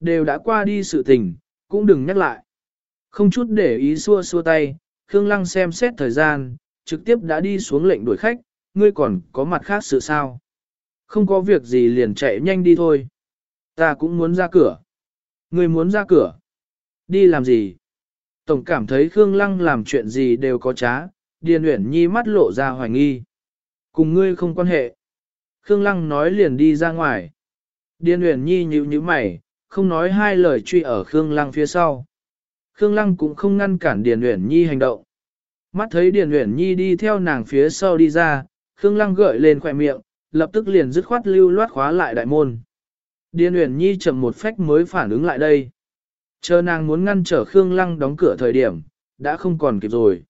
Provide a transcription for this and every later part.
Đều đã qua đi sự tình, cũng đừng nhắc lại. Không chút để ý xua xua tay, Khương Lăng xem xét thời gian, trực tiếp đã đi xuống lệnh đuổi khách, ngươi còn có mặt khác sự sao. Không có việc gì liền chạy nhanh đi thôi. Ta cũng muốn ra cửa. Ngươi muốn ra cửa. Đi làm gì? Tổng cảm thấy Khương Lăng làm chuyện gì đều có trá, Điền Uyển Nhi mắt lộ ra hoài nghi. Cùng ngươi không quan hệ. Khương Lăng nói liền đi ra ngoài. Điền Uyển Nhi nhíu nhíu mày, không nói hai lời truy ở Khương Lăng phía sau. Khương Lăng cũng không ngăn cản Điền Uyển Nhi hành động. Mắt thấy Điền Uyển Nhi đi theo nàng phía sau đi ra, Khương Lăng gợi lên khỏe miệng, lập tức liền dứt khoát lưu loát khóa lại đại môn. Điền Uyển Nhi chậm một phách mới phản ứng lại đây. Chờ nàng muốn ngăn trở Khương Lăng đóng cửa thời điểm, đã không còn kịp rồi.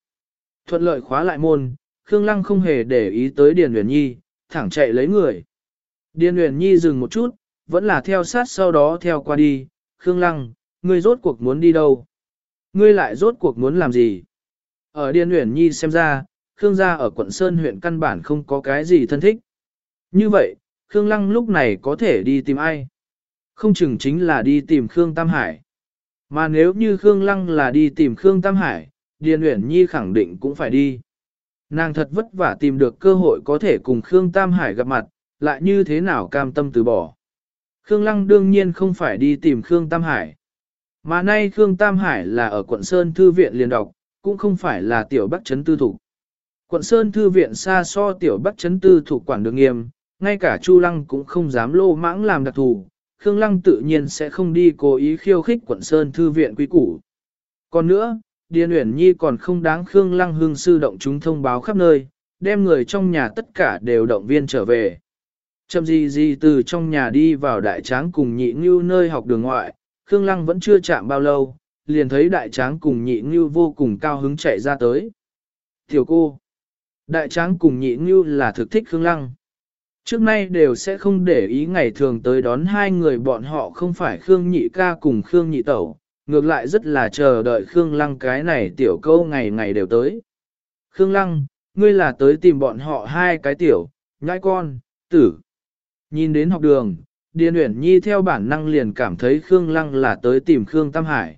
Thuận lợi khóa lại môn, Khương Lăng không hề để ý tới Điền Uyển Nhi, thẳng chạy lấy người. Điền Uyển Nhi dừng một chút, vẫn là theo sát sau đó theo qua đi. Khương Lăng, ngươi rốt cuộc muốn đi đâu? Ngươi lại rốt cuộc muốn làm gì? Ở Điền Uyển Nhi xem ra, Khương gia ở quận Sơn huyện căn bản không có cái gì thân thích. Như vậy, Khương Lăng lúc này có thể đi tìm ai? Không chừng chính là đi tìm Khương Tam Hải. Mà nếu như Khương Lăng là đi tìm Khương Tam Hải, Điền Uyển Nhi khẳng định cũng phải đi. Nàng thật vất vả tìm được cơ hội có thể cùng Khương Tam Hải gặp mặt, lại như thế nào cam tâm từ bỏ. Khương Lăng đương nhiên không phải đi tìm Khương Tam Hải. Mà nay Khương Tam Hải là ở quận Sơn Thư viện liền đọc, cũng không phải là tiểu bắc chấn tư thủ. Quận Sơn Thư viện xa so tiểu bắc chấn tư thủ quản đường nghiêm, ngay cả Chu Lăng cũng không dám lô mãng làm đặc thù, Khương Lăng tự nhiên sẽ không đi cố ý khiêu khích quận Sơn Thư viện quý củ. Còn nữa, Điền Uyển Nhi còn không đáng Khương Lăng hương sư động chúng thông báo khắp nơi, đem người trong nhà tất cả đều động viên trở về. Chậm gì gì từ trong nhà đi vào đại tráng cùng nhị ngưu nơi học đường ngoại, Khương Lăng vẫn chưa chạm bao lâu, liền thấy đại tráng cùng nhị ngưu vô cùng cao hứng chạy ra tới. Tiểu cô, đại tráng cùng nhị ngưu là thực thích Khương Lăng. Trước nay đều sẽ không để ý ngày thường tới đón hai người bọn họ không phải Khương nhị ca cùng Khương nhị tẩu, ngược lại rất là chờ đợi Khương Lăng cái này tiểu câu ngày ngày đều tới. Khương Lăng, ngươi là tới tìm bọn họ hai cái tiểu, nhãi con, tử. Nhìn đến học đường, Điền Uyển Nhi theo bản năng liền cảm thấy Khương Lăng là tới tìm Khương Tam Hải.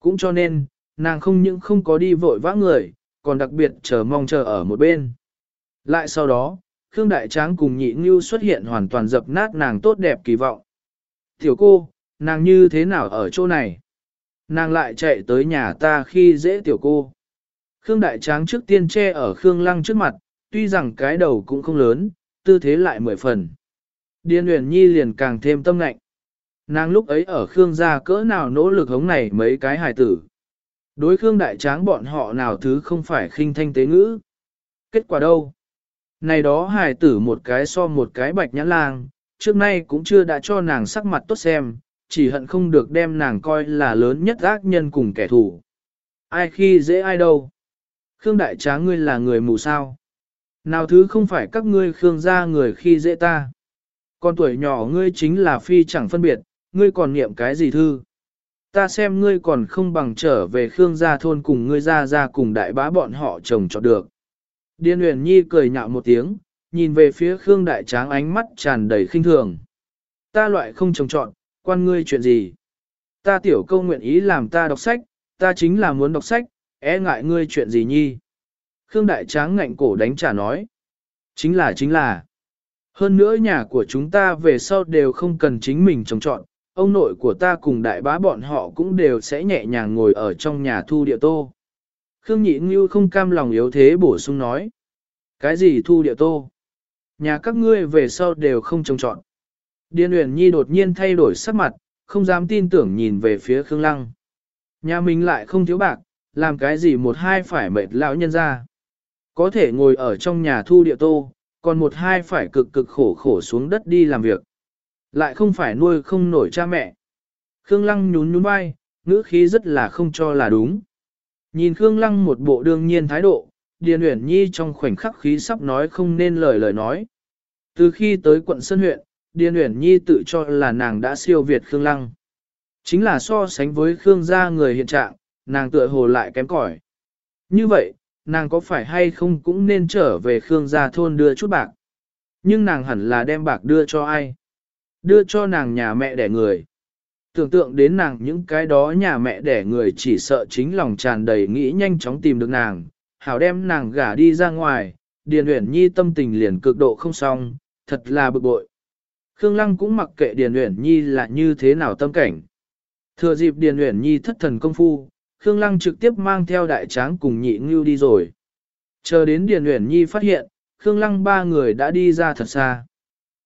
Cũng cho nên, nàng không những không có đi vội vã người, còn đặc biệt chờ mong chờ ở một bên. Lại sau đó, Khương Đại Tráng cùng nhị Ngưu xuất hiện hoàn toàn dập nát nàng tốt đẹp kỳ vọng. Tiểu cô, nàng như thế nào ở chỗ này? Nàng lại chạy tới nhà ta khi dễ tiểu cô. Khương Đại Tráng trước tiên che ở Khương Lăng trước mặt, tuy rằng cái đầu cũng không lớn, tư thế lại mười phần. Điên Uyển Nhi liền càng thêm tâm lạnh. Nàng lúc ấy ở Khương gia cỡ nào nỗ lực hống này mấy cái hài tử. Đối Khương Đại Tráng bọn họ nào thứ không phải khinh thanh tế ngữ. Kết quả đâu? Này đó hài tử một cái so một cái bạch nhãn lang, trước nay cũng chưa đã cho nàng sắc mặt tốt xem, chỉ hận không được đem nàng coi là lớn nhất ác nhân cùng kẻ thù. Ai khi dễ ai đâu? Khương Đại Tráng ngươi là người mù sao? Nào thứ không phải các ngươi Khương gia người khi dễ ta? Con tuổi nhỏ ngươi chính là phi chẳng phân biệt, ngươi còn niệm cái gì thư? Ta xem ngươi còn không bằng trở về Khương gia thôn cùng ngươi ra ra cùng đại bá bọn họ chồng cho được. Điên huyền nhi cười nhạo một tiếng, nhìn về phía Khương đại tráng ánh mắt tràn đầy khinh thường. Ta loại không trồng trọn, quan ngươi chuyện gì? Ta tiểu câu nguyện ý làm ta đọc sách, ta chính là muốn đọc sách, e ngại ngươi chuyện gì nhi? Khương đại tráng ngạnh cổ đánh trả nói. Chính là chính là. Hơn nữa nhà của chúng ta về sau đều không cần chính mình trồng trọn, ông nội của ta cùng đại bá bọn họ cũng đều sẽ nhẹ nhàng ngồi ở trong nhà thu địa tô. Khương Nhị Ngưu không cam lòng yếu thế bổ sung nói. Cái gì thu địa tô? Nhà các ngươi về sau đều không trồng trọn. Điên Uyển Nhi đột nhiên thay đổi sắc mặt, không dám tin tưởng nhìn về phía Khương Lăng. Nhà mình lại không thiếu bạc, làm cái gì một hai phải mệt lão nhân ra. Có thể ngồi ở trong nhà thu địa tô, còn một hai phải cực cực khổ khổ xuống đất đi làm việc. Lại không phải nuôi không nổi cha mẹ. Khương Lăng nhún nhún vai, ngữ khí rất là không cho là đúng. Nhìn Khương Lăng một bộ đương nhiên thái độ, Điền Uyển Nhi trong khoảnh khắc khí sắp nói không nên lời lời nói. Từ khi tới quận Sơn huyện, Điền Uyển Nhi tự cho là nàng đã siêu việt Khương Lăng. Chính là so sánh với Khương gia người hiện trạng, nàng tựa hồ lại kém cỏi. Như vậy, nàng có phải hay không cũng nên trở về Khương gia thôn đưa chút bạc. Nhưng nàng hẳn là đem bạc đưa cho ai? Đưa cho nàng nhà mẹ đẻ người. Tưởng tượng đến nàng những cái đó nhà mẹ đẻ người chỉ sợ chính lòng tràn đầy nghĩ nhanh chóng tìm được nàng, hảo đem nàng gả đi ra ngoài, Điền Uyển Nhi tâm tình liền cực độ không xong, thật là bực bội. Khương Lăng cũng mặc kệ Điền Uyển Nhi là như thế nào tâm cảnh. Thừa dịp Điền Uyển Nhi thất thần công phu, Khương Lăng trực tiếp mang theo đại tráng cùng nhị ngưu đi rồi. Chờ đến Điền Uyển Nhi phát hiện, Khương Lăng ba người đã đi ra thật xa.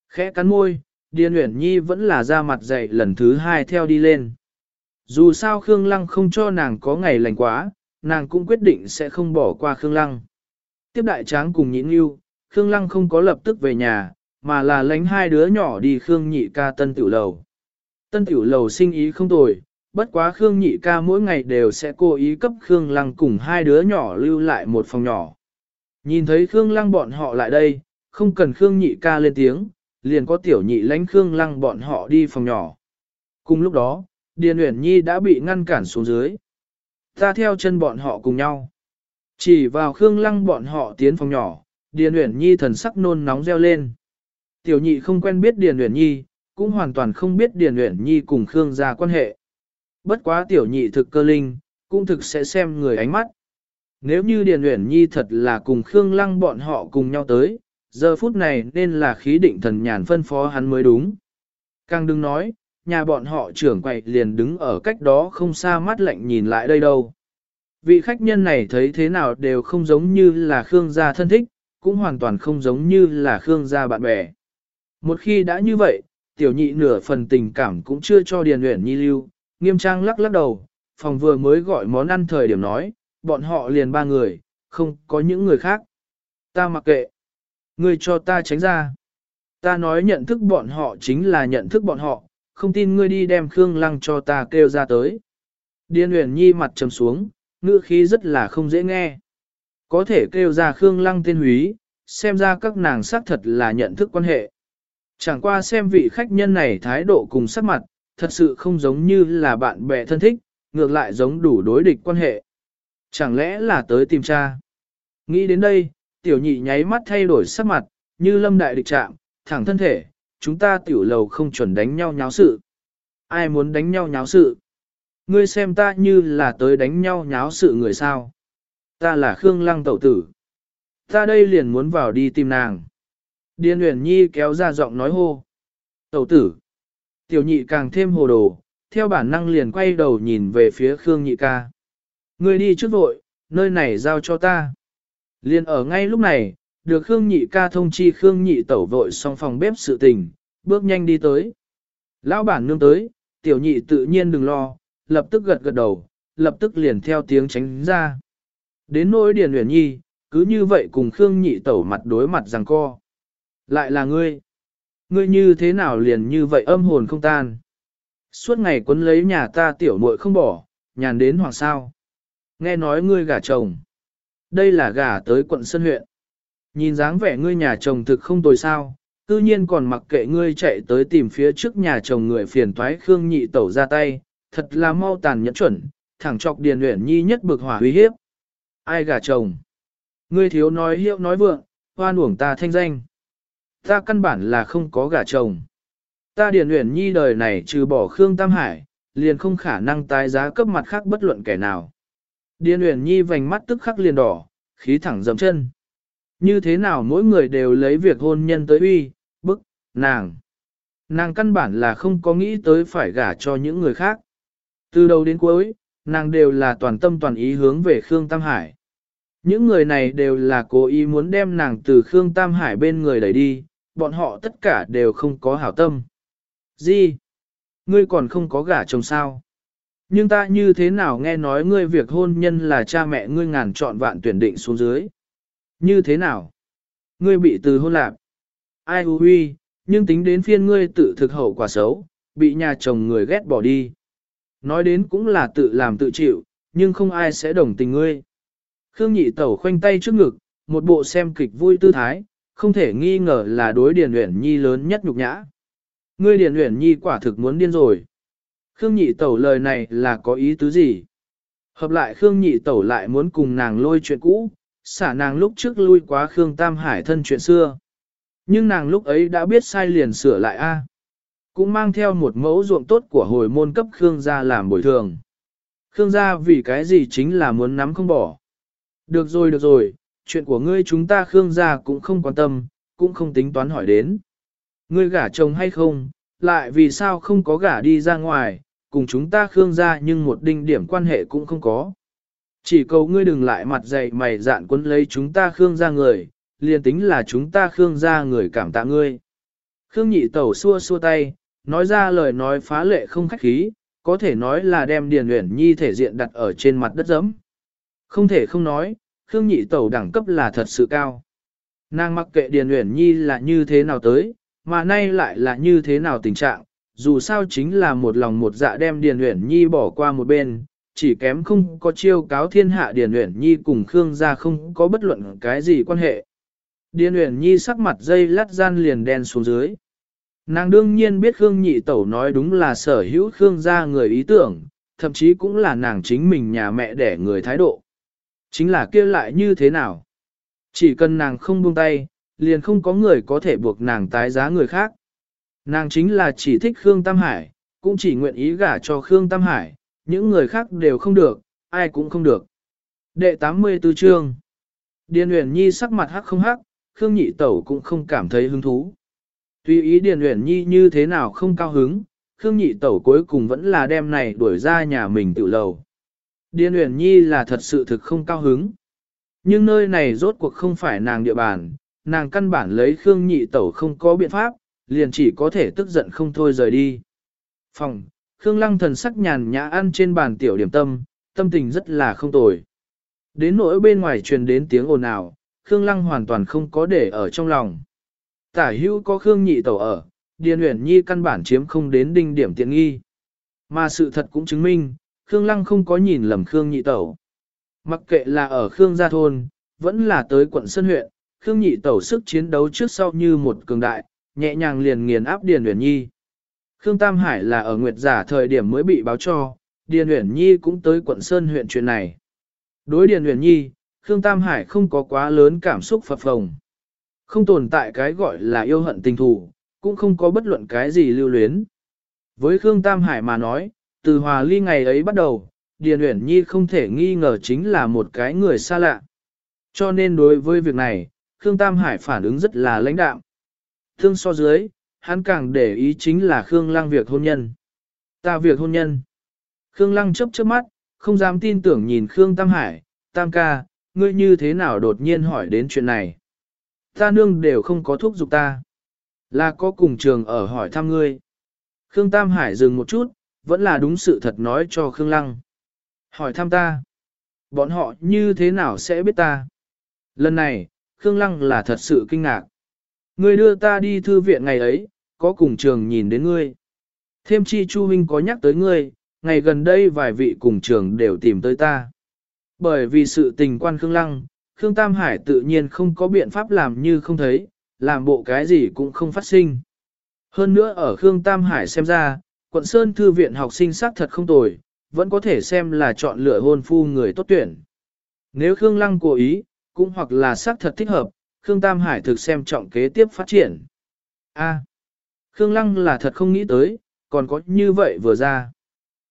Khẽ cắn môi, Điền Uyển Nhi vẫn là ra mặt dậy lần thứ hai theo đi lên. Dù sao Khương Lăng không cho nàng có ngày lành quá, nàng cũng quyết định sẽ không bỏ qua Khương Lăng. Tiếp đại tráng cùng nhị ngưu, Khương Lăng không có lập tức về nhà, mà là lánh hai đứa nhỏ đi Khương nhị ca tân tiểu lầu. Tân tiểu lầu sinh ý không tồi, bất quá Khương nhị ca mỗi ngày đều sẽ cố ý cấp Khương Lăng cùng hai đứa nhỏ lưu lại một phòng nhỏ. Nhìn thấy Khương Lăng bọn họ lại đây, không cần Khương nhị ca lên tiếng, liền có tiểu nhị lánh Khương Lăng bọn họ đi phòng nhỏ. Cùng lúc đó, Điền Uyển Nhi đã bị ngăn cản xuống dưới. Ta theo chân bọn họ cùng nhau. Chỉ vào Khương Lăng bọn họ tiến phòng nhỏ, Điền Uyển Nhi thần sắc nôn nóng reo lên. Tiểu nhị không quen biết Điền Uyển Nhi, cũng hoàn toàn không biết Điền Uyển Nhi cùng Khương gia quan hệ. Bất quá tiểu nhị thực cơ linh, cũng thực sẽ xem người ánh mắt. Nếu như Điền Uyển Nhi thật là cùng Khương Lăng bọn họ cùng nhau tới, giờ phút này nên là khí định thần nhàn phân phó hắn mới đúng. Càng đừng nói, nhà bọn họ trưởng quậy liền đứng ở cách đó không xa mắt lạnh nhìn lại đây đâu. Vị khách nhân này thấy thế nào đều không giống như là Khương gia thân thích, cũng hoàn toàn không giống như là Khương gia bạn bè. Một khi đã như vậy, tiểu nhị nửa phần tình cảm cũng chưa cho Điền Uyển Nhi lưu, nghiêm trang lắc lắc đầu, phòng vừa mới gọi món ăn thời điểm nói, bọn họ liền ba người, không có những người khác. Ta mặc kệ. Ngươi cho ta tránh ra. Ta nói nhận thức bọn họ chính là nhận thức bọn họ, không tin ngươi đi đem Khương Lăng cho ta kêu ra tới. Điên Uyển Nhi mặt trầm xuống, ngữ khí rất là không dễ nghe. Có thể kêu ra Khương Lăng tên húy, xem ra các nàng xác thật là nhận thức quan hệ. Chẳng qua xem vị khách nhân này thái độ cùng sắc mặt, thật sự không giống như là bạn bè thân thích, ngược lại giống đủ đối địch quan hệ. Chẳng lẽ là tới tìm cha? Nghĩ đến đây, tiểu nhị nháy mắt thay đổi sắc mặt, như lâm đại địch trạng, thẳng thân thể, chúng ta tiểu lầu không chuẩn đánh nhau nháo sự. Ai muốn đánh nhau nháo sự? Ngươi xem ta như là tới đánh nhau nháo sự người sao? Ta là Khương Lăng tẩu tử. Ta đây liền muốn vào đi tìm nàng. Điên Uyển Nhi kéo ra giọng nói hô. Tẩu tử. Tiểu nhị càng thêm hồ đồ, theo bản năng liền quay đầu nhìn về phía Khương nhị ca. Ngươi đi trước vội, nơi này giao cho ta. Liền ở ngay lúc này, được Khương nhị ca thông chi Khương nhị tẩu vội xong phòng bếp sự tình, bước nhanh đi tới. Lão bản nương tới, tiểu nhị tự nhiên đừng lo, lập tức gật gật đầu, lập tức liền theo tiếng tránh ra. Đến nỗi Điền Uyển Nhi, cứ như vậy cùng Khương nhị tẩu mặt đối mặt rằng co. Lại là ngươi. Ngươi như thế nào liền như vậy âm hồn không tan. Suốt ngày quấn lấy nhà ta tiểu muội không bỏ, nhàn đến hoàng sao. Nghe nói ngươi gả chồng. Đây là gả tới quận Sơn huyện. Nhìn dáng vẻ ngươi nhà chồng thực không tồi sao, tự nhiên còn mặc kệ ngươi chạy tới tìm phía trước nhà chồng người phiền toái Khương nhị tẩu ra tay, thật là mau tàn nhẫn chuẩn, thẳng chọc Điền Uyển Nhi nhất bực hỏa uy hiếp. Ai gả chồng? Ngươi thiếu nói hiệu nói vượng, hoan uổng ta thanh danh. Ta căn bản là không có gả chồng. Ta Điền Uyển Nhi đời này trừ bỏ Khương Tam Hải, liền không khả năng tái giá cấp mặt khác bất luận kẻ nào. Điền Uyển Nhi vành mắt tức khắc liền đỏ, khí thẳng dầm chân. Như thế nào mỗi người đều lấy việc hôn nhân tới uy, bức, nàng. Nàng căn bản là không có nghĩ tới phải gả cho những người khác. Từ đầu đến cuối, nàng đều là toàn tâm toàn ý hướng về Khương Tam Hải. Những người này đều là cố ý muốn đem nàng từ Khương Tam Hải bên người đẩy đi, bọn họ tất cả đều không có hảo tâm. Gì? Ngươi còn không có gả chồng sao? Nhưng ta như thế nào nghe nói ngươi việc hôn nhân là cha mẹ ngươi ngàn chọn vạn tuyển định xuống dưới? Như thế nào? Ngươi bị từ hôn lạc. Ai hư huy, nhưng tính đến phiên ngươi tự thực hậu quả xấu, bị nhà chồng người ghét bỏ đi. Nói đến cũng là tự làm tự chịu, nhưng không ai sẽ đồng tình ngươi. Khương nhị tẩu khoanh tay trước ngực, một bộ xem kịch vui tư thái, không thể nghi ngờ là đối Điền Uyển Nhi lớn nhất nhục nhã. Ngươi Điền Uyển Nhi quả thực muốn điên rồi. Khương nhị tẩu lời này là có ý tứ gì? Hợp lại Khương nhị tẩu lại muốn cùng nàng lôi chuyện cũ, xả nàng lúc trước lui quá Khương Tam Hải thân chuyện xưa. Nhưng nàng lúc ấy đã biết sai liền sửa lại a. cũng mang theo một mẫu ruộng tốt của hồi môn cấp Khương gia làm bồi thường. Khương gia vì cái gì chính là muốn nắm không bỏ. Được rồi được rồi, chuyện của ngươi chúng ta Khương gia cũng không quan tâm, cũng không tính toán hỏi đến. Ngươi gả chồng hay không, lại vì sao không có gả đi ra ngoài, cùng chúng ta Khương gia nhưng một đinh điểm quan hệ cũng không có. Chỉ cầu ngươi đừng lại mặt dày mày dạn quân lấy chúng ta Khương gia người, liền tính là chúng ta Khương gia người cảm tạ ngươi. Khương nhị tẩu xua xua tay, nói ra lời nói phá lệ không khách khí, có thể nói là đem Điền Uyển Nhi thể diện đặt ở trên mặt đất dẫm. Không thể không nói, Khương nhị tẩu đẳng cấp là thật sự cao. Nàng mặc kệ Điền Uyển Nhi là như thế nào tới, mà nay lại là như thế nào tình trạng, dù sao chính là một lòng một dạ đem Điền Uyển Nhi bỏ qua một bên, chỉ kém không có chiêu cáo thiên hạ Điền Uyển Nhi cùng Khương gia không có bất luận cái gì quan hệ. Điền Uyển Nhi sắc mặt dây lát gian liền đen xuống dưới. Nàng đương nhiên biết Khương Nhị Tẩu nói đúng là sở hữu Khương gia người ý tưởng, thậm chí cũng là nàng chính mình nhà mẹ đẻ người thái độ. Chính là kia lại như thế nào? Chỉ cần nàng không buông tay, liền không có người có thể buộc nàng tái giá người khác. Nàng chính là chỉ thích Khương Tam Hải, cũng chỉ nguyện ý gả cho Khương Tam Hải, những người khác đều không được, ai cũng không được. Đệ 84 chương Điền Uyển Nhi sắc mặt hắc không hắc, Khương Nhị Tẩu cũng không cảm thấy hứng thú. Tuy ý Điền Uyển Nhi như thế nào không cao hứng, Khương Nhị Tẩu cuối cùng vẫn là đem này đuổi ra nhà mình tự lầu. Điên Uyển Nhi là thật sự thực không cao hứng. Nhưng nơi này rốt cuộc không phải nàng địa bàn, nàng căn bản lấy Khương Nhị Tẩu không có biện pháp, liền chỉ có thể tức giận không thôi rời đi. Phòng, Khương Lăng thần sắc nhàn nhã ăn trên bàn tiểu điểm tâm, tâm tình rất là không tồi. Đến nỗi bên ngoài truyền đến tiếng ồn ào, Khương Lăng hoàn toàn không có để ở trong lòng. Tả hữu có Khương nhị tẩu ở, Điền Uyển Nhi căn bản chiếm không đến đinh điểm tiện nghi. Mà sự thật cũng chứng minh, Khương Lăng không có nhìn lầm Khương nhị tẩu. Mặc kệ là ở Khương Gia Thôn, vẫn là tới quận Sơn huyện, Khương nhị tẩu sức chiến đấu trước sau như một cường đại, nhẹ nhàng liền nghiền áp Điền Uyển Nhi. Khương Tam Hải là ở Nguyệt Giả thời điểm mới bị báo cho, Điền Uyển Nhi cũng tới quận Sơn huyện chuyện này. Đối Điền Uyển Nhi, Khương Tam Hải không có quá lớn cảm xúc phập phồng. Không tồn tại cái gọi là yêu hận tình thù, cũng không có bất luận cái gì lưu luyến. Với Khương Tam Hải mà nói, từ hòa ly ngày ấy bắt đầu, Điền Uyển Nhi không thể nghi ngờ chính là một cái người xa lạ. Cho nên đối với việc này, Khương Tam Hải phản ứng rất là lãnh đạm. Thương so dưới, hắn càng để ý chính là Khương Lăng việc hôn nhân. Ta việc hôn nhân. Khương Lăng chấp chớp mắt, không dám tin tưởng nhìn Khương Tam Hải, Tam ca, ngươi như thế nào đột nhiên hỏi đến chuyện này. Ta nương đều không có thuốc dục ta. Là có cùng trường ở hỏi thăm ngươi. Khương Tam Hải dừng một chút, vẫn là đúng sự thật nói cho Khương Lăng. Hỏi thăm ta. Bọn họ như thế nào sẽ biết ta? Lần này, Khương Lăng là thật sự kinh ngạc. Ngươi đưa ta đi thư viện ngày ấy, có cùng trường nhìn đến ngươi. Thêm chi Chu Huynh có nhắc tới ngươi, ngày gần đây vài vị cùng trường đều tìm tới ta. Bởi vì sự tình quan Khương Lăng, Khương Tam Hải tự nhiên không có biện pháp làm như không thấy, làm bộ cái gì cũng không phát sinh. Hơn nữa ở Khương Tam Hải xem ra, quận Sơn Thư viện học sinh sắc thật không tồi, vẫn có thể xem là chọn lựa hôn phu người tốt tuyển. Nếu Khương Lăng cố ý, cũng hoặc là sắc thật thích hợp, Khương Tam Hải thực xem trọng kế tiếp phát triển. A. À, Khương Lăng là thật không nghĩ tới, còn có như vậy vừa ra.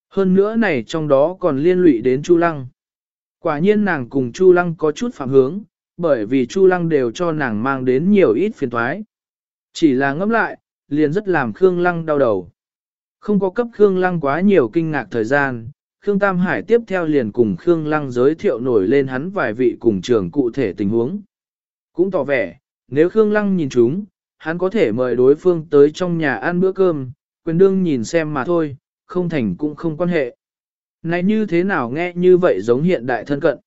Hơn nữa này trong đó còn liên lụy đến Chu Lăng. Quả nhiên nàng cùng Chu Lăng có chút phạm hướng, bởi vì Chu Lăng đều cho nàng mang đến nhiều ít phiền toái. Chỉ là ngẫm lại, liền rất làm Khương Lăng đau đầu. Không có cấp Khương Lăng quá nhiều kinh ngạc thời gian, Khương Tam Hải tiếp theo liền cùng Khương Lăng giới thiệu nổi lên hắn vài vị cùng trường cụ thể tình huống. Cũng tỏ vẻ, nếu Khương Lăng nhìn chúng, hắn có thể mời đối phương tới trong nhà ăn bữa cơm, quyền đương nhìn xem mà thôi, không thành cũng không quan hệ. Này như thế nào nghe như vậy giống hiện đại thân cận.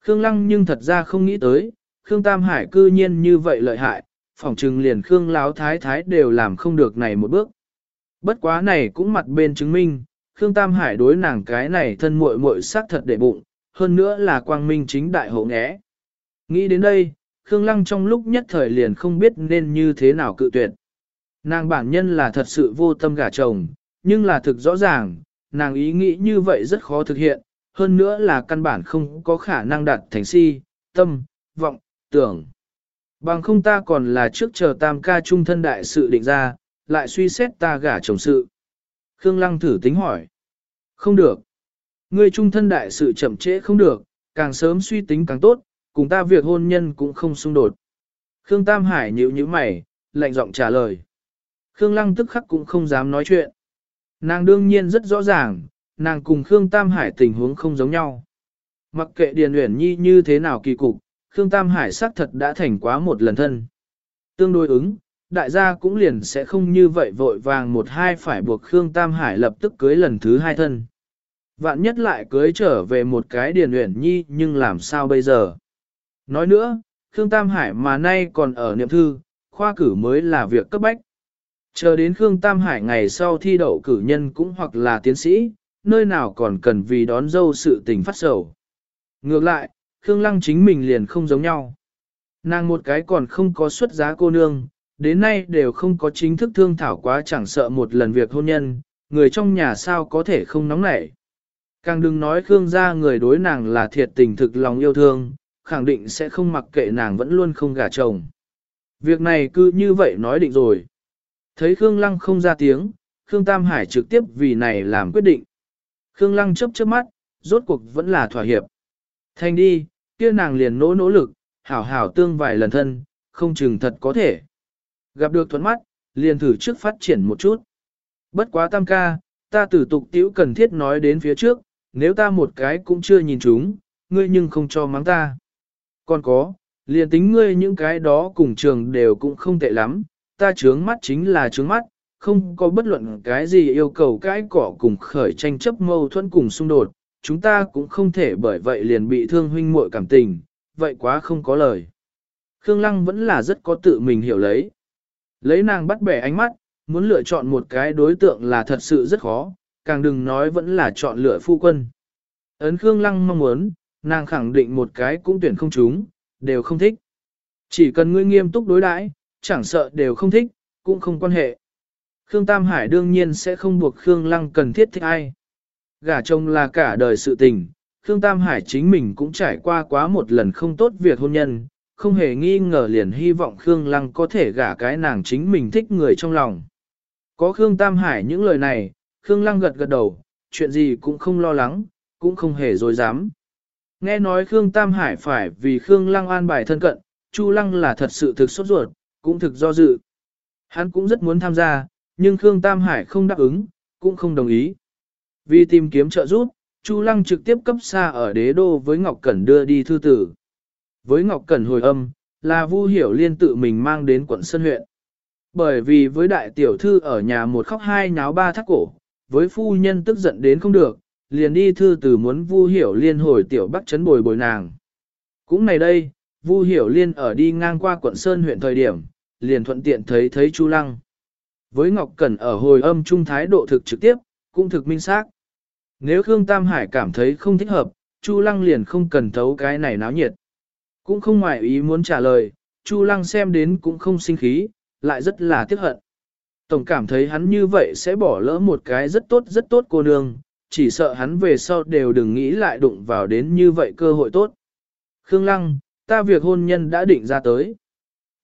Khương Lăng nhưng thật ra không nghĩ tới, Khương Tam Hải cư nhiên như vậy lợi hại, phỏng trừng liền Khương Láo Thái Thái đều làm không được này một bước. Bất quá này cũng mặt bên chứng minh, Khương Tam Hải đối nàng cái này thân muội muội xác thật để bụng, hơn nữa là quang minh chính đại hộ nghẽ. Nghĩ đến đây, Khương Lăng trong lúc nhất thời liền không biết nên như thế nào cự tuyệt. Nàng bản nhân là thật sự vô tâm gả chồng, nhưng là thực rõ ràng, nàng ý nghĩ như vậy rất khó thực hiện, hơn nữa là căn bản không có khả năng đạt thành si, tâm, vọng, tưởng. Bằng không ta còn là trước chờ tam ca trung thân đại sự định ra, lại suy xét ta gả chồng sự. Khương Lăng thử tính hỏi. Không được. Ngươi trung thân đại sự chậm trễ không được, càng sớm suy tính càng tốt, cùng ta việc hôn nhân cũng không xung đột. Khương Tam Hải nhíu nhíu mày, lạnh giọng trả lời. Khương Lăng tức khắc cũng không dám nói chuyện. Nàng đương nhiên rất rõ ràng, nàng cùng Khương Tam Hải tình huống không giống nhau. Mặc kệ Điền Uyển Nhi như thế nào kỳ cục, Khương Tam Hải xác thật đã thành quá một lần thân. Tương đối ứng, đại gia cũng liền sẽ không như vậy vội vàng một hai phải buộc Khương Tam Hải lập tức cưới lần thứ hai thân. Vạn nhất lại cưới trở về một cái Điền Uyển Nhi nhưng làm sao bây giờ? Nói nữa, Khương Tam Hải mà nay còn ở niệm thư, khoa cử mới là việc cấp bách. Chờ đến Khương Tam Hải ngày sau thi đậu cử nhân cũng hoặc là tiến sĩ, nơi nào còn cần vì đón dâu sự tình phát sầu. Ngược lại, Khương Lăng chính mình liền không giống nhau. Nàng một cái còn không có xuất giá cô nương, đến nay đều không có chính thức thương thảo quá chẳng sợ một lần việc hôn nhân, người trong nhà sao có thể không nóng nảy. Càng đừng nói Khương gia người đối nàng là thiệt tình thực lòng yêu thương, khẳng định sẽ không mặc kệ nàng vẫn luôn không gả chồng. Việc này cứ như vậy nói định rồi. Thấy Khương Lăng không ra tiếng, Khương Tam Hải trực tiếp vì này làm quyết định. Khương Lăng chấp chớp mắt, rốt cuộc vẫn là thỏa hiệp. Thành đi, kia nàng liền nỗ nỗ lực, hảo hảo tương vài lần thân, không chừng thật có thể. Gặp được thuận mắt, liền thử trước phát triển một chút. Bất quá tam ca, ta tử tục tiểu cần thiết nói đến phía trước, nếu ta một cái cũng chưa nhìn chúng, ngươi nhưng không cho mắng ta. Còn có, liền tính ngươi những cái đó cùng trường đều cũng không tệ lắm, ta trướng mắt chính là trướng mắt, không có bất luận cái gì yêu cầu cái cỏ cùng khởi tranh chấp mâu thuẫn cùng xung đột, chúng ta cũng không thể bởi vậy liền bị thương huynh muội cảm tình, vậy quá không có lời. Khương Lăng vẫn là rất có tự mình hiểu lấy. Lấy nàng bắt bẻ ánh mắt, muốn lựa chọn một cái đối tượng là thật sự rất khó, càng đừng nói vẫn là chọn lựa phu quân. Ấn Khương Lăng mong muốn, nàng khẳng định một cái cũng tuyển không chúng, đều không thích. Chỉ cần ngươi nghiêm túc đối đãi, chẳng sợ đều không thích, cũng không quan hệ. Khương Tam Hải đương nhiên sẽ không buộc Khương Lăng cần thiết thích ai. Gả chồng là cả đời sự tình, Khương Tam Hải chính mình cũng trải qua quá một lần không tốt việc hôn nhân, không hề nghi ngờ liền hy vọng Khương Lăng có thể gả cái nàng chính mình thích người trong lòng. Có Khương Tam Hải những lời này, Khương Lăng gật gật đầu, chuyện gì cũng không lo lắng, cũng không hề dối dám. Nghe nói Khương Tam Hải phải vì Khương Lăng an bài thân cận, Chu Lăng là thật sự thực sốt ruột, cũng thực do dự. Hắn cũng rất muốn tham gia, nhưng Khương Tam Hải không đáp ứng, cũng không đồng ý. Vì tìm kiếm trợ giúp, Chu Lăng trực tiếp cấp xa ở đế đô với Ngọc Cẩn đưa đi thư tử. Với Ngọc Cẩn hồi âm, là Vu Hiểu Liên tự mình mang đến quận Sơn huyện. Bởi vì với đại tiểu thư ở nhà một khóc hai nháo ba thắt cổ, với phu nhân tức giận đến không được, liền đi thư từ muốn Vu Hiểu Liên hồi tiểu bắc chấn bồi bồi nàng. Cũng này đây, Vu Hiểu Liên ở đi ngang qua quận Sơn huyện thời điểm, liền thuận tiện thấy thấy Chu Lăng. Với Ngọc Cẩn ở hồi âm trung thái độ thực trực tiếp, cũng thực minh xác. Nếu Khương Tam Hải cảm thấy không thích hợp, Chu Lăng liền không cần thấu cái này náo nhiệt. Cũng không ngoại ý muốn trả lời, Chu Lăng xem đến cũng không sinh khí, lại rất là tiếc hận. Tổng cảm thấy hắn như vậy sẽ bỏ lỡ một cái rất tốt rất tốt cô nương, chỉ sợ hắn về sau đều đừng nghĩ lại đụng vào đến như vậy cơ hội tốt. Khương Lăng, ta việc hôn nhân đã định ra tới.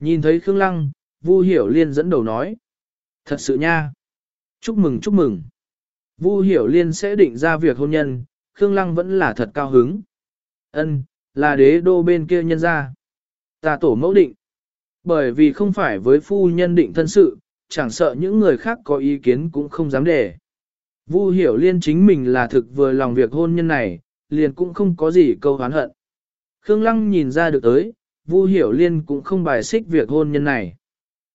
Nhìn thấy Khương Lăng, Vu Hiểu Liên dẫn đầu nói. Thật sự nha. Chúc mừng chúc mừng. Vu Hiểu Liên sẽ định ra việc hôn nhân, Khương Lăng vẫn là thật cao hứng. Ân, là đế đô bên kia nhân ra. Ta tổ mẫu định. Bởi vì không phải với phu nhân định thân sự, chẳng sợ những người khác có ý kiến cũng không dám để. Vu hiểu liên chính mình là thực vừa lòng việc hôn nhân này, liền cũng không có gì câu hán hận. Khương Lăng nhìn ra được tới, Vu hiểu liên cũng không bài xích việc hôn nhân này.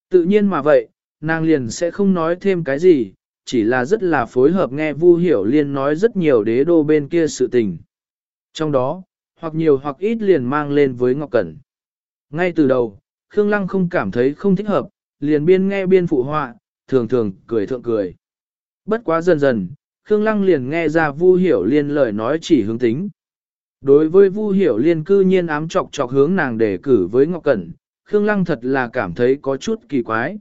Tự nhiên mà vậy, nàng liền sẽ không nói thêm cái gì, chỉ là rất là phối hợp nghe Vu hiểu liên nói rất nhiều đế đô bên kia sự tình. Trong đó, hoặc nhiều hoặc ít liền mang lên với Ngọc Cẩn. Ngay từ đầu, Khương Lăng không cảm thấy không thích hợp, liền biên nghe biên phụ họa, thường thường cười thượng cười. Bất quá dần dần, Khương Lăng liền nghe ra Vu Hiểu Liên lời nói chỉ hướng tính. Đối với Vu Hiểu Liên cư nhiên ám chọc chọc hướng nàng để cử với Ngọc Cẩn, Khương Lăng thật là cảm thấy có chút kỳ quái.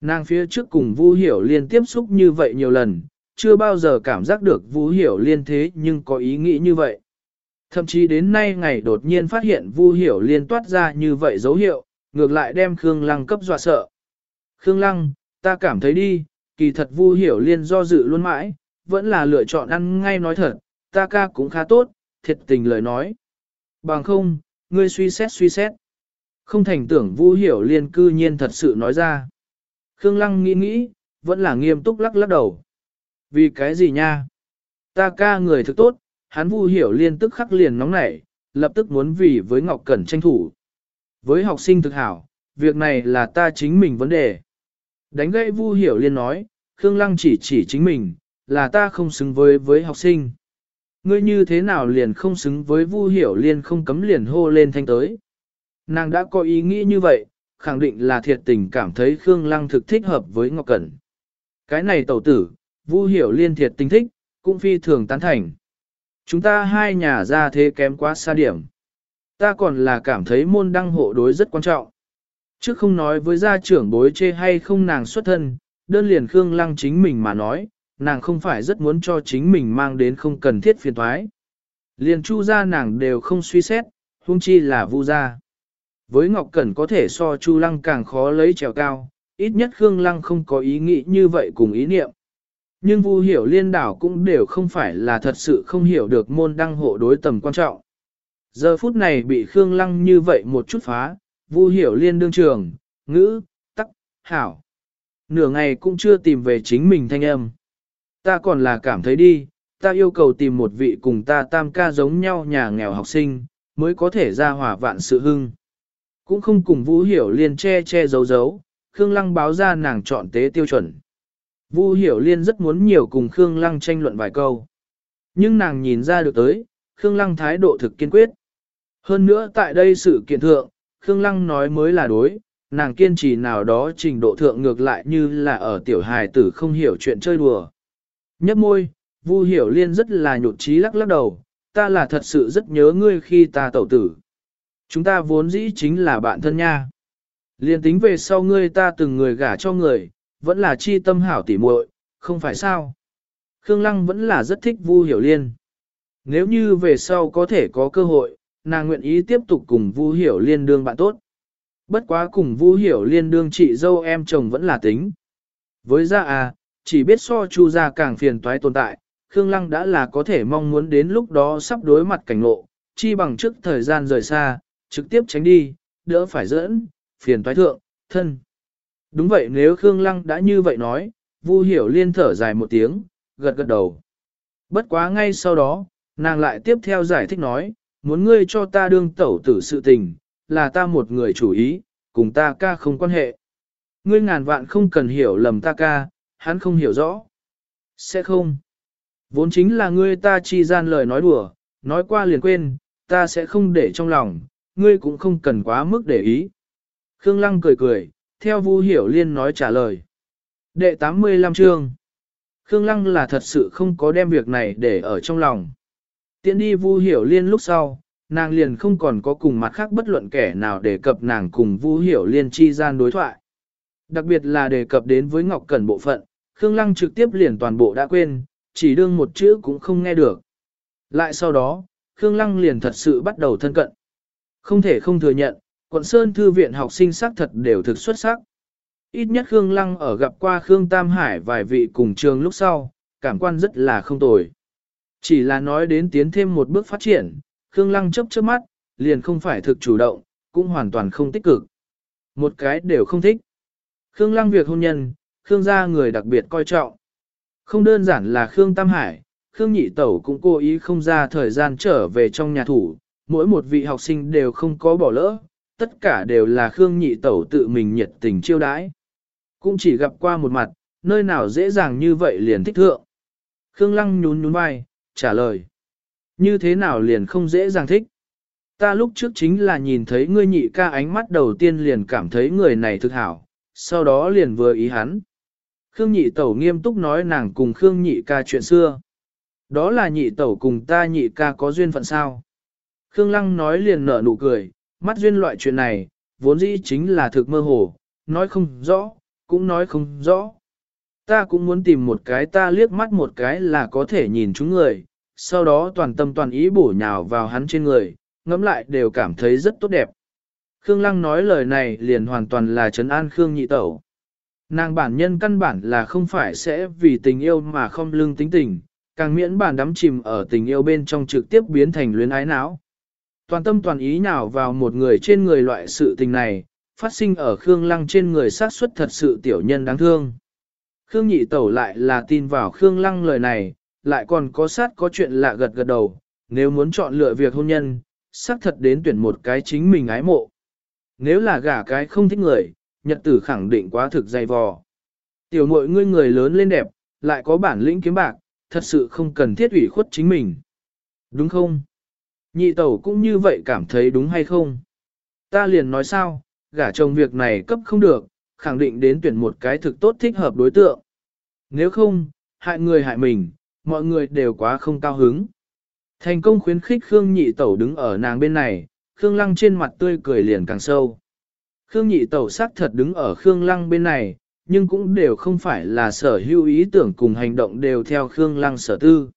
Nàng phía trước cùng Vu Hiểu Liên tiếp xúc như vậy nhiều lần, chưa bao giờ cảm giác được Vu Hiểu Liên thế nhưng có ý nghĩ như vậy. Thậm chí đến nay ngày đột nhiên phát hiện Vu Hiểu Liên toát ra như vậy dấu hiệu, ngược lại đem Khương Lăng cấp dọa sợ. Khương Lăng, ta cảm thấy đi, kỳ thật Vu Hiểu Liên do dự luôn mãi, vẫn là lựa chọn ăn ngay nói thật, ta ca cũng khá tốt, thiệt tình lời nói. Bằng không, ngươi suy xét suy xét. Không thành tưởng Vu Hiểu Liên cư nhiên thật sự nói ra. Khương Lăng nghĩ nghĩ, vẫn là nghiêm túc lắc lắc đầu. Vì cái gì nha? Ta ca người thực tốt, hắn Vu Hiểu Liên tức khắc liền nóng nảy, lập tức muốn vì với Ngọc Cẩn tranh thủ. Với học sinh thực hảo, việc này là ta chính mình vấn đề. Đánh gãy Vu Hiểu Liên nói, Khương Lăng chỉ chỉ chính mình, là ta không xứng với với học sinh. Ngươi như thế nào liền không xứng với Vu Hiểu Liên không cấm liền hô lên thanh tới. Nàng đã có ý nghĩ như vậy, khẳng định là thiệt tình cảm thấy Khương Lăng thực thích hợp với Ngọc Cẩn. Cái này tẩu tử, Vu Hiểu Liên thiệt tình thích, cũng phi thường tán thành. Chúng ta hai nhà ra thế kém quá xa điểm. Ta còn là cảm thấy môn đăng hộ đối rất quan trọng. Trước không nói với gia trưởng bối chê hay không nàng xuất thân, đơn liền Khương Lăng chính mình mà nói, nàng không phải rất muốn cho chính mình mang đến không cần thiết phiền thoái. Liền chu gia nàng đều không suy xét, huống chi là vu gia. Với Ngọc Cẩn có thể so chu lăng càng khó lấy trèo cao, ít nhất Khương Lăng không có ý nghĩ như vậy cùng ý niệm. Nhưng vu hiểu liên đảo cũng đều không phải là thật sự không hiểu được môn đăng hộ đối tầm quan trọng. Giờ phút này bị Khương Lăng như vậy một chút phá, vu hiểu liên đương trường, ngữ, tắc, hảo. Nửa ngày cũng chưa tìm về chính mình thanh âm. Ta còn là cảm thấy đi, ta yêu cầu tìm một vị cùng ta tam ca giống nhau nhà nghèo học sinh, mới có thể ra hỏa vạn sự hưng. Cũng không cùng Vũ Hiểu Liên che che giấu giấu, Khương Lăng báo ra nàng chọn tế tiêu chuẩn. Vu Hiểu Liên rất muốn nhiều cùng Khương Lăng tranh luận vài câu. Nhưng nàng nhìn ra được tới, Khương Lăng thái độ thực kiên quyết. Hơn nữa tại đây sự kiện thượng, Khương Lăng nói mới là đối, nàng kiên trì nào đó trình độ thượng ngược lại như là ở tiểu hài tử không hiểu chuyện chơi đùa. Nhấp môi, Vu Hiểu Liên rất là nhụt trí lắc lắc đầu, ta là thật sự rất nhớ ngươi khi ta tẩu tử. Chúng ta vốn dĩ chính là bạn thân nha. Liên tính về sau ngươi ta từng người gả cho người, vẫn là chi tâm hảo tỉ muội, không phải sao. Khương Lăng vẫn là rất thích Vu Hiểu Liên. Nếu như về sau có thể có cơ hội, nàng nguyện ý tiếp tục cùng Vu Hiểu Liên đương bạn tốt. Bất quá cùng Vu Hiểu Liên đương chị dâu em chồng vẫn là tính. Với gia à, chỉ biết so chu gia càng phiền toái tồn tại, Khương Lăng đã là có thể mong muốn đến lúc đó sắp đối mặt cảnh ngộ, chi bằng trước thời gian rời xa, trực tiếp tránh đi, đỡ phải dẫn, phiền toái thượng, thân. Đúng vậy nếu Khương Lăng đã như vậy nói, Vu Hiểu Liên thở dài một tiếng, gật gật đầu. Bất quá ngay sau đó, nàng lại tiếp theo giải thích nói, muốn ngươi cho ta đương tẩu tử sự tình, là ta một người chủ ý, cùng ta ca không quan hệ. Ngươi ngàn vạn không cần hiểu lầm ta ca, hắn không hiểu rõ. Sẽ không. Vốn chính là ngươi ta chi gian lời nói đùa, nói qua liền quên, ta sẽ không để trong lòng, ngươi cũng không cần quá mức để ý. Khương Lăng cười cười, theo Vu Hiểu Liên nói trả lời. Đệ 85 chương. Khương Lăng là thật sự không có đem việc này để ở trong lòng. Tiện đi Vu Hiểu Liên lúc sau, nàng liền không còn có cùng mặt khác bất luận kẻ nào đề cập nàng cùng Vu Hiểu Liên chi gian đối thoại. Đặc biệt là đề cập đến với Ngọc Cẩn bộ phận, Khương Lăng trực tiếp liền toàn bộ đã quên, chỉ đương một chữ cũng không nghe được. Lại sau đó, Khương Lăng liền thật sự bắt đầu thân cận. Không thể không thừa nhận, quận Sơn Thư viện học sinh sắc thật đều thực xuất sắc. Ít nhất Khương Lăng ở gặp qua Khương Tam Hải vài vị cùng trường lúc sau, cảm quan rất là không tồi. Chỉ là nói đến tiến thêm một bước phát triển, Khương Lăng chấp chớp mắt, liền không phải thực chủ động, cũng hoàn toàn không tích cực. Một cái đều không thích. Khương Lăng việc hôn nhân, Khương gia người đặc biệt coi trọng. Không đơn giản là Khương Tam Hải, Khương Nhị Tẩu cũng cố ý không ra thời gian trở về trong nhà thủ, mỗi một vị học sinh đều không có bỏ lỡ, tất cả đều là Khương Nhị Tẩu tự mình nhiệt tình chiêu đãi. Cũng chỉ gặp qua một mặt, nơi nào dễ dàng như vậy liền thích thượng. Khương Lăng nhún nhún vai, trả lời. Như thế nào liền không dễ dàng thích. Ta lúc trước chính là nhìn thấy ngươi nhị ca ánh mắt đầu tiên liền cảm thấy người này thực hảo, sau đó liền vừa ý hắn. Khương nhị tẩu nghiêm túc nói nàng cùng Khương nhị ca chuyện xưa. Đó là nhị tẩu cùng ta nhị ca có duyên phận sao. Khương lăng nói liền nở nụ cười, mắt duyên loại chuyện này, vốn dĩ chính là thực mơ hồ, nói không rõ, cũng nói không rõ. Ta cũng muốn tìm một cái ta liếc mắt một cái là có thể nhìn chúng người, sau đó toàn tâm toàn ý bổ nhào vào hắn trên người, ngẫm lại đều cảm thấy rất tốt đẹp. Khương Lăng nói lời này liền hoàn toàn là trấn an Khương Nhị Tẩu. Nàng bản nhân căn bản là không phải sẽ vì tình yêu mà không lương tính tình, càng miễn bản đắm chìm ở tình yêu bên trong trực tiếp biến thành luyến ái não. Toàn tâm toàn ý nào vào một người trên người loại sự tình này, phát sinh ở Khương Lăng trên người sát suất thật sự tiểu nhân đáng thương. Khương nhị tẩu lại là tin vào Khương Lăng lời này, lại còn có sát có chuyện lạ gật gật đầu, nếu muốn chọn lựa việc hôn nhân, xác thật đến tuyển một cái chính mình ái mộ. Nếu là gả cái không thích người, nhật tử khẳng định quá thực dày vò. Tiểu muội ngươi người lớn lên đẹp, lại có bản lĩnh kiếm bạc, thật sự không cần thiết ủy khuất chính mình. Đúng không? Nhị tẩu cũng như vậy cảm thấy đúng hay không? Ta liền nói sao, gả chồng việc này cấp không được, khẳng định đến tuyển một cái thực tốt thích hợp đối tượng. Nếu không, hại người hại mình, mọi người đều quá không cao hứng. Thành công khuyến khích Khương Nhị Tẩu đứng ở nàng bên này, Khương Lăng trên mặt tươi cười liền càng sâu. Khương Nhị Tẩu xác thật đứng ở Khương Lăng bên này, nhưng cũng đều không phải là sở hữu ý tưởng cùng hành động đều theo Khương Lăng sở tư.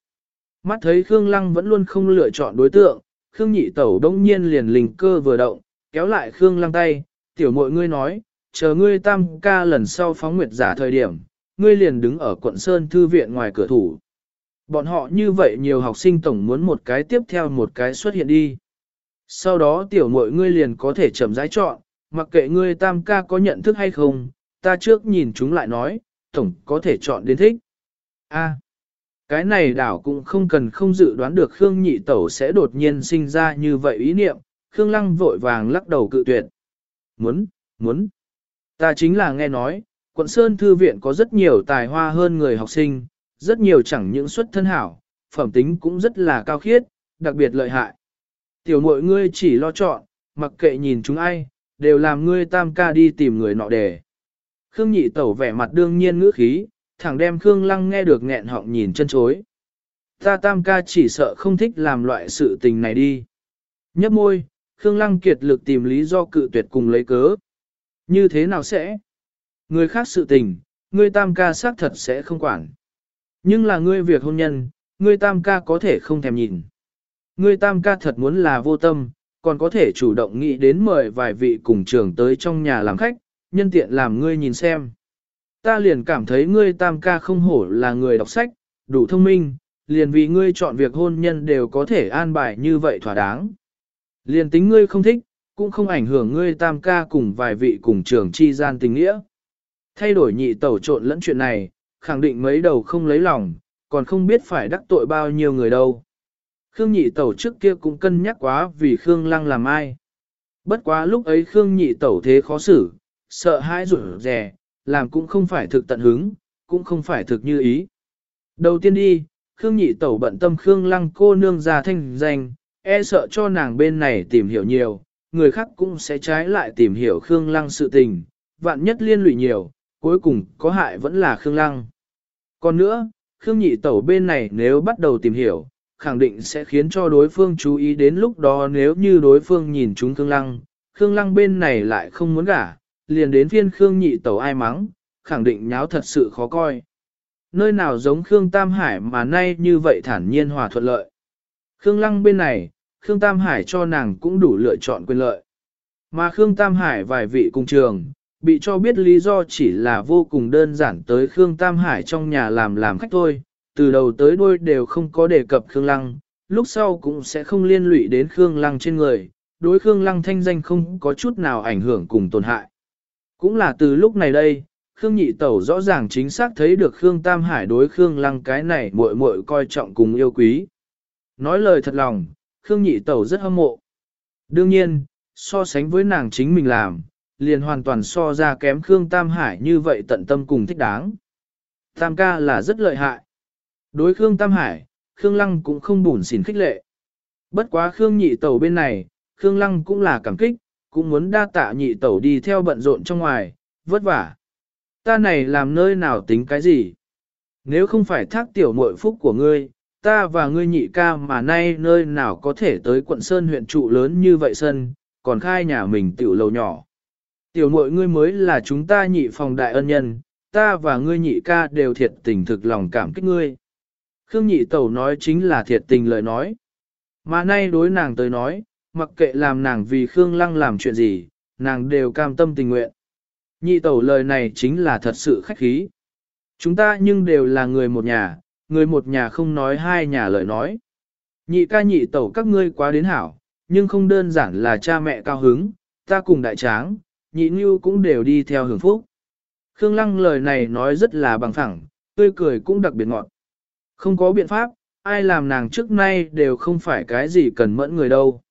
Mắt thấy Khương Lăng vẫn luôn không lựa chọn đối tượng, Khương Nhị Tẩu đông nhiên liền lình cơ vừa động, kéo lại Khương Lăng tay, tiểu mội ngươi nói, chờ ngươi tam ca lần sau phóng nguyệt giả thời điểm, ngươi liền đứng ở quận Sơn Thư viện ngoài cửa thủ. Bọn họ như vậy nhiều học sinh tổng muốn một cái tiếp theo một cái xuất hiện đi. Sau đó tiểu mội ngươi liền có thể chậm rãi chọn, mặc kệ ngươi tam ca có nhận thức hay không, ta trước nhìn chúng lại nói, tổng có thể chọn đến thích. A, cái này đảo cũng không cần không dự đoán được Khương Nhị Tẩu sẽ đột nhiên sinh ra như vậy ý niệm, Khương Lăng vội vàng lắc đầu cự tuyệt. Muốn, muốn. Ta chính là nghe nói, quận Sơn Thư Viện có rất nhiều tài hoa hơn người học sinh, rất nhiều chẳng những xuất thân hảo, phẩm tính cũng rất là cao khiết, đặc biệt lợi hại. Tiểu mội ngươi chỉ lo chọn, mặc kệ nhìn chúng ai, đều làm ngươi tam ca đi tìm người nọ đề. Khương nhị tẩu vẻ mặt đương nhiên ngữ khí, thẳng đem Khương lăng nghe được nghẹn họng nhìn chân chối. Ta tam ca chỉ sợ không thích làm loại sự tình này đi. Nhấp môi, Khương lăng kiệt lực tìm lý do cự tuyệt cùng lấy cớ. Như thế nào sẽ? Người khác sự tình, ngươi tam ca xác thật sẽ không quản. Nhưng là ngươi việc hôn nhân, ngươi tam ca có thể không thèm nhìn. Ngươi tam ca thật muốn là vô tâm, còn có thể chủ động nghĩ đến mời vài vị cùng trường tới trong nhà làm khách, nhân tiện làm ngươi nhìn xem. Ta liền cảm thấy ngươi tam ca không hổ là người đọc sách, đủ thông minh, liền vì ngươi chọn việc hôn nhân đều có thể an bài như vậy thỏa đáng. Liền tính ngươi không thích, cũng không ảnh hưởng ngươi tam ca cùng vài vị cùng trường chi gian tình nghĩa. Thay đổi nhị tẩu trộn lẫn chuyện này, khẳng định mấy đầu không lấy lòng, còn không biết phải đắc tội bao nhiêu người đâu. Khương nhị tẩu trước kia cũng cân nhắc quá vì Khương lăng làm ai. Bất quá lúc ấy Khương nhị tẩu thế khó xử, sợ hãi rủi rè, làm cũng không phải thực tận hứng, cũng không phải thực như ý. Đầu tiên đi, Khương nhị tẩu bận tâm Khương lăng cô nương ra thanh danh, e sợ cho nàng bên này tìm hiểu nhiều, người khác cũng sẽ trái lại tìm hiểu Khương lăng sự tình, vạn nhất liên lụy nhiều, cuối cùng có hại vẫn là Khương lăng. Còn nữa, Khương nhị tẩu bên này nếu bắt đầu tìm hiểu, khẳng định sẽ khiến cho đối phương chú ý đến lúc đó nếu như đối phương nhìn chúng Khương lăng, Khương lăng bên này lại không muốn gả, liền đến phiên Khương nhị tẩu ai mắng, khẳng định nháo thật sự khó coi. Nơi nào giống Khương Tam Hải mà nay như vậy thản nhiên hòa thuận lợi. Khương Lăng bên này, Khương Tam Hải cho nàng cũng đủ lựa chọn quyền lợi. Mà Khương Tam Hải vài vị cùng trường, bị cho biết lý do chỉ là vô cùng đơn giản tới Khương Tam Hải trong nhà làm làm khách thôi, từ đầu tới đuôi đều không có đề cập Khương Lăng, lúc sau cũng sẽ không liên lụy đến Khương Lăng trên người, đối Khương Lăng thanh danh không có chút nào ảnh hưởng cùng tổn hại. Cũng là từ lúc này đây, Khương Nhị Tẩu rõ ràng chính xác thấy được Khương Tam Hải đối Khương Lăng cái này muội muội coi trọng cùng yêu quý. Nói lời thật lòng, Khương Nhị Tẩu rất hâm mộ. Đương nhiên, so sánh với nàng chính mình làm, liền hoàn toàn so ra kém Khương Tam Hải như vậy tận tâm cùng thích đáng. Tam ca là rất lợi hại. Đối Khương Tam Hải, Khương Lăng cũng không bùn xỉn khích lệ. Bất quá Khương Nhị Tẩu bên này, Khương Lăng cũng là cảm kích, cũng muốn đa tạ nhị tẩu đi theo bận rộn trong ngoài, vất vả. Ta này làm nơi nào tính cái gì? Nếu không phải thác tiểu muội phúc của ngươi, ta và ngươi nhị ca mà nay nơi nào có thể tới quận Sơn huyện trụ lớn như vậy sân, còn khai nhà mình tiểu lầu nhỏ. Tiểu muội ngươi mới là chúng ta nhị phòng đại ân nhân, ta và ngươi nhị ca đều thiệt tình thực lòng cảm kích ngươi. Khương nhị tẩu nói chính là thiệt tình lời nói. Mà nay đối nàng tới nói, mặc kệ làm nàng vì Khương Lăng làm chuyện gì, nàng đều cam tâm tình nguyện. Nhị tẩu lời này chính là thật sự khách khí. Chúng ta nhưng đều là người một nhà, người một nhà không nói hai nhà lời nói. Nhị ca nhị tẩu các ngươi quá đến hảo, nhưng không đơn giản là cha mẹ cao hứng, ta cùng đại tráng, nhị như cũng đều đi theo hưởng phúc. Khương Lăng lời này nói rất là bằng phẳng, tươi cười cũng đặc biệt ngọt. Không có biện pháp, ai làm nàng trước nay đều không phải cái gì cần mẫn người đâu.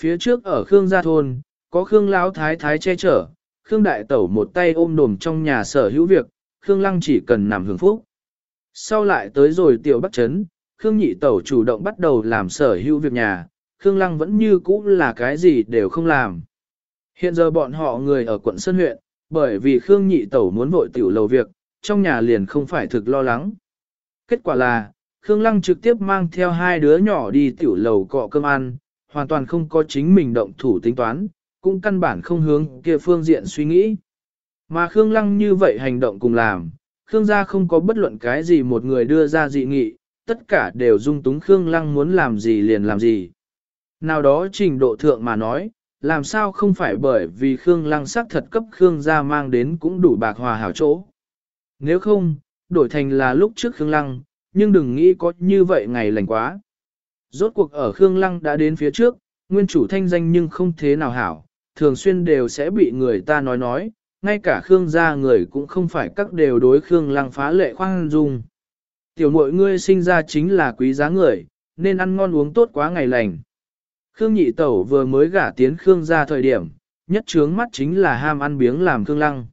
Phía trước ở Khương Gia Thôn, có Khương Lão Thái Thái che chở, Khương Đại Tẩu một tay ôm đồm trong nhà sở hữu việc, Khương Lăng chỉ cần nằm hưởng phúc. Sau lại tới rồi tiểu Bắc Trấn, Khương Nhị Tẩu chủ động bắt đầu làm sở hữu việc nhà, Khương Lăng vẫn như cũ là cái gì đều không làm. Hiện giờ bọn họ người ở quận Sơn huyện, bởi vì Khương Nhị Tẩu muốn vội tiểu lầu việc, trong nhà liền không phải thực lo lắng. Kết quả là, Khương Lăng trực tiếp mang theo hai đứa nhỏ đi tiểu lầu cọ cơm ăn, hoàn toàn không có chính mình động thủ tính toán, cũng căn bản không hướng kia phương diện suy nghĩ. Mà Khương Lăng như vậy hành động cùng làm, Khương gia không có bất luận cái gì một người đưa ra dị nghị, tất cả đều dung túng Khương Lăng muốn làm gì liền làm gì. Nào đó trình độ thượng mà nói, làm sao không phải bởi vì Khương Lăng sắc thật cấp Khương gia mang đến cũng đủ bạc hòa hảo chỗ. Nếu không, đổi thành là lúc trước Khương Lăng, nhưng đừng nghĩ có như vậy ngày lành quá. Rốt cuộc ở Khương Lăng đã đến phía trước, nguyên chủ thanh danh nhưng không thế nào hảo, thường xuyên đều sẽ bị người ta nói nói, ngay cả Khương gia người cũng không phải các đều đối Khương Lăng phá lệ khoan dung. Tiểu muội ngươi sinh ra chính là quý giá người, nên ăn ngon uống tốt quá ngày lành. Khương nhị tẩu vừa mới gả tiến Khương gia thời điểm, nhất trướng mắt chính là ham ăn biếng làm Khương Lăng.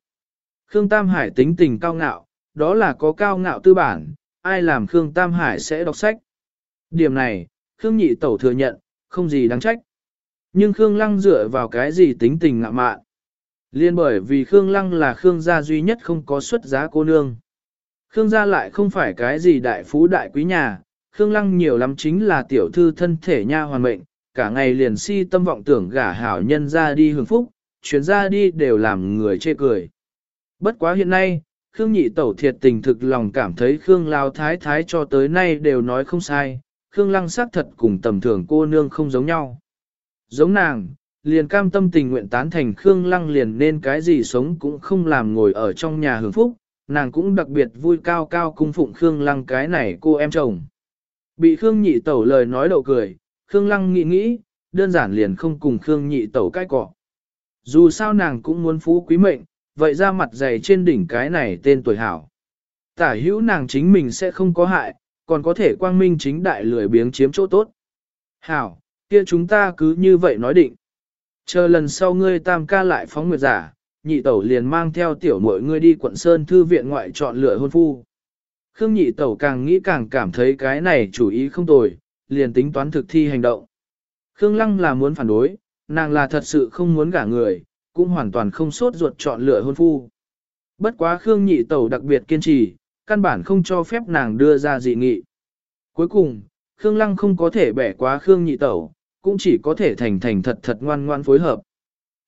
Khương Tam Hải tính tình cao ngạo, đó là có cao ngạo tư bản, ai làm Khương Tam Hải sẽ đọc sách. Điểm này, Khương nhị tẩu thừa nhận, không gì đáng trách. Nhưng Khương Lăng dựa vào cái gì tính tình ngạ mạn. Liên bởi vì Khương Lăng là Khương gia duy nhất không có xuất giá cô nương. Khương gia lại không phải cái gì đại phú đại quý nhà, Khương Lăng nhiều lắm chính là tiểu thư thân thể nha hoàn mệnh, cả ngày liền si tâm vọng tưởng gả hảo nhân ra đi hưởng phúc, chuyến ra đi đều làm người chê cười. Bất quá hiện nay, Khương nhị tẩu thiệt tình thực lòng cảm thấy Khương Lao Thái Thái cho tới nay đều nói không sai, Khương Lăng xác thật cùng tầm thường cô nương không giống nhau. Giống nàng, liền cam tâm tình nguyện tán thành Khương Lăng liền nên cái gì sống cũng không làm ngồi ở trong nhà hưởng phúc, nàng cũng đặc biệt vui cao cao cung phụng Khương Lăng cái này cô em chồng. Bị Khương nhị tẩu lời nói đậu cười, Khương Lăng nghĩ nghĩ, đơn giản liền không cùng Khương nhị tẩu cái cọ. Dù sao nàng cũng muốn phú quý mệnh, vậy ra mặt dày trên đỉnh cái này tên tuổi hảo. Tả hữu nàng chính mình sẽ không có hại, còn có thể quang minh chính đại lười biếng chiếm chỗ tốt. Hảo, kia chúng ta cứ như vậy nói định. Chờ lần sau ngươi tam ca lại phóng nguyệt giả, nhị tẩu liền mang theo tiểu muội ngươi đi quận Sơn Thư viện ngoại chọn lựa hôn phu. Khương nhị tẩu càng nghĩ càng cảm thấy cái này chủ ý không tồi, liền tính toán thực thi hành động. Khương lăng là muốn phản đối, nàng là thật sự không muốn gả người, cũng hoàn toàn không sốt ruột chọn lựa hôn phu. Bất quá Khương nhị tẩu đặc biệt kiên trì, căn bản không cho phép nàng đưa ra dị nghị. Cuối cùng, Khương lăng không có thể bẻ quá Khương nhị tẩu, cũng chỉ có thể thành thành thật thật ngoan ngoan phối hợp.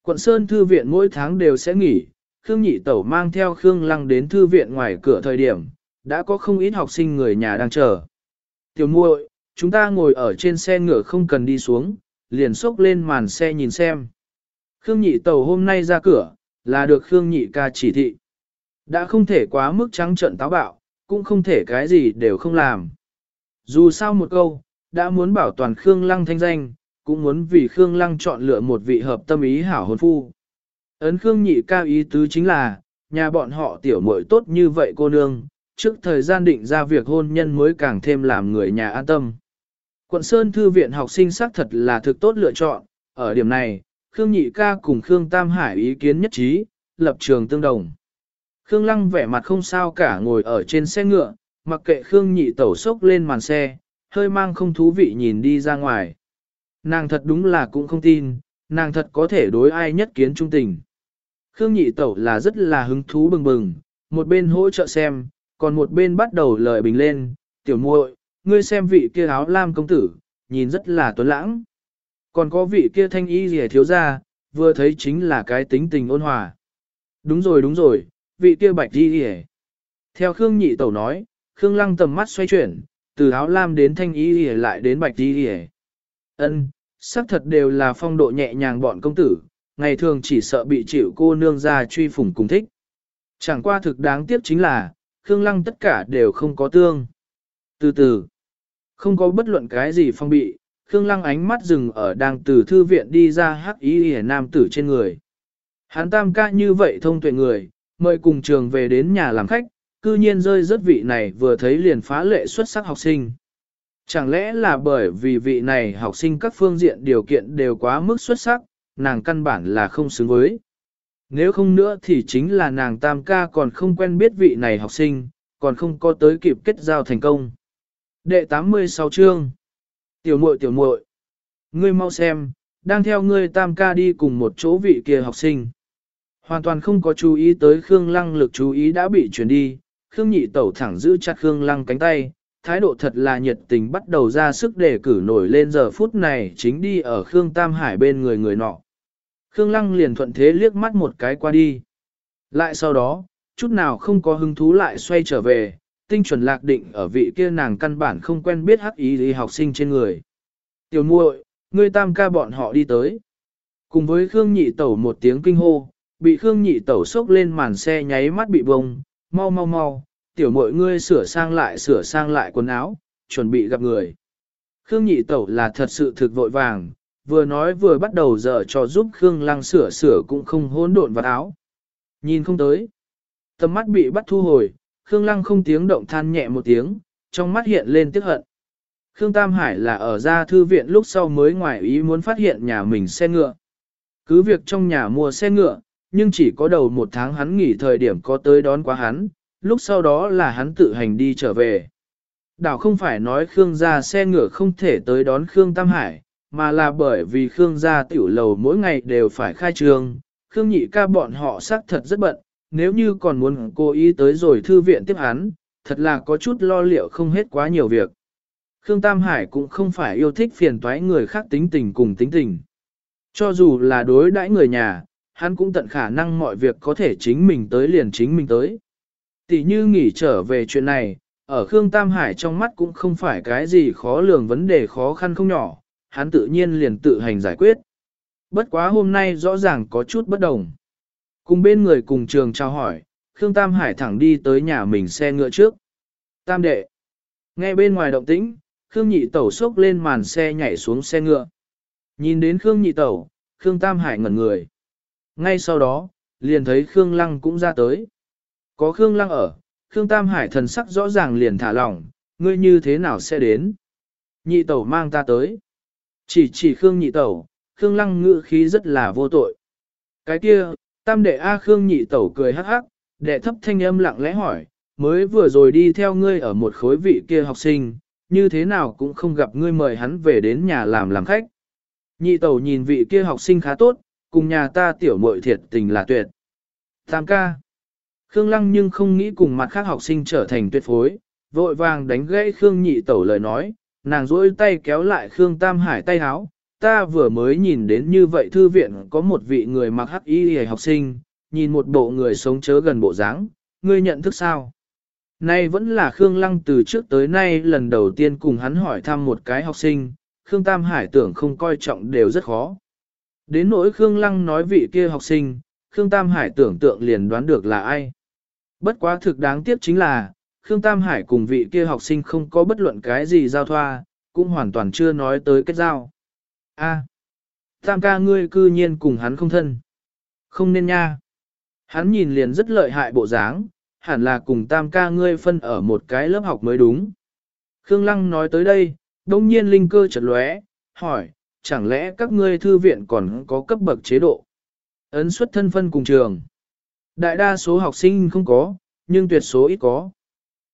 Quận Sơn Thư viện mỗi tháng đều sẽ nghỉ, Khương Nhị Tẩu mang theo Khương Lăng đến thư viện ngoài cửa thời điểm, đã có không ít học sinh người nhà đang chờ. Tiểu muội, chúng ta ngồi ở trên xe ngựa không cần đi xuống, liền xốc lên màn xe nhìn xem. Khương Nhị Tẩu hôm nay ra cửa, là được Khương Nhị ca chỉ thị. Đã không thể quá mức trắng trận táo bạo, cũng không thể cái gì đều không làm. Dù sao một câu, đã muốn bảo toàn Khương Lăng thanh danh, cũng muốn vì Khương Lăng chọn lựa một vị hợp tâm ý hảo hôn phu. Ấn Khương nhị cao ý tứ chính là, nhà bọn họ tiểu muội tốt như vậy cô nương, trước thời gian định ra việc hôn nhân mới càng thêm làm người nhà an tâm. Quận Sơn Thư viện học sinh xác thật là thực tốt lựa chọn, ở điểm này, Khương Nhị ca cùng Khương Tam Hải ý kiến nhất trí, lập trường tương đồng. Khương Lăng vẻ mặt không sao cả ngồi ở trên xe ngựa, mặc kệ Khương Nhị tẩu sốc lên màn xe, hơi mang không thú vị nhìn đi ra ngoài. Nàng thật đúng là cũng không tin, nàng thật có thể đối ai nhất kiến trung tình. Khương nhị tẩu là rất là hứng thú bừng bừng, một bên hỗ trợ xem, còn một bên bắt đầu lời bình lên, tiểu muội, ngươi xem vị kia áo lam công tử, nhìn rất là tuấn lãng. Còn có vị kia thanh y rẻ thiếu ra, vừa thấy chính là cái tính tình ôn hòa. Đúng rồi đúng rồi, vị kia bạch đi hề. Theo Khương nhị tẩu nói, Khương lăng tầm mắt xoay chuyển, từ áo lam đến thanh y hề lại đến bạch đi hề. Ân, xác thật đều là phong độ nhẹ nhàng bọn công tử, ngày thường chỉ sợ bị chịu cô nương ra truy phủng cùng thích. Chẳng qua thực đáng tiếc chính là, Khương Lăng tất cả đều không có tương. Từ từ, không có bất luận cái gì phong bị, Khương Lăng ánh mắt dừng ở đang từ thư viện đi ra hắc ý hề nam tử trên người. Hắn tam ca như vậy thông tuệ người, mời cùng trường về đến nhà làm khách, cư nhiên rơi rất vị này vừa thấy liền phá lệ xuất sắc học sinh. Chẳng lẽ là bởi vì vị này học sinh các phương diện điều kiện đều quá mức xuất sắc, nàng căn bản là không xứng với. Nếu không nữa thì chính là nàng tam ca còn không quen biết vị này học sinh, còn không có tới kịp kết giao thành công. Đệ 86 chương Tiểu muội tiểu muội Ngươi mau xem, đang theo ngươi tam ca đi cùng một chỗ vị kia học sinh. Hoàn toàn không có chú ý tới Khương Lăng lực chú ý đã bị chuyển đi, Khương nhị tẩu thẳng giữ chặt Khương Lăng cánh tay, thái độ thật là nhiệt tình bắt đầu ra sức để cử nổi lên giờ phút này chính đi ở Khương Tam Hải bên người người nọ. Khương Lăng liền thuận thế liếc mắt một cái qua đi. Lại sau đó, chút nào không có hứng thú lại xoay trở về, tinh chuẩn lạc định ở vị kia nàng căn bản không quen biết hắc ý lý học sinh trên người. Tiểu muội, ngươi tam ca bọn họ đi tới. Cùng với Khương nhị tẩu một tiếng kinh hô, bị Khương nhị tẩu sốc lên màn xe nháy mắt bị bông, mau mau mau, tiểu mội ngươi sửa sang lại sửa sang lại quần áo, chuẩn bị gặp người. Khương nhị tẩu là thật sự thực vội vàng, vừa nói vừa bắt đầu dở cho giúp Khương lăng sửa sửa cũng không hỗn độn vào áo. Nhìn không tới. Tầm mắt bị bắt thu hồi, Khương lăng không tiếng động than nhẹ một tiếng, trong mắt hiện lên tiếc hận. Khương Tam Hải là ở ra thư viện lúc sau mới ngoài ý muốn phát hiện nhà mình xe ngựa. Cứ việc trong nhà mua xe ngựa, nhưng chỉ có đầu một tháng hắn nghỉ thời điểm có tới đón quá hắn, lúc sau đó là hắn tự hành đi trở về. Đảo không phải nói Khương gia xe ngựa không thể tới đón Khương Tam Hải, mà là bởi vì Khương gia tiểu lầu mỗi ngày đều phải khai trương, Khương nhị ca bọn họ xác thật rất bận, nếu như còn muốn cố ý tới rồi thư viện tiếp hắn, thật là có chút lo liệu không hết quá nhiều việc. Khương Tam Hải cũng không phải yêu thích phiền toái người khác tính tình cùng tính tình. Cho dù là đối đãi người nhà, hắn cũng tận khả năng mọi việc có thể chính mình tới liền chính mình tới. Tỷ như nghỉ trở về chuyện này, ở Khương Tam Hải trong mắt cũng không phải cái gì khó lường vấn đề khó khăn không nhỏ, hắn tự nhiên liền tự hành giải quyết. Bất quá hôm nay rõ ràng có chút bất đồng. Cùng bên người cùng trường trao hỏi, Khương Tam Hải thẳng đi tới nhà mình xe ngựa trước. Tam đệ. Nghe bên ngoài động tĩnh, Khương Nhị Tẩu sốc lên màn xe nhảy xuống xe ngựa. Nhìn đến Khương Nhị Tẩu, Khương Tam Hải ngẩn người. Ngay sau đó, liền thấy Khương Lăng cũng ra tới. Có Khương Lăng ở, Khương Tam Hải thần sắc rõ ràng liền thả lỏng, ngươi như thế nào sẽ đến? Nhị tẩu mang ta tới. Chỉ chỉ Khương nhị tẩu, Khương Lăng ngự khí rất là vô tội. Cái kia, tam đệ A Khương nhị tẩu cười hắc hắc, đệ thấp thanh âm lặng lẽ hỏi, mới vừa rồi đi theo ngươi ở một khối vị kia học sinh, như thế nào cũng không gặp ngươi mời hắn về đến nhà làm làm khách. Nhị tẩu nhìn vị kia học sinh khá tốt, cùng nhà ta tiểu muội thiệt tình là tuyệt. Tam ca. Khương Lăng nhưng không nghĩ cùng mặt khác học sinh trở thành tuyệt phối, vội vàng đánh gãy Khương nhị tẩu lời nói, nàng duỗi tay kéo lại Khương Tam Hải tay háo, ta vừa mới nhìn đến như vậy thư viện có một vị người mặc hắc y học sinh, nhìn một bộ người sống chớ gần bộ dáng, ngươi nhận thức sao? Nay vẫn là Khương Lăng từ trước tới nay lần đầu tiên cùng hắn hỏi thăm một cái học sinh, Khương Tam Hải tưởng không coi trọng đều rất khó. Đến nỗi Khương Lăng nói vị kia học sinh, Khương Tam Hải tưởng tượng liền đoán được là ai. Bất quá thực đáng tiếc chính là, Khương Tam Hải cùng vị kia học sinh không có bất luận cái gì giao thoa, cũng hoàn toàn chưa nói tới kết giao. A, Tam ca ngươi cư nhiên cùng hắn không thân. Không nên nha. Hắn nhìn liền rất lợi hại bộ dáng, hẳn là cùng Tam ca ngươi phân ở một cái lớp học mới đúng. Khương Lăng nói tới đây, đông nhiên linh cơ chợt lóe, hỏi, chẳng lẽ các ngươi thư viện còn có cấp bậc chế độ? Ấn xuất thân phân cùng trường. Đại đa số học sinh không có, nhưng tuyệt số ít có.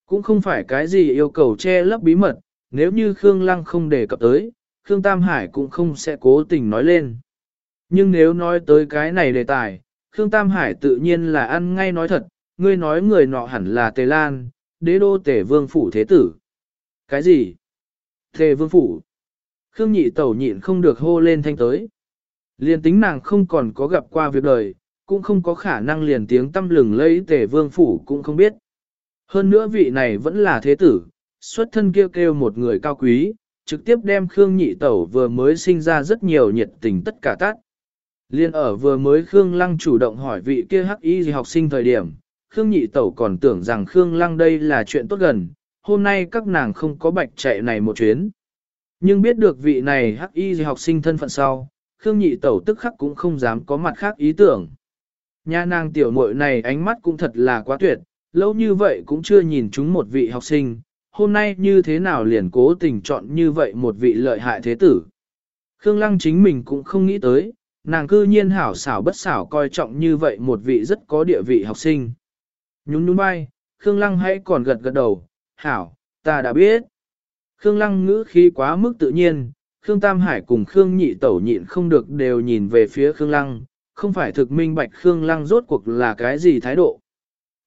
Cũng không phải cái gì yêu cầu che lấp bí mật, nếu như Khương Lăng không đề cập tới, Khương Tam Hải cũng không sẽ cố tình nói lên. Nhưng nếu nói tới cái này đề tài, Khương Tam Hải tự nhiên là ăn ngay nói thật, ngươi nói người nọ hẳn là Tề Lan, đế đô Tề Vương Phủ Thế Tử. Cái gì? Tề Vương Phủ. Khương nhị tẩu nhịn không được hô lên thanh tới. Liên tính nàng không còn có gặp qua việc đời, cũng không có khả năng liền tiếng tâm lừng lấy tề vương phủ cũng không biết. Hơn nữa vị này vẫn là thế tử, xuất thân kêu kêu một người cao quý, trực tiếp đem Khương Nhị Tẩu vừa mới sinh ra rất nhiều nhiệt tình tất cả tát. Liên ở vừa mới Khương Lăng chủ động hỏi vị kia hắc y gì học sinh thời điểm, Khương Nhị Tẩu còn tưởng rằng Khương Lăng đây là chuyện tốt gần, hôm nay các nàng không có bạch chạy này một chuyến. Nhưng biết được vị này hắc y gì học sinh thân phận sau, Khương Nhị Tẩu tức khắc cũng không dám có mặt khác ý tưởng. nha nàng tiểu muội này ánh mắt cũng thật là quá tuyệt, lâu như vậy cũng chưa nhìn chúng một vị học sinh, hôm nay như thế nào liền cố tình chọn như vậy một vị lợi hại thế tử. Khương Lăng chính mình cũng không nghĩ tới, nàng cư nhiên hảo xảo bất xảo coi trọng như vậy một vị rất có địa vị học sinh. Nhún nhún vai, Khương Lăng hãy còn gật gật đầu, hảo, ta đã biết. Khương Lăng ngữ khí quá mức tự nhiên, Khương Tam Hải cùng Khương Nhị Tẩu nhịn không được đều nhìn về phía Khương Lăng, không phải thực minh bạch Khương Lăng rốt cuộc là cái gì thái độ.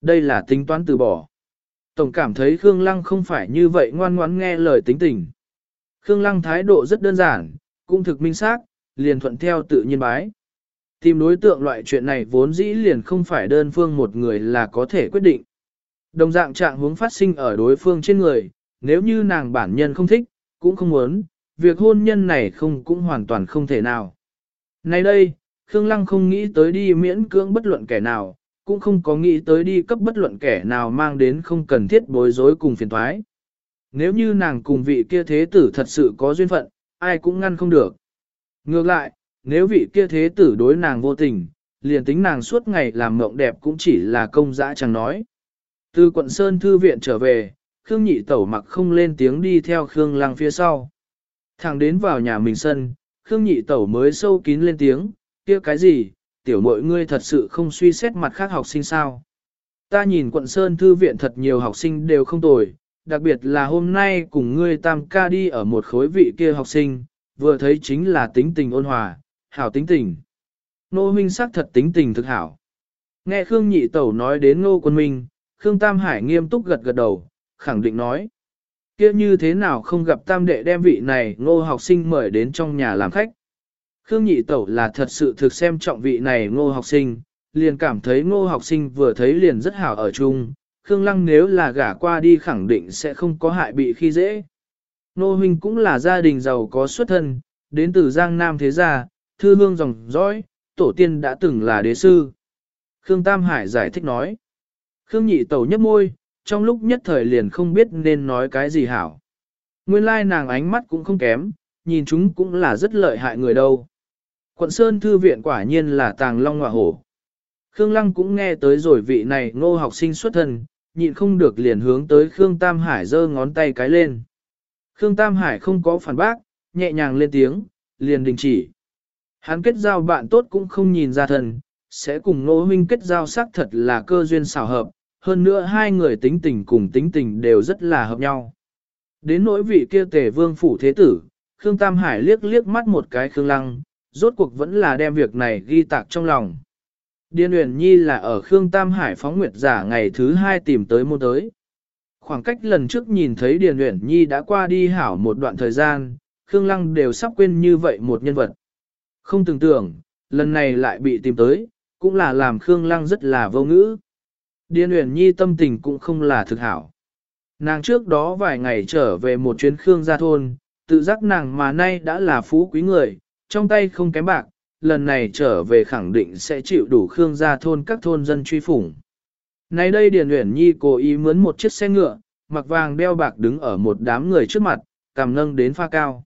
Đây là tính toán từ bỏ. Tổng cảm thấy Khương Lăng không phải như vậy ngoan ngoãn nghe lời tính tình. Khương Lăng thái độ rất đơn giản, cũng thực minh xác, liền thuận theo tự nhiên bái. Tìm đối tượng loại chuyện này vốn dĩ liền không phải đơn phương một người là có thể quyết định. Đồng dạng trạng hướng phát sinh ở đối phương trên người, nếu như nàng bản nhân không thích, cũng không muốn, việc hôn nhân này không cũng hoàn toàn không thể nào. Nay đây, Khương Lăng không nghĩ tới đi miễn cưỡng bất luận kẻ nào, cũng không có nghĩ tới đi cấp bất luận kẻ nào mang đến không cần thiết bối rối cùng phiền thoái. Nếu như nàng cùng vị kia thế tử thật sự có duyên phận, ai cũng ngăn không được. Ngược lại, nếu vị kia thế tử đối nàng vô tình, liền tính nàng suốt ngày làm mộng đẹp cũng chỉ là công dã chẳng nói. Từ quận Sơn Thư viện trở về, Khương Nhị Tẩu mặc không lên tiếng đi theo Khương Lăng phía sau. Thẳng đến vào nhà mình sân, Khương Nhị Tẩu mới sâu kín lên tiếng, kia cái gì, tiểu mội ngươi thật sự không suy xét mặt khác học sinh sao. Ta nhìn quận Sơn Thư viện thật nhiều học sinh đều không tồi, đặc biệt là hôm nay cùng ngươi tam ca đi ở một khối vị kia học sinh, vừa thấy chính là tính tình ôn hòa, hảo tính tình. Nô huynh sắc thật tính tình thực hảo. Nghe Khương Nhị Tẩu nói đến Ngô Quân Minh, Khương Tam Hải nghiêm túc gật gật đầu, khẳng định nói. kia như thế nào không gặp Tam Đệ đem vị này ngô học sinh mời đến trong nhà làm khách. Khương Nhị Tẩu là thật sự thực xem trọng vị này ngô học sinh, liền cảm thấy ngô học sinh vừa thấy liền rất hảo ở chung. Khương Lăng nếu là gả qua đi khẳng định sẽ không có hại bị khi dễ. Nô huynh cũng là gia đình giàu có xuất thân, đến từ Giang Nam thế gia, thư hương dòng dõi, tổ tiên đã từng là đế sư. Khương Tam Hải giải thích nói. Khương Nhị Tẩu nhấp môi, trong lúc nhất thời liền không biết nên nói cái gì hảo. Nguyên lai nàng ánh mắt cũng không kém, nhìn chúng cũng là rất lợi hại người đâu. Quận Sơn Thư viện quả nhiên là tàng long ngọa hổ. Khương Lăng cũng nghe tới rồi vị này ngô học sinh xuất thân, nhịn không được liền hướng tới Khương Tam Hải giơ ngón tay cái lên. Khương Tam Hải không có phản bác, nhẹ nhàng lên tiếng, liền đình chỉ. Hắn kết giao bạn tốt cũng không nhìn ra thần, sẽ cùng Ngô huynh kết giao xác thật là cơ duyên xảo hợp, hơn nữa hai người tính tình cùng tính tình đều rất là hợp nhau. Đến nỗi vị kia tề vương phủ thế tử, Khương Tam Hải liếc liếc mắt một cái Khương Lăng, rốt cuộc vẫn là đem việc này ghi tạc trong lòng. Điên Uyển Nhi là ở Khương Tam Hải phóng nguyệt giả ngày thứ hai tìm tới môn tới. Khoảng cách lần trước nhìn thấy Điền Uyển Nhi đã qua đi hảo một đoạn thời gian, Khương Lăng đều sắp quên như vậy một nhân vật. Không tưởng tưởng, lần này lại bị tìm tới, cũng là làm Khương Lăng rất là vô ngữ. Điền Uyển Nhi tâm tình cũng không là thực hảo. Nàng trước đó vài ngày trở về một chuyến Khương gia thôn, tự giác nàng mà nay đã là phú quý người, trong tay không kém bạc, lần này trở về khẳng định sẽ chịu đủ Khương gia thôn các thôn dân truy phủng. Nay đây Điền Uyển Nhi cố ý mướn một chiếc xe ngựa, mặc vàng đeo bạc đứng ở một đám người trước mặt, cầm nâng đến pha cao.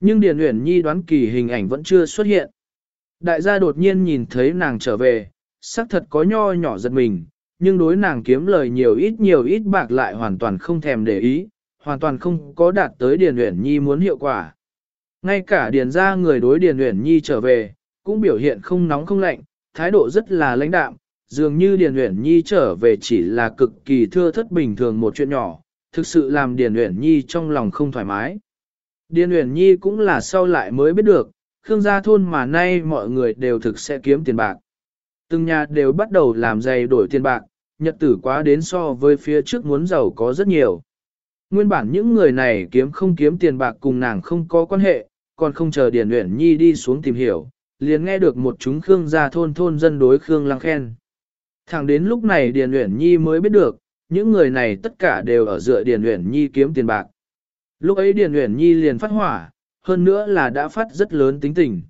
Nhưng Điền Uyển Nhi đoán kỳ hình ảnh vẫn chưa xuất hiện. Đại gia đột nhiên nhìn thấy nàng trở về, xác thật có nho nhỏ giật mình, nhưng đối nàng kiếm lời nhiều ít nhiều ít bạc lại hoàn toàn không thèm để ý, hoàn toàn không có đạt tới Điền Uyển Nhi muốn hiệu quả. Ngay cả Điền gia người đối Điền Uyển Nhi trở về, cũng biểu hiện không nóng không lạnh, thái độ rất là lãnh đạm, dường như Điền Uyển Nhi trở về chỉ là cực kỳ thưa thất bình thường một chuyện nhỏ, thực sự làm Điền Uyển Nhi trong lòng không thoải mái. Điền Uyển Nhi cũng là sau lại mới biết được, Khương gia thôn mà nay mọi người đều thực sẽ kiếm tiền bạc. Từng nhà đều bắt đầu làm giày đổi tiền bạc, nhật tử quá đến so với phía trước muốn giàu có rất nhiều. Nguyên bản những người này kiếm không kiếm tiền bạc cùng nàng không có quan hệ, còn không chờ Điền Uyển Nhi đi xuống tìm hiểu, liền nghe được một chúng Khương gia thôn thôn dân đối Khương Lăng khen. Thẳng đến lúc này Điền Uyển Nhi mới biết được, những người này tất cả đều ở dựa Điền Uyển Nhi kiếm tiền bạc. Lúc ấy Điền Uyển Nhi liền phát hỏa, hơn nữa là đã phát rất lớn tính tình.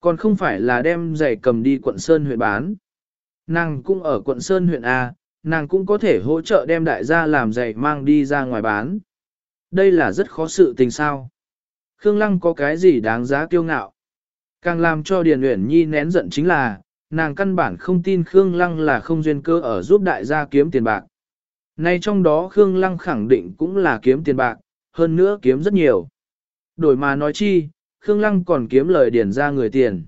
Còn không phải là đem giày cầm đi quận Sơn huyện bán. Nàng cũng ở quận Sơn huyện A, nàng cũng có thể hỗ trợ đem đại gia làm giày mang đi ra ngoài bán. Đây là rất khó sự tình sao. Khương Lăng có cái gì đáng giá kiêu ngạo. Càng làm cho Điền Uyển Nhi nén giận chính là, nàng căn bản không tin Khương Lăng là không duyên cơ ở giúp đại gia kiếm tiền bạc. Nay trong đó Khương Lăng khẳng định cũng là kiếm tiền bạc, hơn nữa kiếm rất nhiều. Đổi mà nói chi, Khương Lăng còn kiếm lời điền ra người tiền.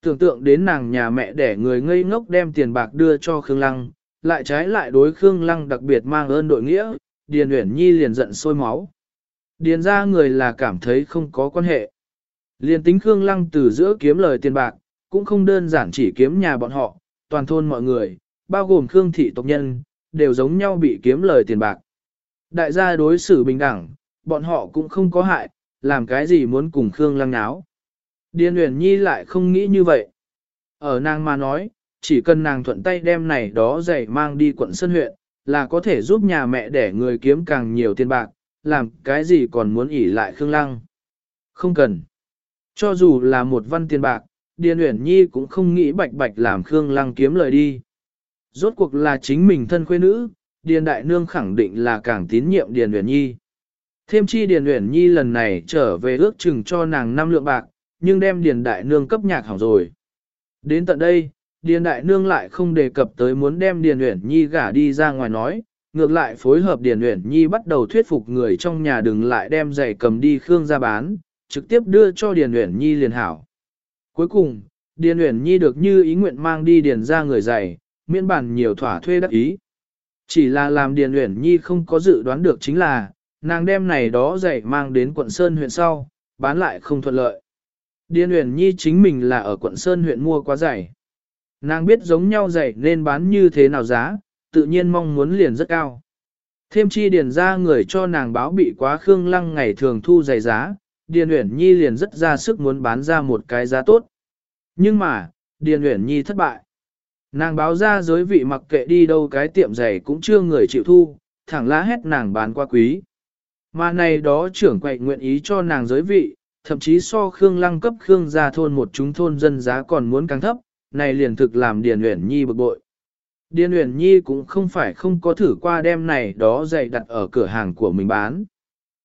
Tưởng tượng đến nàng nhà mẹ để người ngây ngốc đem tiền bạc đưa cho Khương Lăng, lại trái lại đối Khương Lăng đặc biệt mang ơn đội nghĩa, Điền Uyển Nhi liền giận sôi máu. Điền ra người là cảm thấy không có quan hệ. Liền tính Khương Lăng từ giữa kiếm lời tiền bạc, cũng không đơn giản chỉ kiếm nhà bọn họ, toàn thôn mọi người, bao gồm Khương thị tộc nhân, đều giống nhau bị kiếm lời tiền bạc. Đại gia đối xử bình đẳng, bọn họ cũng không có hại, làm cái gì muốn cùng Khương Lăng náo. Điền Uyển Nhi lại không nghĩ như vậy. Ở nàng mà nói, chỉ cần nàng thuận tay đem này đó giày mang đi quận Sơn huyện, là có thể giúp nhà mẹ để người kiếm càng nhiều tiền bạc, làm cái gì còn muốn ỉ lại Khương Lăng. Không cần. Cho dù là một văn tiền bạc, Điền Uyển Nhi cũng không nghĩ bạch bạch làm Khương Lăng kiếm lời đi. Rốt cuộc là chính mình thân khuê nữ, Điền Đại Nương khẳng định là càng tín nhiệm Điền Uyển Nhi. Thêm chi Điền Uyển Nhi lần này trở về ước chừng cho nàng năm lượng bạc, nhưng đem Điền Đại Nương cấp nhạc hỏng rồi. Đến tận đây, Điền Đại Nương lại không đề cập tới muốn đem Điền Uyển Nhi gả đi ra ngoài nói, ngược lại phối hợp Điền Uyển Nhi bắt đầu thuyết phục người trong nhà đừng lại đem giày cầm đi Khương ra bán, trực tiếp đưa cho Điền Uyển Nhi liền hảo. Cuối cùng, Điền Uyển Nhi được như ý nguyện mang đi Điền ra người giày, miễn bản nhiều thỏa thuê đắc ý. Chỉ là làm Điền Uyển Nhi không có dự đoán được chính là, nàng đem này đó dạy mang đến quận Sơn huyện sau, bán lại không thuận lợi. Điền Uyển Nhi chính mình là ở quận Sơn huyện mua quá giày. Nàng biết giống nhau giày nên bán như thế nào giá, tự nhiên mong muốn liền rất cao. Thêm chi điền ra người cho nàng báo bị quá khương lăng ngày thường thu giày giá, Điền Uyển Nhi liền rất ra sức muốn bán ra một cái giá tốt. Nhưng mà, Điền Uyển Nhi thất bại. Nàng báo ra giới vị mặc kệ đi đâu cái tiệm giày cũng chưa người chịu thu, thẳng lá hét nàng bán qua quý. Mà này đó trưởng quậy nguyện ý cho nàng giới vị, thậm chí so Khương Lăng cấp Khương gia thôn một chúng thôn dân giá còn muốn càng thấp, này liền thực làm Điền Uyển Nhi bực bội. Điền Uyển Nhi cũng không phải không có thử qua đem này đó giày đặt ở cửa hàng của mình bán.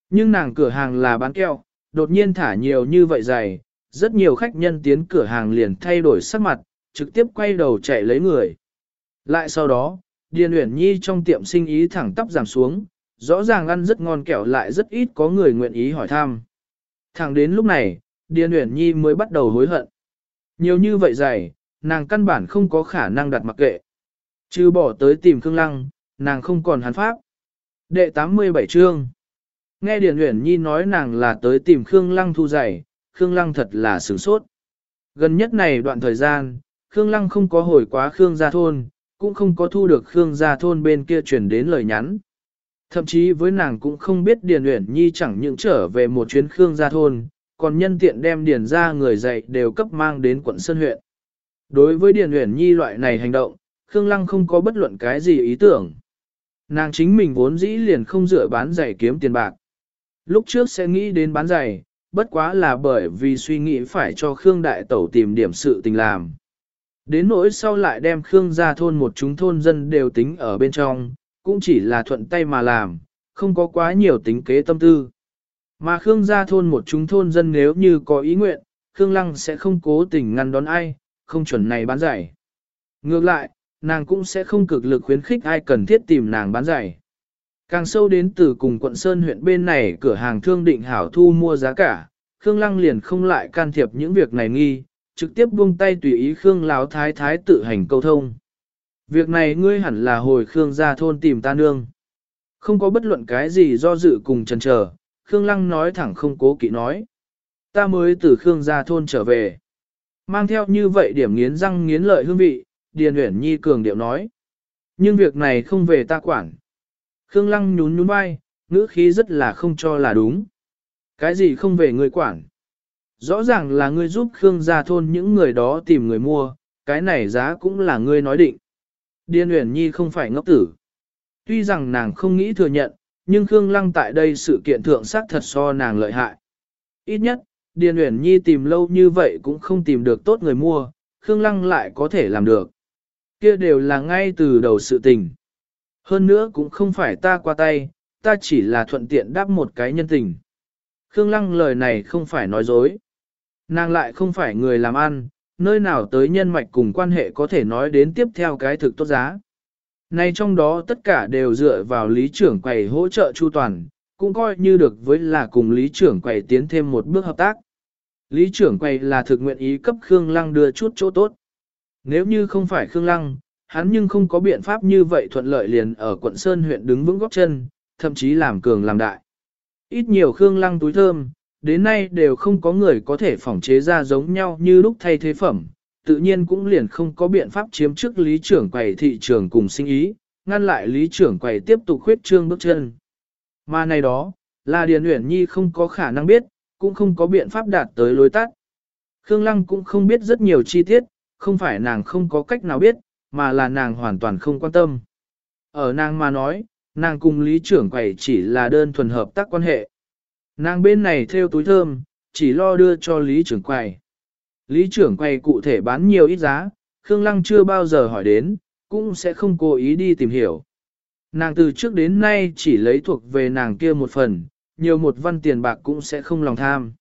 Nhưng nàng cửa hàng là bán keo, đột nhiên thả nhiều như vậy giày, rất nhiều khách nhân tiến cửa hàng liền thay đổi sắc mặt, trực tiếp quay đầu chạy lấy người. Lại sau đó, Điền Uyển Nhi trong tiệm sinh ý thẳng tắp giảm xuống, rõ ràng ăn rất ngon kẹo lại rất ít có người nguyện ý hỏi thăm. Thẳng đến lúc này, Điền Uyển Nhi mới bắt đầu hối hận. Nhiều như vậy dày, nàng căn bản không có khả năng đặt mặc kệ. Chứ bỏ tới tìm Khương Lăng, nàng không còn hắn pháp. Đệ 87 chương Nghe Điền Uyển Nhi nói nàng là tới tìm Khương Lăng thu giày, Khương Lăng thật là sửng sốt. Gần nhất này đoạn thời gian, Khương Lăng không có hồi quá Khương Gia Thôn, cũng không có thu được Khương Gia Thôn bên kia chuyển đến lời nhắn. Thậm chí với nàng cũng không biết Điền Uyển Nhi chẳng những trở về một chuyến Khương Gia Thôn, còn nhân tiện đem Điền ra người dạy đều cấp mang đến quận Sơn huyện. Đối với Điền Uyển Nhi loại này hành động, Khương Lăng không có bất luận cái gì ý tưởng. Nàng chính mình vốn dĩ liền không dựa bán giày kiếm tiền bạc. Lúc trước sẽ nghĩ đến bán giày, bất quá là bởi vì suy nghĩ phải cho Khương Đại Tẩu tìm điểm sự tình làm. Đến nỗi sau lại đem Khương ra thôn một chúng thôn dân đều tính ở bên trong, cũng chỉ là thuận tay mà làm, không có quá nhiều tính kế tâm tư. Mà Khương gia thôn một chúng thôn dân nếu như có ý nguyện, Khương Lăng sẽ không cố tình ngăn đón ai, không chuẩn này bán giải. Ngược lại, nàng cũng sẽ không cực lực khuyến khích ai cần thiết tìm nàng bán giải. Càng sâu đến từ cùng quận Sơn huyện bên này cửa hàng thương định hảo thu mua giá cả, Khương Lăng liền không lại can thiệp những việc này nghi, trực tiếp buông tay tùy ý Khương Láo Thái Thái tự hành câu thông. Việc này ngươi hẳn là hồi Khương ra thôn tìm ta nương. Không có bất luận cái gì do dự cùng chần chờ, Khương Lăng nói thẳng không cố kỵ nói. Ta mới từ Khương ra thôn trở về. Mang theo như vậy điểm nghiến răng nghiến lợi hương vị, Điền Uyển Nhi cường điệu nói. Nhưng việc này không về ta quản. Khương Lăng nhún nhún vai, ngữ khí rất là không cho là đúng. Cái gì không về ngươi quản? Rõ ràng là ngươi giúp Khương gia thôn những người đó tìm người mua, cái này giá cũng là ngươi nói định. Điền Uyển Nhi không phải ngốc tử. Tuy rằng nàng không nghĩ thừa nhận, nhưng Khương Lăng tại đây sự kiện thượng xác thật so nàng lợi hại. Ít nhất, Điền Uyển Nhi tìm lâu như vậy cũng không tìm được tốt người mua, Khương Lăng lại có thể làm được. Kia đều là ngay từ đầu sự tình. Hơn nữa cũng không phải ta qua tay, ta chỉ là thuận tiện đáp một cái nhân tình. Khương Lăng lời này không phải nói dối. Nàng lại không phải người làm ăn, nơi nào tới nhân mạch cùng quan hệ có thể nói đến tiếp theo cái thực tốt giá. Này trong đó tất cả đều dựa vào lý trưởng quầy hỗ trợ chu toàn, cũng coi như được với là cùng lý trưởng quầy tiến thêm một bước hợp tác. Lý trưởng quầy là thực nguyện ý cấp Khương Lăng đưa chút chỗ tốt. Nếu như không phải Khương Lăng, hắn nhưng không có biện pháp như vậy thuận lợi liền ở quận Sơn huyện đứng vững góc chân, thậm chí làm cường làm đại. Ít nhiều Khương Lăng túi thơm, đến nay đều không có người có thể phỏng chế ra giống nhau như lúc thay thế phẩm, tự nhiên cũng liền không có biện pháp chiếm trước lý trưởng quầy thị trường cùng sinh ý, ngăn lại lý trưởng quầy tiếp tục khuyết trương bước chân. Mà này đó, là Điền Uyển Nhi không có khả năng biết, cũng không có biện pháp đạt tới lối tắt. Khương Lăng cũng không biết rất nhiều chi tiết, không phải nàng không có cách nào biết, mà là nàng hoàn toàn không quan tâm. Ở nàng mà nói, nàng cùng lý trưởng quầy chỉ là đơn thuần hợp tác quan hệ. Nàng bên này theo túi thơm, chỉ lo đưa cho lý trưởng quầy. Lý trưởng quầy cụ thể bán nhiều ít giá, Khương Lăng chưa bao giờ hỏi đến, cũng sẽ không cố ý đi tìm hiểu. Nàng từ trước đến nay chỉ lấy thuộc về nàng kia một phần, nhiều một văn tiền bạc cũng sẽ không lòng tham.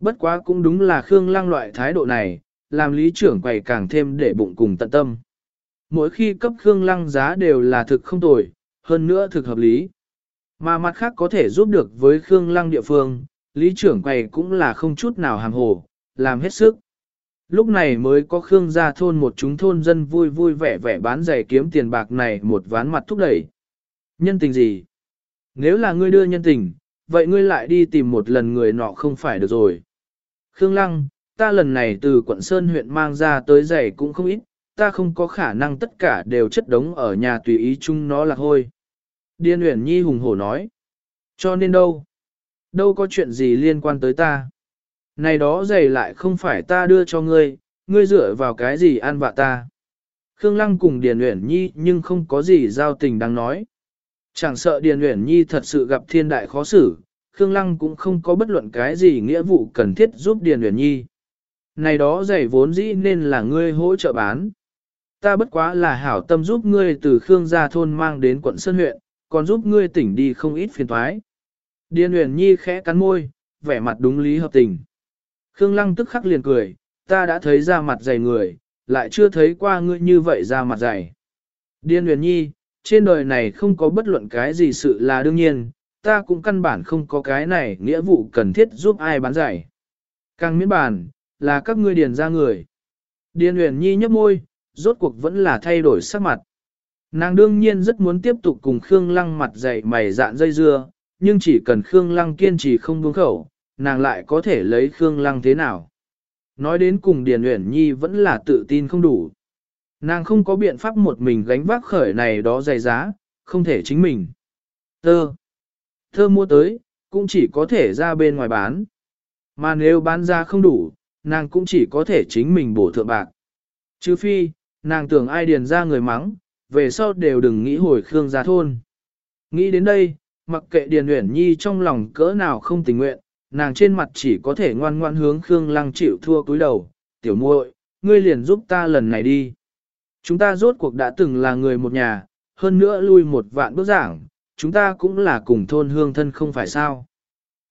Bất quá cũng đúng là Khương Lăng loại thái độ này, làm lý trưởng quầy càng thêm để bụng cùng tận tâm. Mỗi khi cấp Khương Lăng giá đều là thực không tồi, hơn nữa thực hợp lý. Mà mặt khác có thể giúp được với Khương Lăng địa phương, lý trưởng quầy cũng là không chút nào hàng hồ, làm hết sức. Lúc này mới có Khương gia thôn một chúng thôn dân vui vui vẻ vẻ bán giày kiếm tiền bạc này một ván mặt thúc đẩy. Nhân tình gì? Nếu là ngươi đưa nhân tình, vậy ngươi lại đi tìm một lần người nọ không phải được rồi. Khương Lăng, ta lần này từ quận Sơn huyện mang ra tới giày cũng không ít, ta không có khả năng tất cả đều chất đống ở nhà tùy ý chung nó là hôi. Điên Uyển Nhi hùng hổ nói. Cho nên đâu? Đâu có chuyện gì liên quan tới ta? Này đó giày lại không phải ta đưa cho ngươi, ngươi dựa vào cái gì ăn vạ ta? Khương Lăng cùng Điền Uyển Nhi nhưng không có gì giao tình đang nói. Chẳng sợ Điền Uyển Nhi thật sự gặp thiên đại khó xử, Khương Lăng cũng không có bất luận cái gì nghĩa vụ cần thiết giúp Điền Uyển Nhi. Này đó giày vốn dĩ nên là ngươi hỗ trợ bán. Ta bất quá là hảo tâm giúp ngươi từ Khương gia thôn mang đến quận Sơn huyện, còn giúp ngươi tỉnh đi không ít phiền toái. Điền Uyển Nhi khẽ cắn môi, vẻ mặt đúng lý hợp tình. Khương Lăng tức khắc liền cười, ta đã thấy ra mặt dày người, lại chưa thấy qua ngươi như vậy ra mặt dày. Điền Uyển Nhi, trên đời này không có bất luận cái gì sự là đương nhiên, ta cũng căn bản không có cái này nghĩa vụ cần thiết giúp ai bán giải. Càng miễn bản, là các ngươi điền ra người. Điền Uyển Nhi nhấp môi, rốt cuộc vẫn là thay đổi sắc mặt. Nàng đương nhiên rất muốn tiếp tục cùng Khương Lăng mặt dày mày dạn dây dưa, nhưng chỉ cần Khương Lăng kiên trì không buông khẩu, nàng lại có thể lấy Khương Lăng thế nào. Nói đến cùng Điền Uyển Nhi vẫn là tự tin không đủ. Nàng không có biện pháp một mình gánh vác khởi này đó dày giá, không thể chính mình. Tơ. Thơ mua tới, cũng chỉ có thể ra bên ngoài bán. Mà nếu bán ra không đủ, nàng cũng chỉ có thể chính mình bổ thượng bạc. Chứ phi, nàng tưởng ai điền ra người mắng, về sau đều đừng nghĩ hồi Khương gia thôn. Nghĩ đến đây, mặc kệ Điền Uyển Nhi trong lòng cỡ nào không tình nguyện, nàng trên mặt chỉ có thể ngoan ngoan hướng Khương Lăng chịu thua cúi đầu, tiểu muội, ngươi liền giúp ta lần này đi. Chúng ta rốt cuộc đã từng là người một nhà, hơn nữa lui một vạn bước giảng, chúng ta cũng là cùng thôn hương thân không phải sao.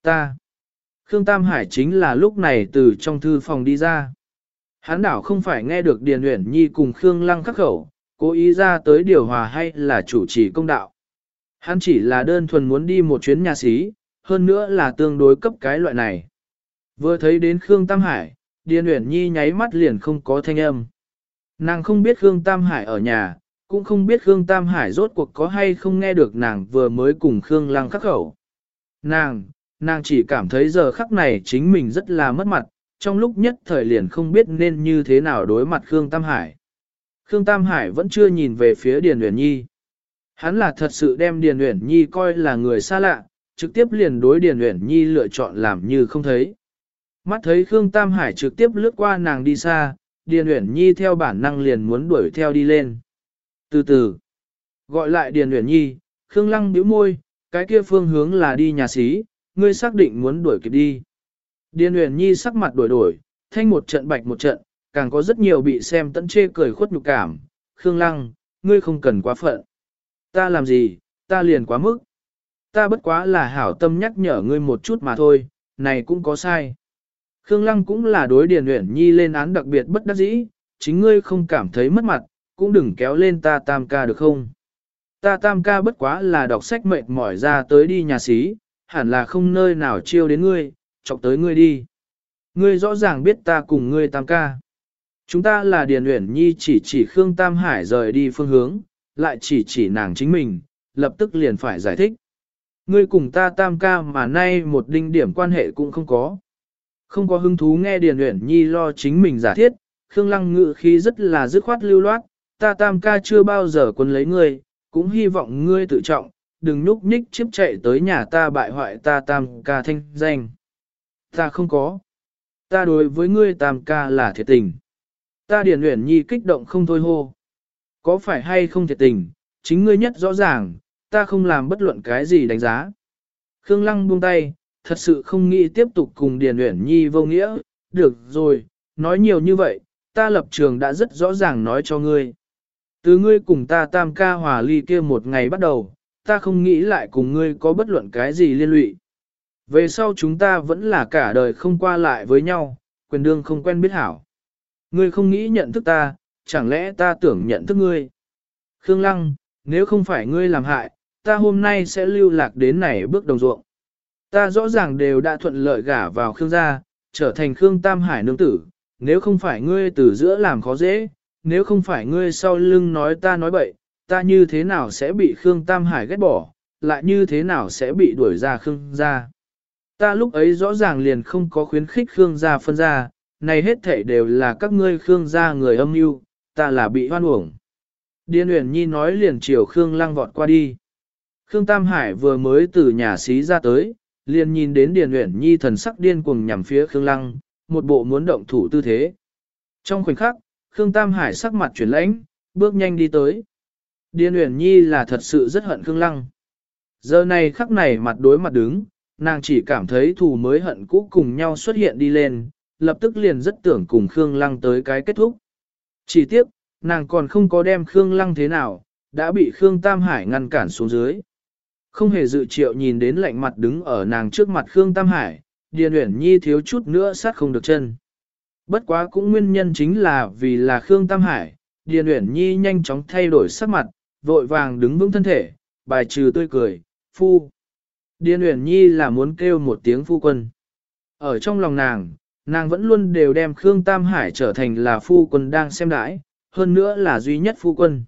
Ta. Khương Tam Hải chính là lúc này từ trong thư phòng đi ra. Hán đảo không phải nghe được Điền Uyển Nhi cùng Khương Lăng khắc khẩu, cố ý ra tới điều hòa hay là chủ trì công đạo. Hắn chỉ là đơn thuần muốn đi một chuyến nhà xí, hơn nữa là tương đối cấp cái loại này. Vừa thấy đến Khương Tam Hải, Điền Uyển Nhi nháy mắt liền không có thanh âm. Nàng không biết Khương Tam Hải ở nhà, cũng không biết Khương Tam Hải rốt cuộc có hay không nghe được nàng vừa mới cùng Khương Lăng khắc khẩu. Nàng, nàng chỉ cảm thấy giờ khắc này chính mình rất là mất mặt, trong lúc nhất thời liền không biết nên như thế nào đối mặt Khương Tam Hải. Khương Tam Hải vẫn chưa nhìn về phía Điền Uyển Nhi. Hắn là thật sự đem Điền Uyển Nhi coi là người xa lạ, trực tiếp liền đối Điền Uyển Nhi lựa chọn làm như không thấy. Mắt thấy Khương Tam Hải trực tiếp lướt qua nàng đi xa, Điền Uyển Nhi theo bản năng liền muốn đuổi theo đi lên. Từ từ, gọi lại Điền Uyển Nhi, Khương Lăng bĩu môi, cái kia phương hướng là đi nhà xí, ngươi xác định muốn đuổi kịp đi. Điền Uyển Nhi sắc mặt đổi đổi, thanh một trận bạch một trận, càng có rất nhiều bị xem tận chê cười khuất nhục cảm. Khương Lăng, ngươi không cần quá phận. Ta làm gì, ta liền quá mức. Ta bất quá là hảo tâm nhắc nhở ngươi một chút mà thôi, này cũng có sai. Khương Lăng cũng là đối Điền Uyển Nhi lên án đặc biệt bất đắc dĩ, chính ngươi không cảm thấy mất mặt, cũng đừng kéo lên ta tam ca được không? Ta tam ca bất quá là đọc sách mệt mỏi ra tới đi nhà xí, hẳn là không nơi nào chiêu đến ngươi, chọc tới ngươi đi. Ngươi rõ ràng biết ta cùng ngươi tam ca. Chúng ta là Điền Uyển Nhi chỉ chỉ Khương Tam Hải rời đi phương hướng, lại chỉ chỉ nàng chính mình, lập tức liền phải giải thích. Ngươi cùng ta tam ca mà nay một đinh điểm quan hệ cũng không có. Không có hứng thú nghe Điền Uyển Nhi lo chính mình giả thiết, Khương Lăng ngự khí rất là dứt khoát lưu loát, ta tam ca chưa bao giờ quân lấy ngươi, cũng hy vọng ngươi tự trọng, đừng nhúc nhích chiếp chạy tới nhà ta bại hoại ta tam ca thanh danh. Ta không có. Ta đối với ngươi tam ca là thiệt tình. Ta Điền Uyển Nhi kích động không thôi hô. Có phải hay không thiệt tình, chính ngươi nhất rõ ràng, ta không làm bất luận cái gì đánh giá. Khương Lăng buông tay, thật sự không nghĩ tiếp tục cùng Điền Uyển Nhi vô nghĩa, được rồi, nói nhiều như vậy, ta lập trường đã rất rõ ràng nói cho ngươi. Từ ngươi cùng ta tam ca hòa ly kia một ngày bắt đầu, ta không nghĩ lại cùng ngươi có bất luận cái gì liên lụy. Về sau chúng ta vẫn là cả đời không qua lại với nhau, quyền đương không quen biết hảo. Ngươi không nghĩ nhận thức ta, chẳng lẽ ta tưởng nhận thức ngươi? Khương Lăng, nếu không phải ngươi làm hại, ta hôm nay sẽ lưu lạc đến này bước đồng ruộng. Ta rõ ràng đều đã thuận lợi gả vào Khương gia, trở thành Khương Tam Hải nương tử, nếu không phải ngươi từ giữa làm khó dễ, nếu không phải ngươi sau lưng nói ta nói bậy, ta như thế nào sẽ bị Khương Tam Hải ghét bỏ, lại như thế nào sẽ bị đuổi ra Khương gia. Ta lúc ấy rõ ràng liền không có khuyến khích Khương gia phân ra, này hết thảy đều là các ngươi Khương gia người âm mưu, ta là bị hoan uổng. Điên Uyển Nhi nói liền chiều Khương Lăng vọt qua đi. Khương Tam Hải vừa mới từ nhà xí ra tới, liền nhìn đến Điền Uyển Nhi thần sắc điên cuồng nhằm phía Khương Lăng, một bộ muốn động thủ tư thế. Trong khoảnh khắc, Khương Tam Hải sắc mặt chuyển lãnh, bước nhanh đi tới. Điền Uyển Nhi là thật sự rất hận Khương Lăng. Giờ này khắc này mặt đối mặt đứng, nàng chỉ cảm thấy thù mới hận cũ cùng nhau xuất hiện đi lên, lập tức liền rất tưởng cùng Khương Lăng tới cái kết thúc. Chỉ tiếc, nàng còn không có đem Khương Lăng thế nào, đã bị Khương Tam Hải ngăn cản xuống dưới. Không hề dự triệu nhìn đến lạnh mặt đứng ở nàng trước mặt Khương Tam Hải, Điền Uyển Nhi thiếu chút nữa sát không được chân. Bất quá cũng nguyên nhân chính là vì là Khương Tam Hải, Điền Uyển Nhi nhanh chóng thay đổi sắc mặt, vội vàng đứng vững thân thể, bài trừ tươi cười, phu. Điền Uyển Nhi là muốn kêu một tiếng phu quân. Ở trong lòng nàng, nàng vẫn luôn đều đem Khương Tam Hải trở thành là phu quân đang xem đãi, hơn nữa là duy nhất phu quân.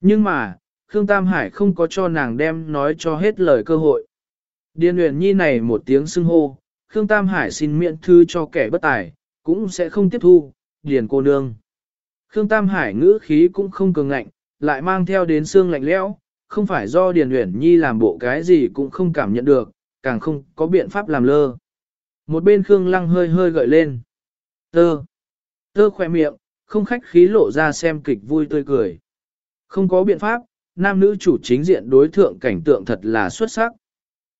Nhưng mà, Khương Tam Hải không có cho nàng đem nói cho hết lời cơ hội. Điền Uyển Nhi này một tiếng xưng hô, Khương Tam Hải xin miễn thư cho kẻ bất tài, cũng sẽ không tiếp thu, Điền cô nương. Khương Tam Hải ngữ khí cũng không cường ngạnh, lại mang theo đến xương lạnh lẽo, không phải do Điền Uyển Nhi làm bộ cái gì cũng không cảm nhận được, càng không có biện pháp làm lơ. Một bên Khương Lăng hơi hơi gợi lên. Tơ. Tơ khỏe miệng, không khách khí lộ ra xem kịch vui tươi cười. Không có biện pháp, nam nữ chủ chính diện đối thượng cảnh tượng thật là xuất sắc.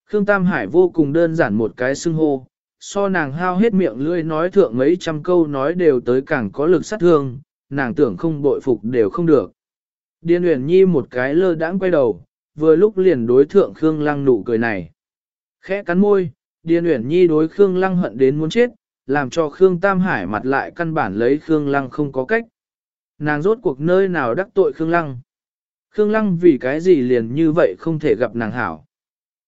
Khương Tam Hải vô cùng đơn giản một cái xưng hô, so nàng hao hết miệng lưỡi nói thượng mấy trăm câu nói đều tới càng có lực sát thương, nàng tưởng không bội phục đều không được. Điên Uyển Nhi một cái lơ đãng quay đầu, vừa lúc liền đối thượng Khương Lăng nụ cười này. Khẽ cắn môi, Điền Uyển Nhi đối Khương Lăng hận đến muốn chết, làm cho Khương Tam Hải mặt lại căn bản lấy Khương Lăng không có cách. Nàng rốt cuộc nơi nào đắc tội Khương Lăng. Khương Lăng vì cái gì liền như vậy không thể gặp nàng hảo.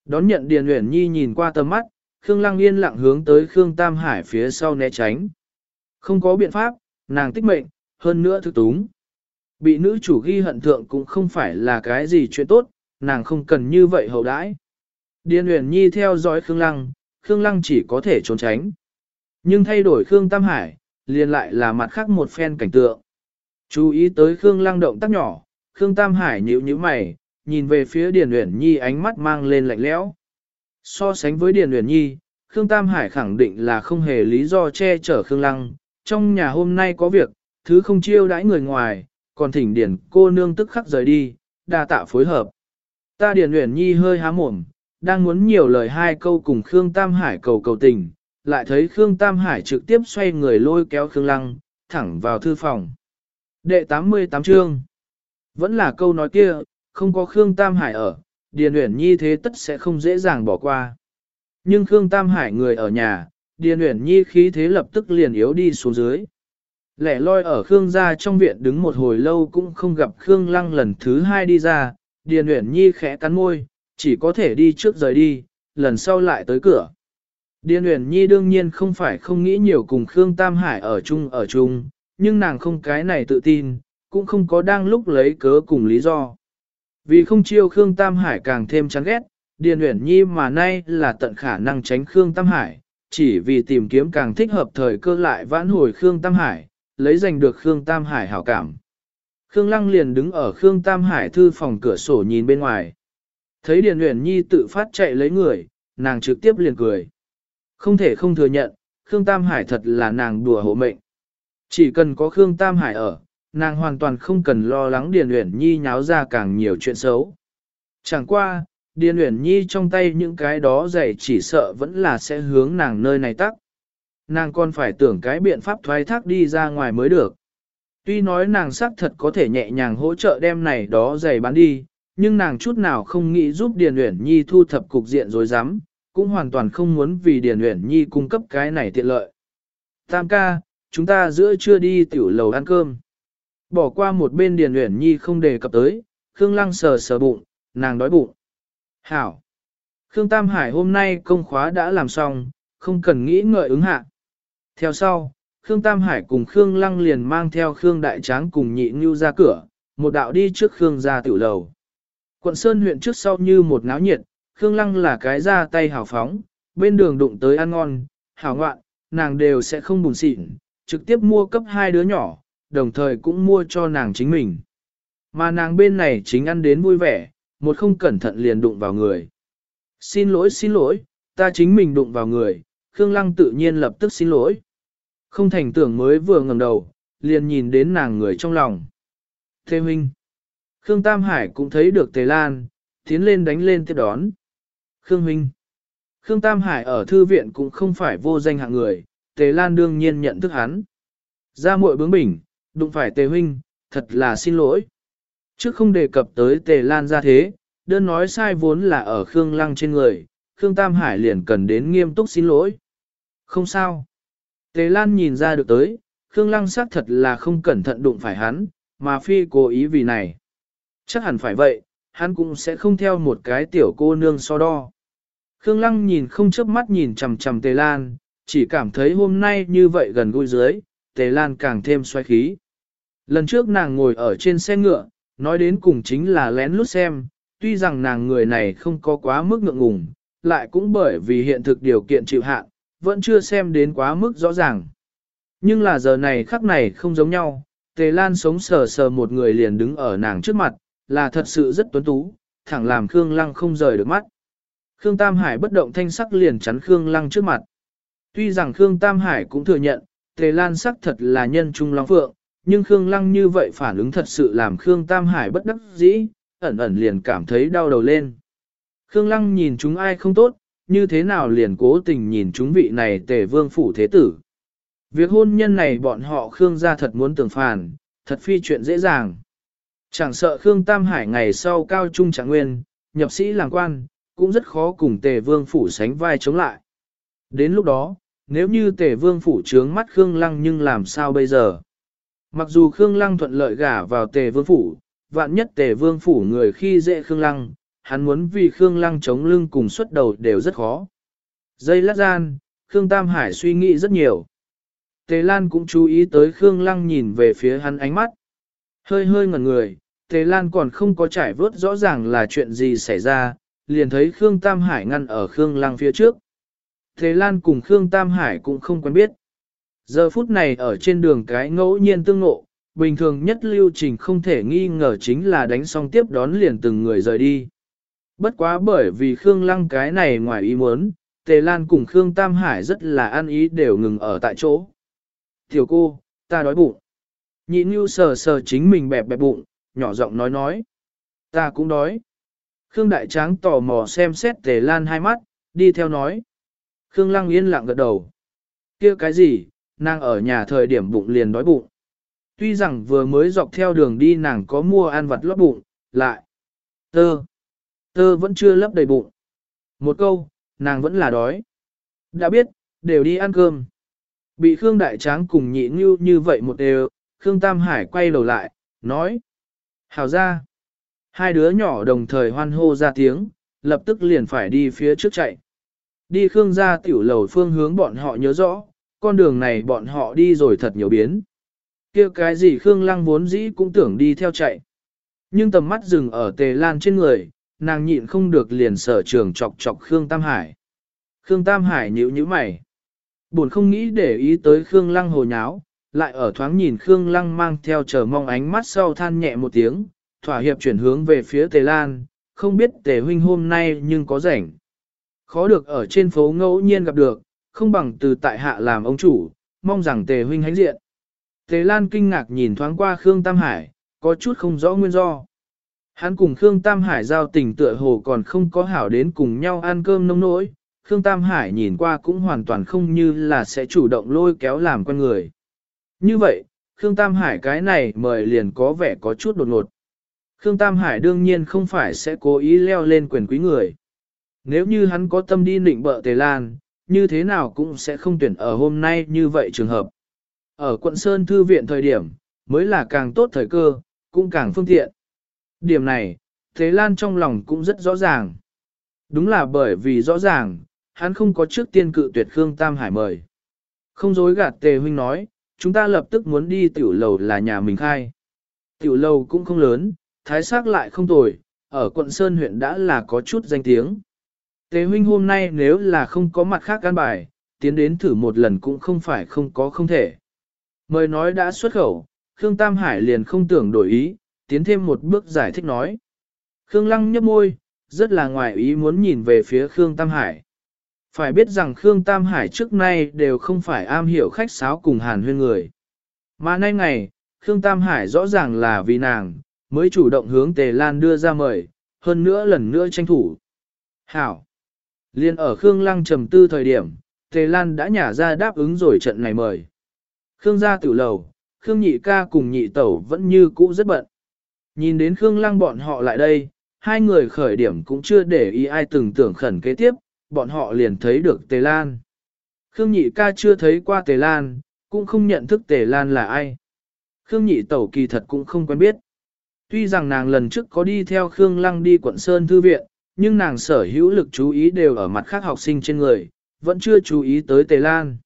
Đón nhận Điền Uyển Nhi nhìn qua tầm mắt, Khương Lăng yên lặng hướng tới Khương Tam Hải phía sau né tránh. Không có biện pháp, nàng tích mệnh, hơn nữa thực túng. Bị nữ chủ ghi hận thượng cũng không phải là cái gì chuyện tốt, nàng không cần như vậy hậu đãi. Điền Uyển Nhi theo dõi Khương Lăng, Khương Lăng chỉ có thể trốn tránh. Nhưng thay đổi Khương Tam Hải, liền lại là mặt khác một phen cảnh tượng. Chú ý tới Khương Lăng động tác nhỏ, Khương Tam Hải nhíu nhíu mày, nhìn về phía Điền Uyển Nhi ánh mắt mang lên lạnh lẽo. So sánh với Điền Uyển Nhi, Khương Tam Hải khẳng định là không hề lý do che chở Khương Lăng, trong nhà hôm nay có việc, thứ không chiêu đãi người ngoài, còn thỉnh Điền cô nương tức khắc rời đi, đa tạ phối hợp. Ta Điền Uyển Nhi hơi há mồm, đang muốn nhiều lời hai câu cùng Khương Tam Hải cầu cầu tình, lại thấy Khương Tam Hải trực tiếp xoay người lôi kéo Khương Lăng, thẳng vào thư phòng. Đệ 88 chương Vẫn là câu nói kia, không có Khương Tam Hải ở, Điền Uyển Nhi thế tất sẽ không dễ dàng bỏ qua. Nhưng Khương Tam Hải người ở nhà, Điền Uyển Nhi khí thế lập tức liền yếu đi xuống dưới. Lẻ loi ở Khương gia trong viện đứng một hồi lâu cũng không gặp Khương Lăng lần thứ hai đi ra, Điền Uyển Nhi khẽ cắn môi, chỉ có thể đi trước rời đi, lần sau lại tới cửa. Điền Uyển Nhi đương nhiên không phải không nghĩ nhiều cùng Khương Tam Hải ở chung ở chung, nhưng nàng không cái này tự tin, cũng không có đang lúc lấy cớ cùng lý do. Vì không chiêu Khương Tam Hải càng thêm chán ghét, Điền Uyển Nhi mà nay là tận khả năng tránh Khương Tam Hải, chỉ vì tìm kiếm càng thích hợp thời cơ lại vãn hồi Khương Tam Hải, lấy giành được Khương Tam Hải hảo cảm. Khương Lăng liền đứng ở Khương Tam Hải thư phòng cửa sổ nhìn bên ngoài. Thấy Điền Uyển Nhi tự phát chạy lấy người, nàng trực tiếp liền cười. Không thể không thừa nhận, Khương Tam Hải thật là nàng đùa hộ mệnh. Chỉ cần có Khương Tam Hải ở, nàng hoàn toàn không cần lo lắng Điền Uyển Nhi nháo ra càng nhiều chuyện xấu. Chẳng qua, Điền Uyển Nhi trong tay những cái đó dày chỉ sợ vẫn là sẽ hướng nàng nơi này tắc. Nàng còn phải tưởng cái biện pháp thoái thác đi ra ngoài mới được. Tuy nói nàng xác thật có thể nhẹ nhàng hỗ trợ đem này đó giày bán đi, nhưng nàng chút nào không nghĩ giúp Điền Uyển Nhi thu thập cục diện rồi dám, cũng hoàn toàn không muốn vì Điền Uyển Nhi cung cấp cái này tiện lợi. Tam ca, chúng ta giữa trưa đi tiểu lầu ăn cơm. Bỏ qua một bên Điền Uyển Nhi không đề cập tới, Khương Lăng sờ sờ bụng, nàng đói bụng. Hảo! Khương Tam Hải hôm nay công khóa đã làm xong, không cần nghĩ ngợi ứng hạ. Theo sau, Khương Tam Hải cùng Khương Lăng liền mang theo Khương Đại Tráng cùng nhị Ngưu ra cửa, một đạo đi trước Khương ra tiểu lầu. Quận Sơn huyện trước sau như một náo nhiệt, Khương Lăng là cái ra tay hào phóng, bên đường đụng tới ăn ngon, hảo ngoạn, nàng đều sẽ không buồn xịn, trực tiếp mua cấp hai đứa nhỏ, đồng thời cũng mua cho nàng chính mình. Mà nàng bên này chính ăn đến vui vẻ, một không cẩn thận liền đụng vào người. Xin lỗi xin lỗi, ta chính mình đụng vào người, Khương Lăng tự nhiên lập tức xin lỗi. Không thành tưởng mới vừa ngẩng đầu, liền nhìn đến nàng người trong lòng. Thế huynh. Khương Tam Hải cũng thấy được Tề Lan, tiến lên đánh lên tiếp đón. Khương huynh. Khương Tam Hải ở thư viện cũng không phải vô danh hạng người, Tề Lan đương nhiên nhận thức hắn. Ra muội bướng bỉnh, đụng phải Tề huynh, thật là xin lỗi. Trước không đề cập tới Tề Lan ra thế, đơn nói sai vốn là ở Khương Lăng trên người, Khương Tam Hải liền cần đến nghiêm túc xin lỗi. Không sao. Tề Lan nhìn ra được tới, Khương Lăng xác thật là không cẩn thận đụng phải hắn, mà phi cố ý vì này. Chắc hẳn phải vậy, hắn cũng sẽ không theo một cái tiểu cô nương so đo. Khương Lăng nhìn không chớp mắt nhìn chằm chằm Tề Lan, chỉ cảm thấy hôm nay như vậy gần gũi dưới, Tề Lan càng thêm xoay khí. Lần trước nàng ngồi ở trên xe ngựa, nói đến cùng chính là lén lút xem, tuy rằng nàng người này không có quá mức ngượng ngùng, lại cũng bởi vì hiện thực điều kiện chịu hạn, vẫn chưa xem đến quá mức rõ ràng. Nhưng là giờ này khắc này không giống nhau, Tề Lan sống sờ sờ một người liền đứng ở nàng trước mặt, là thật sự rất tuấn tú, thẳng làm Khương Lăng không rời được mắt. Khương Tam Hải bất động thanh sắc liền chắn Khương Lăng trước mặt. Tuy rằng Khương Tam Hải cũng thừa nhận, Tề Lan sắc thật là nhân trung long phượng, nhưng Khương Lăng như vậy phản ứng thật sự làm Khương Tam Hải bất đắc dĩ, ẩn ẩn liền cảm thấy đau đầu lên. Khương Lăng nhìn chúng ai không tốt, như thế nào liền cố tình nhìn chúng vị này tề vương phủ thế tử. Việc hôn nhân này bọn họ Khương gia thật muốn tưởng phản, thật phi chuyện dễ dàng. Chẳng sợ Khương Tam Hải ngày sau cao trung trạng nguyên, nhập sĩ làm quan, cũng rất khó cùng tề vương phủ sánh vai chống lại. Đến lúc đó, nếu như tề vương phủ trướng mắt Khương Lăng nhưng làm sao bây giờ? Mặc dù Khương Lăng thuận lợi gả vào tề vương phủ, vạn nhất tề vương phủ người khi dễ Khương Lăng, hắn muốn vì Khương Lăng chống lưng cùng xuất đầu đều rất khó. Dây lát gian, Khương Tam Hải suy nghĩ rất nhiều. Tề Lan cũng chú ý tới Khương Lăng nhìn về phía hắn ánh mắt. Hơi hơi ngẩn người, Tề Lan còn không có trải vớt rõ ràng là chuyện gì xảy ra, liền thấy Khương Tam Hải ngăn ở Khương Lăng phía trước. Tề Lan cùng Khương Tam Hải cũng không quen biết. Giờ phút này ở trên đường cái ngẫu nhiên tương ngộ, bình thường nhất lưu trình không thể nghi ngờ chính là đánh xong tiếp đón liền từng người rời đi. Bất quá bởi vì Khương Lăng cái này ngoài ý muốn, Tề Lan cùng Khương Tam Hải rất là ăn ý đều ngừng ở tại chỗ. Tiểu cô, ta đói bụng. Nhị Nhu sờ sờ chính mình bẹp bẹp bụng, nhỏ giọng nói nói. Ta cũng đói. Khương Đại Tráng tò mò xem xét Tề Lan hai mắt, đi theo nói. Khương Lăng yên lặng gật đầu. kia cái gì, nàng ở nhà thời điểm bụng liền đói bụng. Tuy rằng vừa mới dọc theo đường đi nàng có mua ăn vặt lót bụng, lại. Tơ. Tơ vẫn chưa lấp đầy bụng. Một câu, nàng vẫn là đói. Đã biết, đều đi ăn cơm. Bị Khương Đại Tráng cùng nhị như như vậy một đều, Khương Tam Hải quay đầu lại, nói. Hào ra. Hai đứa nhỏ đồng thời hoan hô ra tiếng, lập tức liền phải đi phía trước chạy. Đi Khương gia tiểu lầu phương hướng bọn họ nhớ rõ, con đường này bọn họ đi rồi thật nhiều biến. kia cái gì Khương Lăng vốn dĩ cũng tưởng đi theo chạy. Nhưng tầm mắt dừng ở tề lan trên người, nàng nhịn không được liền sở trường chọc chọc Khương Tam Hải. Khương Tam Hải nhíu nhíu mày. Buồn không nghĩ để ý tới Khương Lăng hồ nháo, lại ở thoáng nhìn Khương Lăng mang theo chờ mong ánh mắt sau than nhẹ một tiếng, thỏa hiệp chuyển hướng về phía Tề Lan, không biết Tề huynh hôm nay nhưng có rảnh. Khó được ở trên phố ngẫu nhiên gặp được, không bằng từ tại hạ làm ông chủ, mong rằng Tề huynh hãnh diện. Tề Lan kinh ngạc nhìn thoáng qua Khương Tam Hải, có chút không rõ nguyên do. Hắn cùng Khương Tam Hải giao tình tựa hồ còn không có hảo đến cùng nhau ăn cơm nông nỗi, Khương Tam Hải nhìn qua cũng hoàn toàn không như là sẽ chủ động lôi kéo làm con người. Như vậy, Khương Tam Hải cái này mời liền có vẻ có chút đột ngột. Khương Tam Hải đương nhiên không phải sẽ cố ý leo lên quyền quý người. Nếu như hắn có tâm đi nịnh bợ Tề Lan, như thế nào cũng sẽ không tuyển ở hôm nay như vậy trường hợp. Ở quận Sơn Thư viện thời điểm, mới là càng tốt thời cơ, cũng càng phương tiện. Điểm này, Tề Lan trong lòng cũng rất rõ ràng. Đúng là bởi vì rõ ràng, hắn không có trước tiên cự tuyệt Khương Tam Hải mời. Không dối gạt Tề Huynh nói, chúng ta lập tức muốn đi tiểu lầu là nhà mình khai. Tiểu lầu cũng không lớn, thái sắc lại không tồi, ở quận Sơn huyện đã là có chút danh tiếng. tế huynh hôm nay nếu là không có mặt khác can bài, tiến đến thử một lần cũng không phải không có không thể. Mời nói đã xuất khẩu, Khương Tam Hải liền không tưởng đổi ý, tiến thêm một bước giải thích nói. Khương Lăng nhấp môi, rất là ngoài ý muốn nhìn về phía Khương Tam Hải. Phải biết rằng Khương Tam Hải trước nay đều không phải am hiểu khách sáo cùng hàn huyên người. Mà nay ngày, Khương Tam Hải rõ ràng là vì nàng, mới chủ động hướng Tề Lan đưa ra mời, hơn nữa lần nữa tranh thủ. Hảo! Liên ở Khương Lăng trầm tư thời điểm, Tề Lan đã nhả ra đáp ứng rồi trận này mời. Khương gia tử lầu, Khương nhị ca cùng nhị tẩu vẫn như cũ rất bận. Nhìn đến Khương Lăng bọn họ lại đây, hai người khởi điểm cũng chưa để ý ai từng tưởng khẩn kế tiếp, bọn họ liền thấy được Tề Lan. Khương nhị ca chưa thấy qua Tề Lan, cũng không nhận thức Tề Lan là ai. Khương nhị tẩu kỳ thật cũng không quen biết. Tuy rằng nàng lần trước có đi theo Khương Lăng đi quận Sơn Thư Viện, nhưng nàng sở hữu lực chú ý đều ở mặt khác học sinh trên người, vẫn chưa chú ý tới Tề Lan.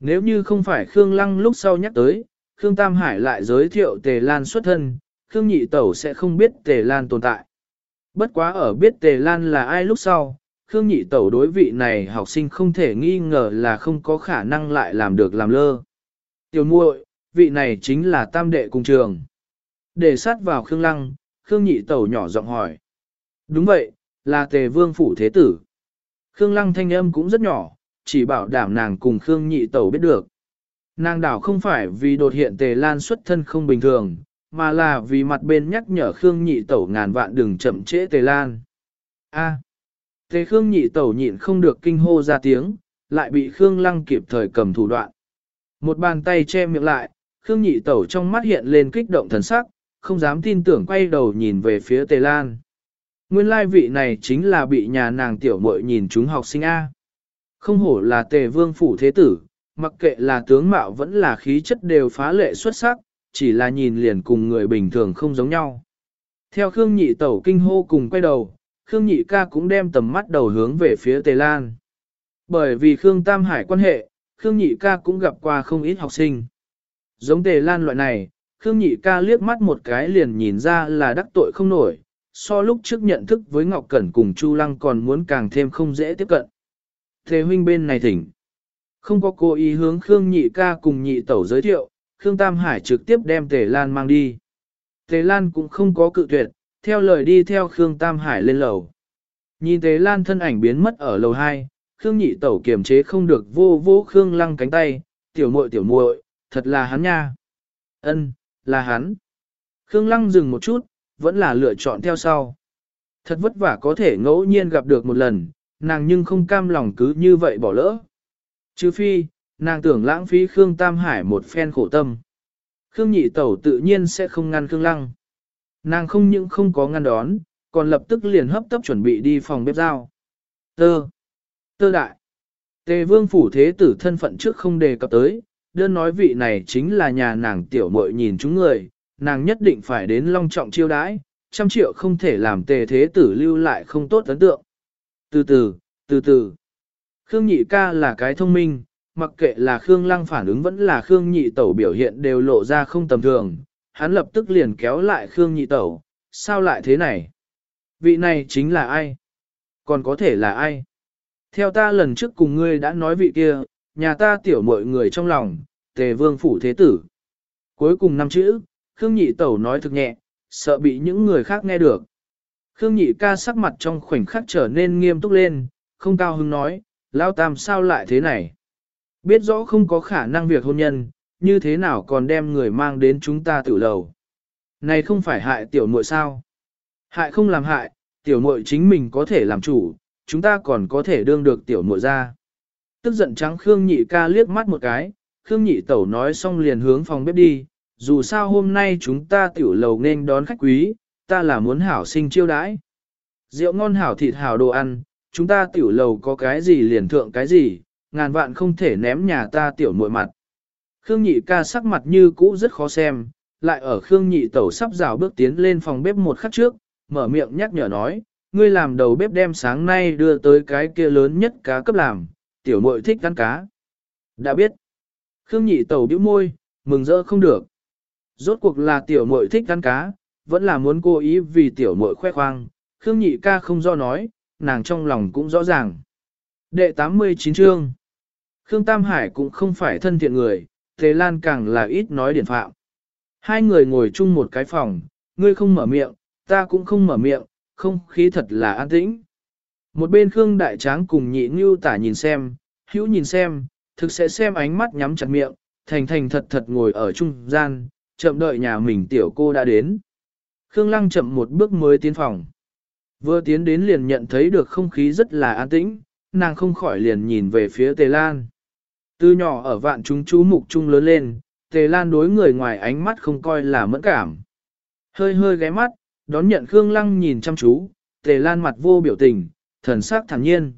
Nếu như không phải Khương Lăng lúc sau nhắc tới, Khương Tam Hải lại giới thiệu Tề Lan xuất thân, Khương Nhị Tẩu sẽ không biết Tề Lan tồn tại. Bất quá ở biết Tề Lan là ai lúc sau, Khương Nhị Tẩu đối vị này học sinh không thể nghi ngờ là không có khả năng lại làm được làm lơ. Tiểu muội, vị này chính là tam đệ cùng trường. Để sát vào Khương Lăng, Khương Nhị Tẩu nhỏ giọng hỏi. Đúng vậy, là tề vương phủ thế tử. Khương Lăng thanh âm cũng rất nhỏ, chỉ bảo đảm nàng cùng Khương Nhị Tẩu biết được. Nàng đảo không phải vì đột hiện tề lan xuất thân không bình thường, mà là vì mặt bên nhắc nhở Khương Nhị Tẩu ngàn vạn đừng chậm trễ tề lan. A thế Khương Nhị Tẩu nhịn không được kinh hô ra tiếng, lại bị Khương Lăng kịp thời cầm thủ đoạn. Một bàn tay che miệng lại, Khương Nhị Tẩu trong mắt hiện lên kích động thần sắc, không dám tin tưởng quay đầu nhìn về phía Tề Lan. Nguyên lai vị này chính là bị nhà nàng tiểu muội nhìn chúng học sinh A. Không hổ là Tề Vương Phủ Thế Tử, mặc kệ là tướng mạo vẫn là khí chất đều phá lệ xuất sắc, chỉ là nhìn liền cùng người bình thường không giống nhau. Theo Khương Nhị Tẩu kinh hô cùng quay đầu, Khương Nhị ca cũng đem tầm mắt đầu hướng về phía Tề Lan. Bởi vì Khương Tam Hải quan hệ, Khương Nhị ca cũng gặp qua không ít học sinh. Giống Tề Lan loại này, Khương Nhị ca liếc mắt một cái liền nhìn ra là đắc tội không nổi, so lúc trước nhận thức với Ngọc Cẩn cùng Chu Lăng còn muốn càng thêm không dễ tiếp cận. Thế huynh bên này thỉnh. Không có cố ý hướng Khương Nhị ca cùng Nhị Tẩu giới thiệu, Khương Tam Hải trực tiếp đem Tề Lan mang đi. Tề Lan cũng không có cự tuyệt, theo lời đi theo Khương Tam Hải lên lầu. Nhìn thấy Lan thân ảnh biến mất ở lầu 2, Khương Nhị Tẩu kiềm chế không được vô vô Khương Lăng cánh tay, tiểu muội tiểu muội, thật là hắn nha. Ân, là hắn. Khương Lăng dừng một chút, vẫn là lựa chọn theo sau. Thật vất vả có thể ngẫu nhiên gặp được một lần, nàng nhưng không cam lòng cứ như vậy bỏ lỡ. Chứ phi, nàng tưởng lãng phí Khương Tam Hải một phen khổ tâm. Khương nhị tẩu tự nhiên sẽ không ngăn Khương Lăng. Nàng không những không có ngăn đón, còn lập tức liền hấp tấp chuẩn bị đi phòng bếp giao. Tơ. Tơ đại. Tề vương phủ thế tử thân phận trước không đề cập tới, đơn nói vị này chính là nhà nàng tiểu muội nhìn chúng người, nàng nhất định phải đến long trọng chiêu đãi, trăm triệu không thể làm tề thế tử lưu lại không tốt ấn tượng. Từ từ, từ từ. Khương nhị ca là cái thông minh, mặc kệ là Khương lăng phản ứng vẫn là Khương nhị tẩu biểu hiện đều lộ ra không tầm thường, hắn lập tức liền kéo lại Khương nhị tẩu, sao lại thế này? Vị này chính là ai? Còn có thể là ai? Theo ta lần trước cùng ngươi đã nói vị kia, nhà ta tiểu mọi người trong lòng, tề vương phủ thế tử. Cuối cùng năm chữ, Khương nhị tẩu nói thực nhẹ, sợ bị những người khác nghe được. Khương nhị ca sắc mặt trong khoảnh khắc trở nên nghiêm túc lên, không cao hứng nói, lao tam sao lại thế này? Biết rõ không có khả năng việc hôn nhân, như thế nào còn đem người mang đến chúng ta tử lầu? Này không phải hại tiểu muội sao? Hại không làm hại, tiểu muội chính mình có thể làm chủ, chúng ta còn có thể đương được tiểu muội ra. Tức giận trắng Khương nhị ca liếc mắt một cái, Khương nhị tẩu nói xong liền hướng phòng bếp đi, dù sao hôm nay chúng ta tiểu lầu nên đón khách quý, ta là muốn hảo sinh chiêu đãi. Rượu ngon hảo thịt hảo đồ ăn, chúng ta tiểu lầu có cái gì liền thượng cái gì, ngàn vạn không thể ném nhà ta tiểu muội mặt. Khương nhị ca sắc mặt như cũ rất khó xem, lại ở Khương nhị tẩu sắp rào bước tiến lên phòng bếp một khắc trước, mở miệng nhắc nhở nói, ngươi làm đầu bếp đem sáng nay đưa tới cái kia lớn nhất cá cấp làm, tiểu muội thích ăn cá. Đã biết. Khương nhị tẩu bĩu môi, mừng rỡ không được. Rốt cuộc là tiểu muội thích ăn cá, vẫn là muốn cố ý vì tiểu muội khoe khoang, Khương nhị ca không do nói, nàng trong lòng cũng rõ ràng. Đệ 89 chương Khương Tam Hải cũng không phải thân thiện người, Tề Lan càng là ít nói điển phạm. Hai người ngồi chung một cái phòng, ngươi không mở miệng, ta cũng không mở miệng, không khí thật là an tĩnh. Một bên Khương Đại Tráng cùng nhị Ngưu tả nhìn xem, hữu nhìn xem, thực sẽ xem ánh mắt nhắm chặt miệng, thành thành thật thật ngồi ở trung gian, chậm đợi nhà mình tiểu cô đã đến. Khương Lăng chậm một bước mới tiến phòng. Vừa tiến đến liền nhận thấy được không khí rất là an tĩnh, nàng không khỏi liền nhìn về phía Tề Lan. Từ nhỏ ở vạn chúng chú mục chung lớn lên, Tề Lan đối người ngoài ánh mắt không coi là mẫn cảm. Hơi hơi ghé mắt, đón nhận Khương Lăng nhìn chăm chú, Tề Lan mặt vô biểu tình, thần sắc thản nhiên.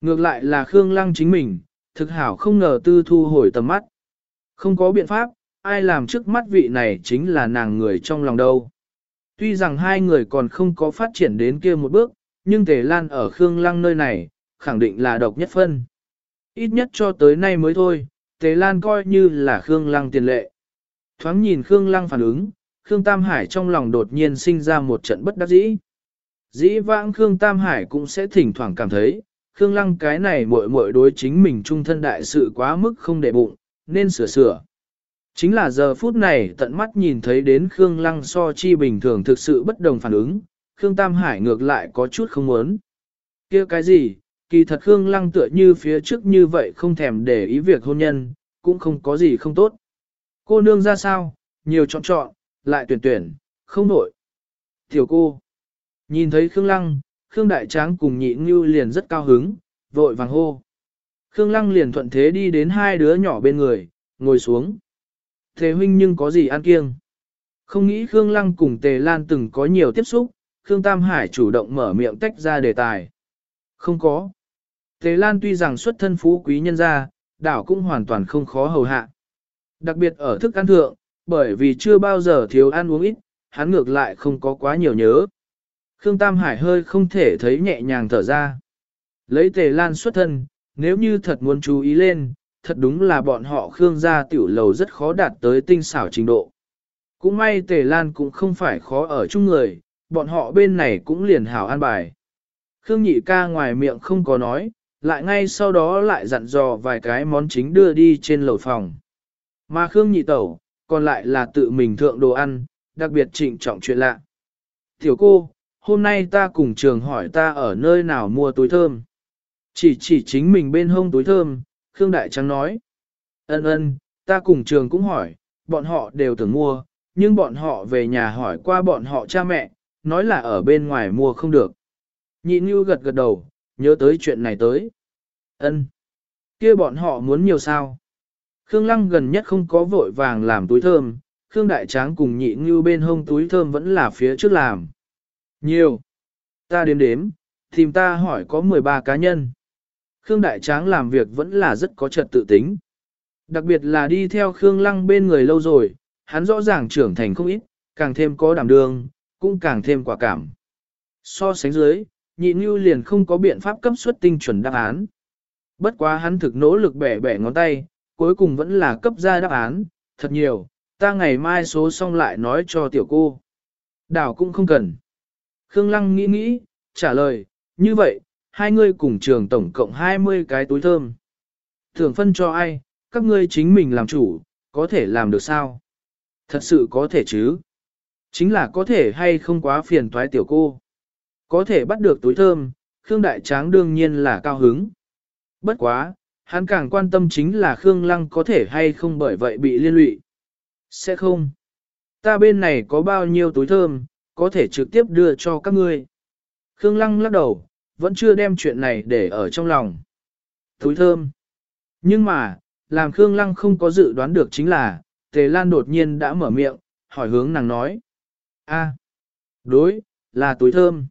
Ngược lại là Khương Lăng chính mình, thực hảo không ngờ tư thu hồi tầm mắt. Không có biện pháp, ai làm trước mắt vị này chính là nàng người trong lòng đâu. Tuy rằng hai người còn không có phát triển đến kia một bước, nhưng Tề Lan ở Khương Lăng nơi này, khẳng định là độc nhất phân. Ít nhất cho tới nay mới thôi, Tề Lan coi như là Khương Lăng tiền lệ. Thoáng nhìn Khương Lăng phản ứng, Khương Tam Hải trong lòng đột nhiên sinh ra một trận bất đắc dĩ. Dĩ vãng Khương Tam Hải cũng sẽ thỉnh thoảng cảm thấy, Khương Lăng cái này muội muội đối chính mình trung thân đại sự quá mức không để bụng, nên sửa sửa. Chính là giờ phút này tận mắt nhìn thấy đến Khương Lăng so chi bình thường thực sự bất đồng phản ứng, Khương Tam Hải ngược lại có chút không muốn. kia cái gì, kỳ thật Khương Lăng tựa như phía trước như vậy không thèm để ý việc hôn nhân, cũng không có gì không tốt. Cô nương ra sao, nhiều chọn chọn, lại tuyển tuyển, không nổi. Tiểu cô, nhìn thấy Khương Lăng, Khương Đại Tráng cùng nhị ngưu liền rất cao hứng, vội vàng hô. Khương Lăng liền thuận thế đi đến hai đứa nhỏ bên người, ngồi xuống. Thế huynh nhưng có gì ăn kiêng? Không nghĩ Khương Lăng cùng Tề Lan từng có nhiều tiếp xúc, Khương Tam Hải chủ động mở miệng tách ra đề tài. Không có. Tề Lan tuy rằng xuất thân phú quý nhân gia, đảo cũng hoàn toàn không khó hầu hạ. Đặc biệt ở thức ăn thượng, bởi vì chưa bao giờ thiếu ăn uống ít, hắn ngược lại không có quá nhiều nhớ. Khương Tam Hải hơi không thể thấy nhẹ nhàng thở ra. Lấy Tề Lan xuất thân, nếu như thật muốn chú ý lên, thật đúng là bọn họ Khương gia tiểu lầu rất khó đạt tới tinh xảo trình độ. Cũng may Tề Lan cũng không phải khó ở chung người, bọn họ bên này cũng liền hảo an bài. Khương nhị ca ngoài miệng không có nói, lại ngay sau đó lại dặn dò vài cái món chính đưa đi trên lầu phòng. Mà Khương nhị tẩu, còn lại là tự mình thượng đồ ăn, đặc biệt trịnh trọng chuyện lạ. Tiểu cô, hôm nay ta cùng trường hỏi ta ở nơi nào mua túi thơm. Chỉ chỉ chính mình bên hông túi thơm, Khương Đại Trắng nói. Ân ân, ta cùng trường cũng hỏi, bọn họ đều tưởng mua, nhưng bọn họ về nhà hỏi qua bọn họ cha mẹ, nói là ở bên ngoài mua không được. Nhị Nhu gật gật đầu, nhớ tới chuyện này tới. Ân, kia bọn họ muốn nhiều sao, Khương Lăng gần nhất không có vội vàng làm túi thơm, Khương Đại Tráng cùng nhị như bên hông túi thơm vẫn là phía trước làm. Nhiều. Ta đếm đếm, tìm ta hỏi có 13 cá nhân. Khương Đại Tráng làm việc vẫn là rất có trật tự tính. Đặc biệt là đi theo Khương Lăng bên người lâu rồi, hắn rõ ràng trưởng thành không ít, càng thêm có đảm đương, cũng càng thêm quả cảm. So sánh dưới, nhị như liền không có biện pháp cấp xuất tinh chuẩn đáp án. Bất quá hắn thực nỗ lực bẻ bẻ ngón tay, cuối cùng vẫn là cấp ra đáp án, thật nhiều, ta ngày mai số xong lại nói cho tiểu cô. Đảo cũng không cần. Khương Lăng nghĩ nghĩ, trả lời, như vậy, hai ngươi cùng trường tổng cộng 20 cái túi thơm. Thường phân cho ai, các ngươi chính mình làm chủ, có thể làm được sao? Thật sự có thể chứ? Chính là có thể hay không quá phiền toái tiểu cô. Có thể bắt được túi thơm, Khương Đại Tráng đương nhiên là cao hứng. Bất quá, hắn càng quan tâm chính là Khương Lăng có thể hay không bởi vậy bị liên lụy. Sẽ không. Ta bên này có bao nhiêu túi thơm, có thể trực tiếp đưa cho các ngươi. Khương Lăng lắc đầu, vẫn chưa đem chuyện này để ở trong lòng. Túi thơm. Nhưng mà, làm Khương Lăng không có dự đoán được chính là, Tề Lan đột nhiên đã mở miệng, hỏi hướng nàng nói. a đối, là túi thơm.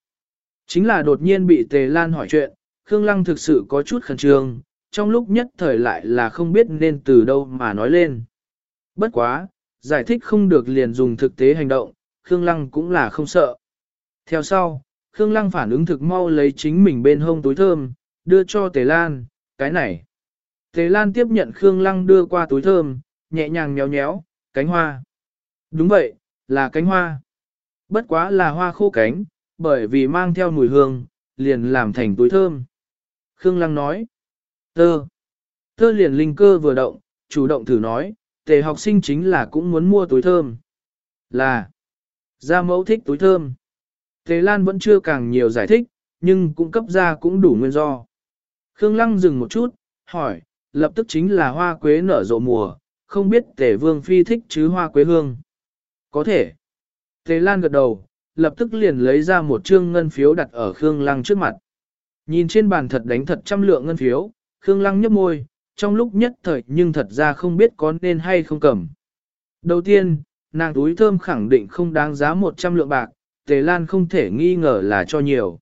Chính là đột nhiên bị Tề Lan hỏi chuyện, Khương Lăng thực sự có chút khẩn trương, trong lúc nhất thời lại là không biết nên từ đâu mà nói lên. Bất quá, giải thích không được liền dùng thực tế hành động, Khương Lăng cũng là không sợ. Theo sau, Khương Lăng phản ứng thực mau lấy chính mình bên hông túi thơm, đưa cho Tề Lan, cái này. Tề Lan tiếp nhận Khương Lăng đưa qua túi thơm, nhẹ nhàng nhéo nhéo, cánh hoa. Đúng vậy, là cánh hoa. Bất quá là hoa khô cánh, bởi vì mang theo mùi hương, liền làm thành túi thơm. Khương Lăng nói, tơ, tơ liền linh cơ vừa động, chủ động thử nói, tề học sinh chính là cũng muốn mua túi thơm. Là, gia mẫu thích túi thơm. Tề Lan vẫn chưa càng nhiều giải thích, nhưng cũng cấp ra cũng đủ nguyên do. Khương Lăng dừng một chút, hỏi, lập tức chính là hoa quế nở rộ mùa, không biết tề vương phi thích chứ hoa quế hương. Có thể. Tề Lan gật đầu, lập tức liền lấy ra một trương ngân phiếu đặt ở Khương Lăng trước mặt. Nhìn trên bàn thật đánh thật trăm lượng ngân phiếu, Khương Lăng nhấp môi, trong lúc nhất thời nhưng thật ra không biết có nên hay không cầm. Đầu tiên, nàng túi thơm khẳng định không đáng giá 100 lượng bạc, Tề Lan không thể nghi ngờ là cho nhiều.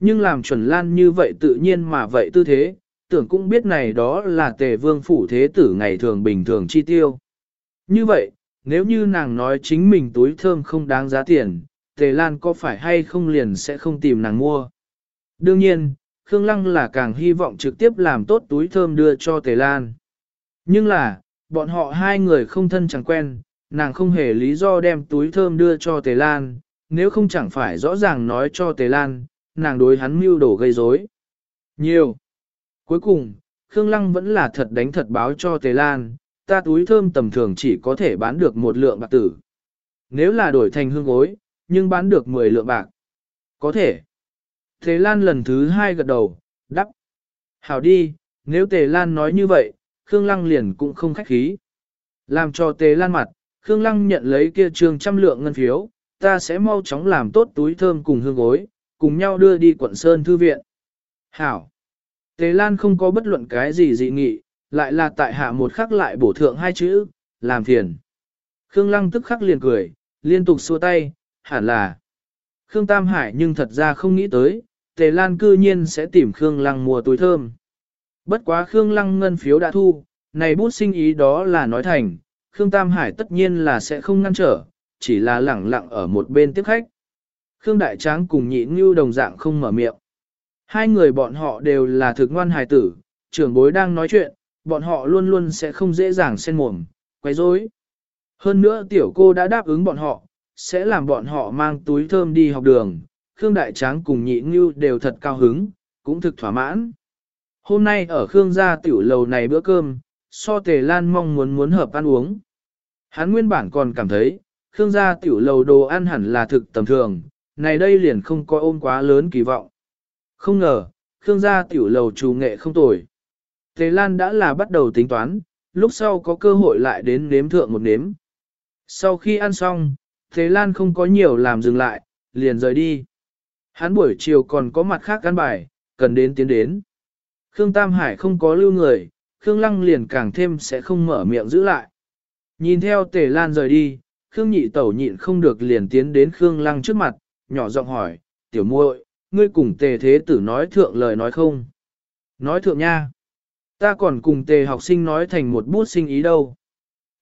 Nhưng làm chuẩn Lan như vậy tự nhiên mà vậy tư thế, tưởng cũng biết này đó là Tề Vương Phủ Thế Tử ngày thường bình thường chi tiêu. Như vậy, nếu như nàng nói chính mình túi thơm không đáng giá tiền, Tề Lan có phải hay không liền sẽ không tìm nàng mua. Đương nhiên, Khương Lăng là càng hy vọng trực tiếp làm tốt túi thơm đưa cho Tề Lan. Nhưng là, bọn họ hai người không thân chẳng quen, nàng không hề lý do đem túi thơm đưa cho Tề Lan, nếu không chẳng phải rõ ràng nói cho Tề Lan, nàng đối hắn mưu đổ gây rối. Nhiều. Cuối cùng, Khương Lăng vẫn là thật đánh thật báo cho Tề Lan, ta túi thơm tầm thường chỉ có thể bán được một lượng bạc tử. Nếu là đổi thành hương gối, nhưng bán được 10 lượng bạc. Có thể. Tề Lan lần thứ hai gật đầu, đắp. Hảo đi, nếu Tề Lan nói như vậy, Khương Lăng liền cũng không khách khí. Làm cho Tề Lan mặt, Khương Lăng nhận lấy kia trường trăm lượng ngân phiếu, ta sẽ mau chóng làm tốt túi thơm cùng hương gối, cùng nhau đưa đi quận Sơn Thư Viện. Hảo. Tề Lan không có bất luận cái gì dị nghị, lại là tại hạ một khắc lại bổ thượng hai chữ, làm phiền. Khương Lăng tức khắc liền cười, liên tục xua tay, hẳn là. Khương Tam Hải nhưng thật ra không nghĩ tới, Tề Lan cư nhiên sẽ tìm Khương Lăng mua túi thơm. Bất quá Khương Lăng ngân phiếu đã thu, này bút sinh ý đó là nói thành, Khương Tam Hải tất nhiên là sẽ không ngăn trở, chỉ là lẳng lặng ở một bên tiếp khách. Khương Đại Tráng cùng nhị như đồng dạng không mở miệng. Hai người bọn họ đều là thực ngoan hài tử, trưởng bối đang nói chuyện, bọn họ luôn luôn sẽ không dễ dàng xen mồm, quấy rối. Hơn nữa tiểu cô đã đáp ứng bọn họ, sẽ làm bọn họ mang túi thơm đi học đường, Khương Đại Tráng cùng nhị ngưu đều thật cao hứng, cũng thực thỏa mãn. Hôm nay ở Khương gia tiểu lầu này bữa cơm, so tề lan mong muốn muốn hợp ăn uống. Hắn nguyên bản còn cảm thấy, Khương gia tiểu lầu đồ ăn hẳn là thực tầm thường, này đây liền không có ôm quá lớn kỳ vọng. Không ngờ, Khương gia tiểu lầu chủ nghệ không tồi. Tề Lan đã là bắt đầu tính toán, lúc sau có cơ hội lại đến nếm thượng một nếm. Sau khi ăn xong, thế Lan không có nhiều làm dừng lại, liền rời đi. Hắn buổi chiều còn có mặt khác ăn bài, cần đến tiến đến. Khương Tam Hải không có lưu người, Khương Lăng liền càng thêm sẽ không mở miệng giữ lại. Nhìn theo Tề Lan rời đi, Khương Nhị Tẩu nhịn không được liền tiến đến Khương Lăng trước mặt, nhỏ giọng hỏi, tiểu muội, ngươi cùng Tề Thế Tử nói thượng lời nói không? Nói thượng nha. Ta còn cùng Tề học sinh nói thành một bút sinh ý đâu.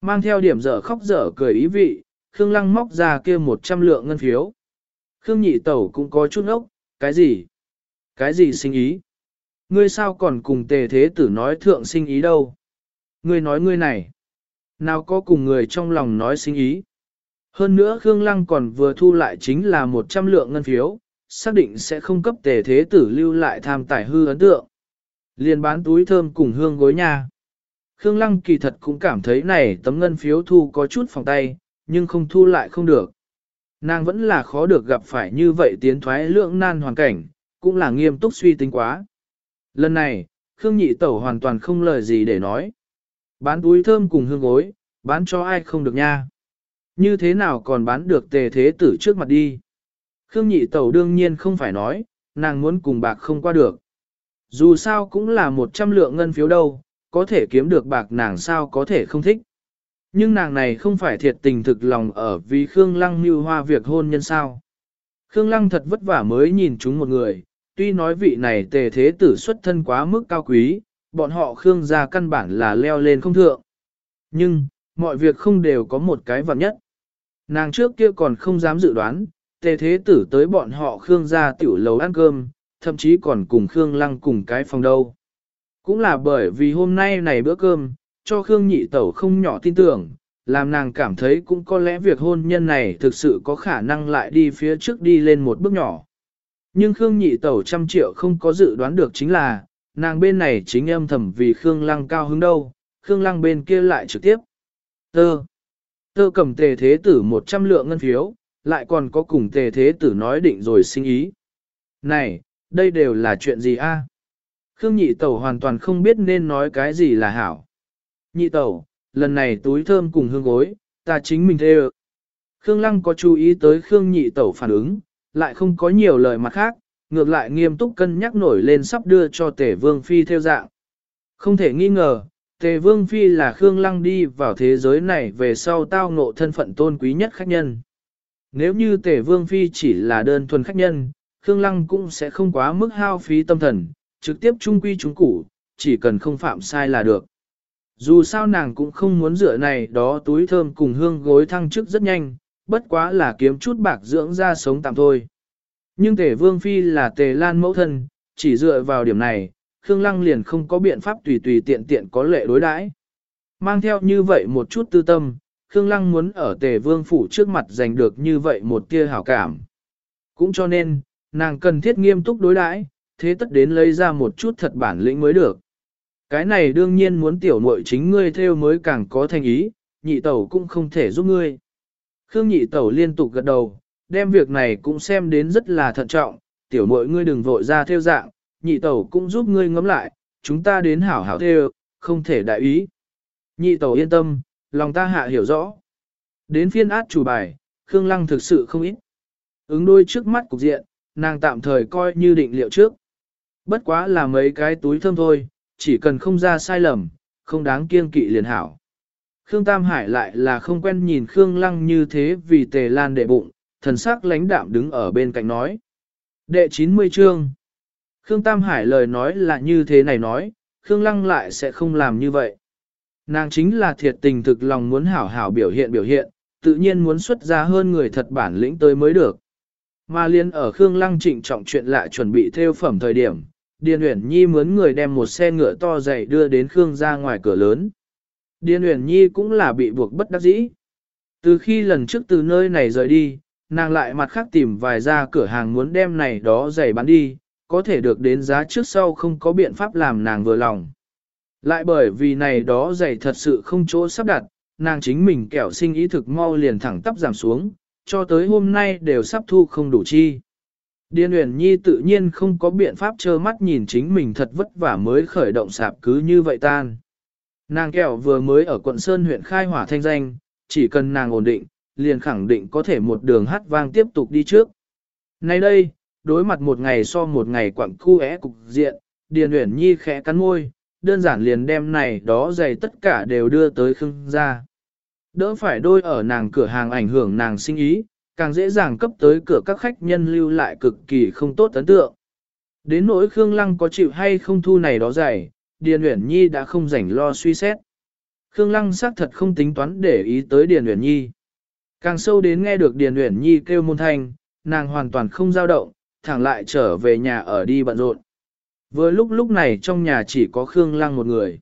Mang theo điểm dở khóc dở cười ý vị, Khương Lăng móc ra kia một trăm lượng ngân phiếu. Khương Nhị Tẩu cũng có chút ốc, cái gì? Cái gì sinh ý? Ngươi sao còn cùng tề thế tử nói thượng sinh ý đâu? Ngươi nói ngươi này. Nào có cùng người trong lòng nói sinh ý? Hơn nữa Khương Lăng còn vừa thu lại chính là 100 lượng ngân phiếu, xác định sẽ không cấp tề thế tử lưu lại tham tài hư ấn tượng. Liên bán túi thơm cùng hương gối nha. Khương Lăng kỳ thật cũng cảm thấy này tấm ngân phiếu thu có chút phòng tay, nhưng không thu lại không được. Nàng vẫn là khó được gặp phải như vậy tiến thoái lưỡng nan hoàn cảnh, cũng là nghiêm túc suy tính quá. Lần này, Khương Nhị Tẩu hoàn toàn không lời gì để nói. Bán túi thơm cùng hương gối, bán cho ai không được nha. Như thế nào còn bán được tề thế tử trước mặt đi. Khương Nhị Tẩu đương nhiên không phải nói, nàng muốn cùng bạc không qua được. Dù sao cũng là một trăm lượng ngân phiếu đâu, có thể kiếm được bạc nàng sao có thể không thích. Nhưng nàng này không phải thiệt tình thực lòng ở vì Khương Lăng như hoa việc hôn nhân sao. Khương Lăng thật vất vả mới nhìn chúng một người, tuy nói vị này tề thế tử xuất thân quá mức cao quý, bọn họ Khương gia căn bản là leo lên không thượng. Nhưng, mọi việc không đều có một cái vật nhất. Nàng trước kia còn không dám dự đoán, tề thế tử tới bọn họ Khương gia tiểu lầu ăn cơm, thậm chí còn cùng Khương Lăng cùng cái phòng đâu. Cũng là bởi vì hôm nay này bữa cơm, cho Khương nhị tẩu không nhỏ tin tưởng, làm nàng cảm thấy cũng có lẽ việc hôn nhân này thực sự có khả năng lại đi phía trước đi lên một bước nhỏ. Nhưng Khương nhị tẩu trăm triệu không có dự đoán được chính là, nàng bên này chính âm thầm vì Khương lăng cao hứng đâu, Khương lăng bên kia lại trực tiếp. Tơ. Tơ cầm tề thế tử 100 lượng ngân phiếu, lại còn có cùng tề thế tử nói định rồi sinh ý. Này, đây đều là chuyện gì a? Khương nhị tẩu hoàn toàn không biết nên nói cái gì là hảo. Nhị tẩu, lần này túi thơm cùng hương gối, ta chính mình thê Khương Lăng có chú ý tới Khương nhị tẩu phản ứng, lại không có nhiều lời mặt khác, ngược lại nghiêm túc cân nhắc nổi lên sắp đưa cho tể vương phi theo dạng. Không thể nghi ngờ, tề vương phi là Khương Lăng đi vào thế giới này về sau tao ngộ thân phận tôn quý nhất khách nhân. Nếu như tề vương phi chỉ là đơn thuần khách nhân, Khương Lăng cũng sẽ không quá mức hao phí tâm thần, trực tiếp trung quy chúng củ, chỉ cần không phạm sai là được. Dù sao nàng cũng không muốn rửa này đó túi thơm cùng hương gối thăng chức rất nhanh, bất quá là kiếm chút bạc dưỡng ra sống tạm thôi. Nhưng tề vương phi là tề lan mẫu thân, chỉ dựa vào điểm này, Khương Lăng liền không có biện pháp tùy tùy tiện tiện có lệ đối đãi. Mang theo như vậy một chút tư tâm, Khương Lăng muốn ở tề vương phủ trước mặt giành được như vậy một tia hảo cảm. Cũng cho nên, nàng cần thiết nghiêm túc đối đãi, thế tất đến lấy ra một chút thật bản lĩnh mới được. Cái này đương nhiên muốn tiểu muội chính ngươi theo mới càng có thành ý, nhị tẩu cũng không thể giúp ngươi. Khương nhị tẩu liên tục gật đầu, đem việc này cũng xem đến rất là thận trọng, tiểu muội ngươi đừng vội ra theo dạng, nhị tẩu cũng giúp ngươi ngắm lại, chúng ta đến hảo hảo theo, không thể đại ý. Nhị tẩu yên tâm, lòng ta hạ hiểu rõ. Đến phiên át chủ bài, Khương Lăng thực sự không ít. Ứng đôi trước mắt cục diện, nàng tạm thời coi như định liệu trước. Bất quá là mấy cái túi thơm thôi, chỉ cần không ra sai lầm, không đáng kiêng kỵ liền hảo. Khương Tam Hải lại là không quen nhìn Khương Lăng như thế vì tề lan đệ bụng, thần sắc lãnh đạm đứng ở bên cạnh nói. Đệ 90 chương. Khương Tam Hải lời nói là như thế này nói, Khương Lăng lại sẽ không làm như vậy. Nàng chính là thiệt tình thực lòng muốn hảo hảo biểu hiện biểu hiện, tự nhiên muốn xuất ra hơn người thật bản lĩnh tới mới được. Mà liên ở Khương Lăng trịnh trọng chuyện lại chuẩn bị theo phẩm thời điểm, Điền Uyển Nhi mướn người đem một xe ngựa to dày đưa đến Khương ra ngoài cửa lớn. Điền Uyển Nhi cũng là bị buộc bất đắc dĩ. Từ khi lần trước từ nơi này rời đi, nàng lại mặt khác tìm vài ra cửa hàng muốn đem này đó giày bán đi, có thể được đến giá trước sau không có biện pháp làm nàng vừa lòng. Lại bởi vì này đó giày thật sự không chỗ sắp đặt, nàng chính mình kẻo sinh ý thực mau liền thẳng tắp giảm xuống, cho tới hôm nay đều sắp thu không đủ chi. Điền Uyển Nhi tự nhiên không có biện pháp trơ mắt nhìn chính mình thật vất vả mới khởi động sạp cứ như vậy tan. Nàng kẹo vừa mới ở quận Sơn huyện khai hỏa thanh danh, chỉ cần nàng ổn định, liền khẳng định có thể một đường hát vang tiếp tục đi trước. Nay đây, đối mặt một ngày so một ngày quặng khu é cục diện, Điền Uyển Nhi khẽ cắn môi, đơn giản liền đem này đó giày tất cả đều đưa tới khưng ra. Đỡ phải đôi ở nàng cửa hàng ảnh hưởng nàng sinh ý, càng dễ dàng cấp tới cửa các khách nhân lưu lại cực kỳ không tốt ấn tượng. Đến nỗi Khương Lăng có chịu hay không thu này đó dày, Điền Uyển Nhi đã không rảnh lo suy xét. Khương Lăng xác thật không tính toán để ý tới Điền Uyển Nhi. Càng sâu đến nghe được Điền Uyển Nhi kêu môn thanh, nàng hoàn toàn không dao động, thẳng lại trở về nhà ở đi bận rộn. Vừa lúc lúc này trong nhà chỉ có Khương Lăng một người.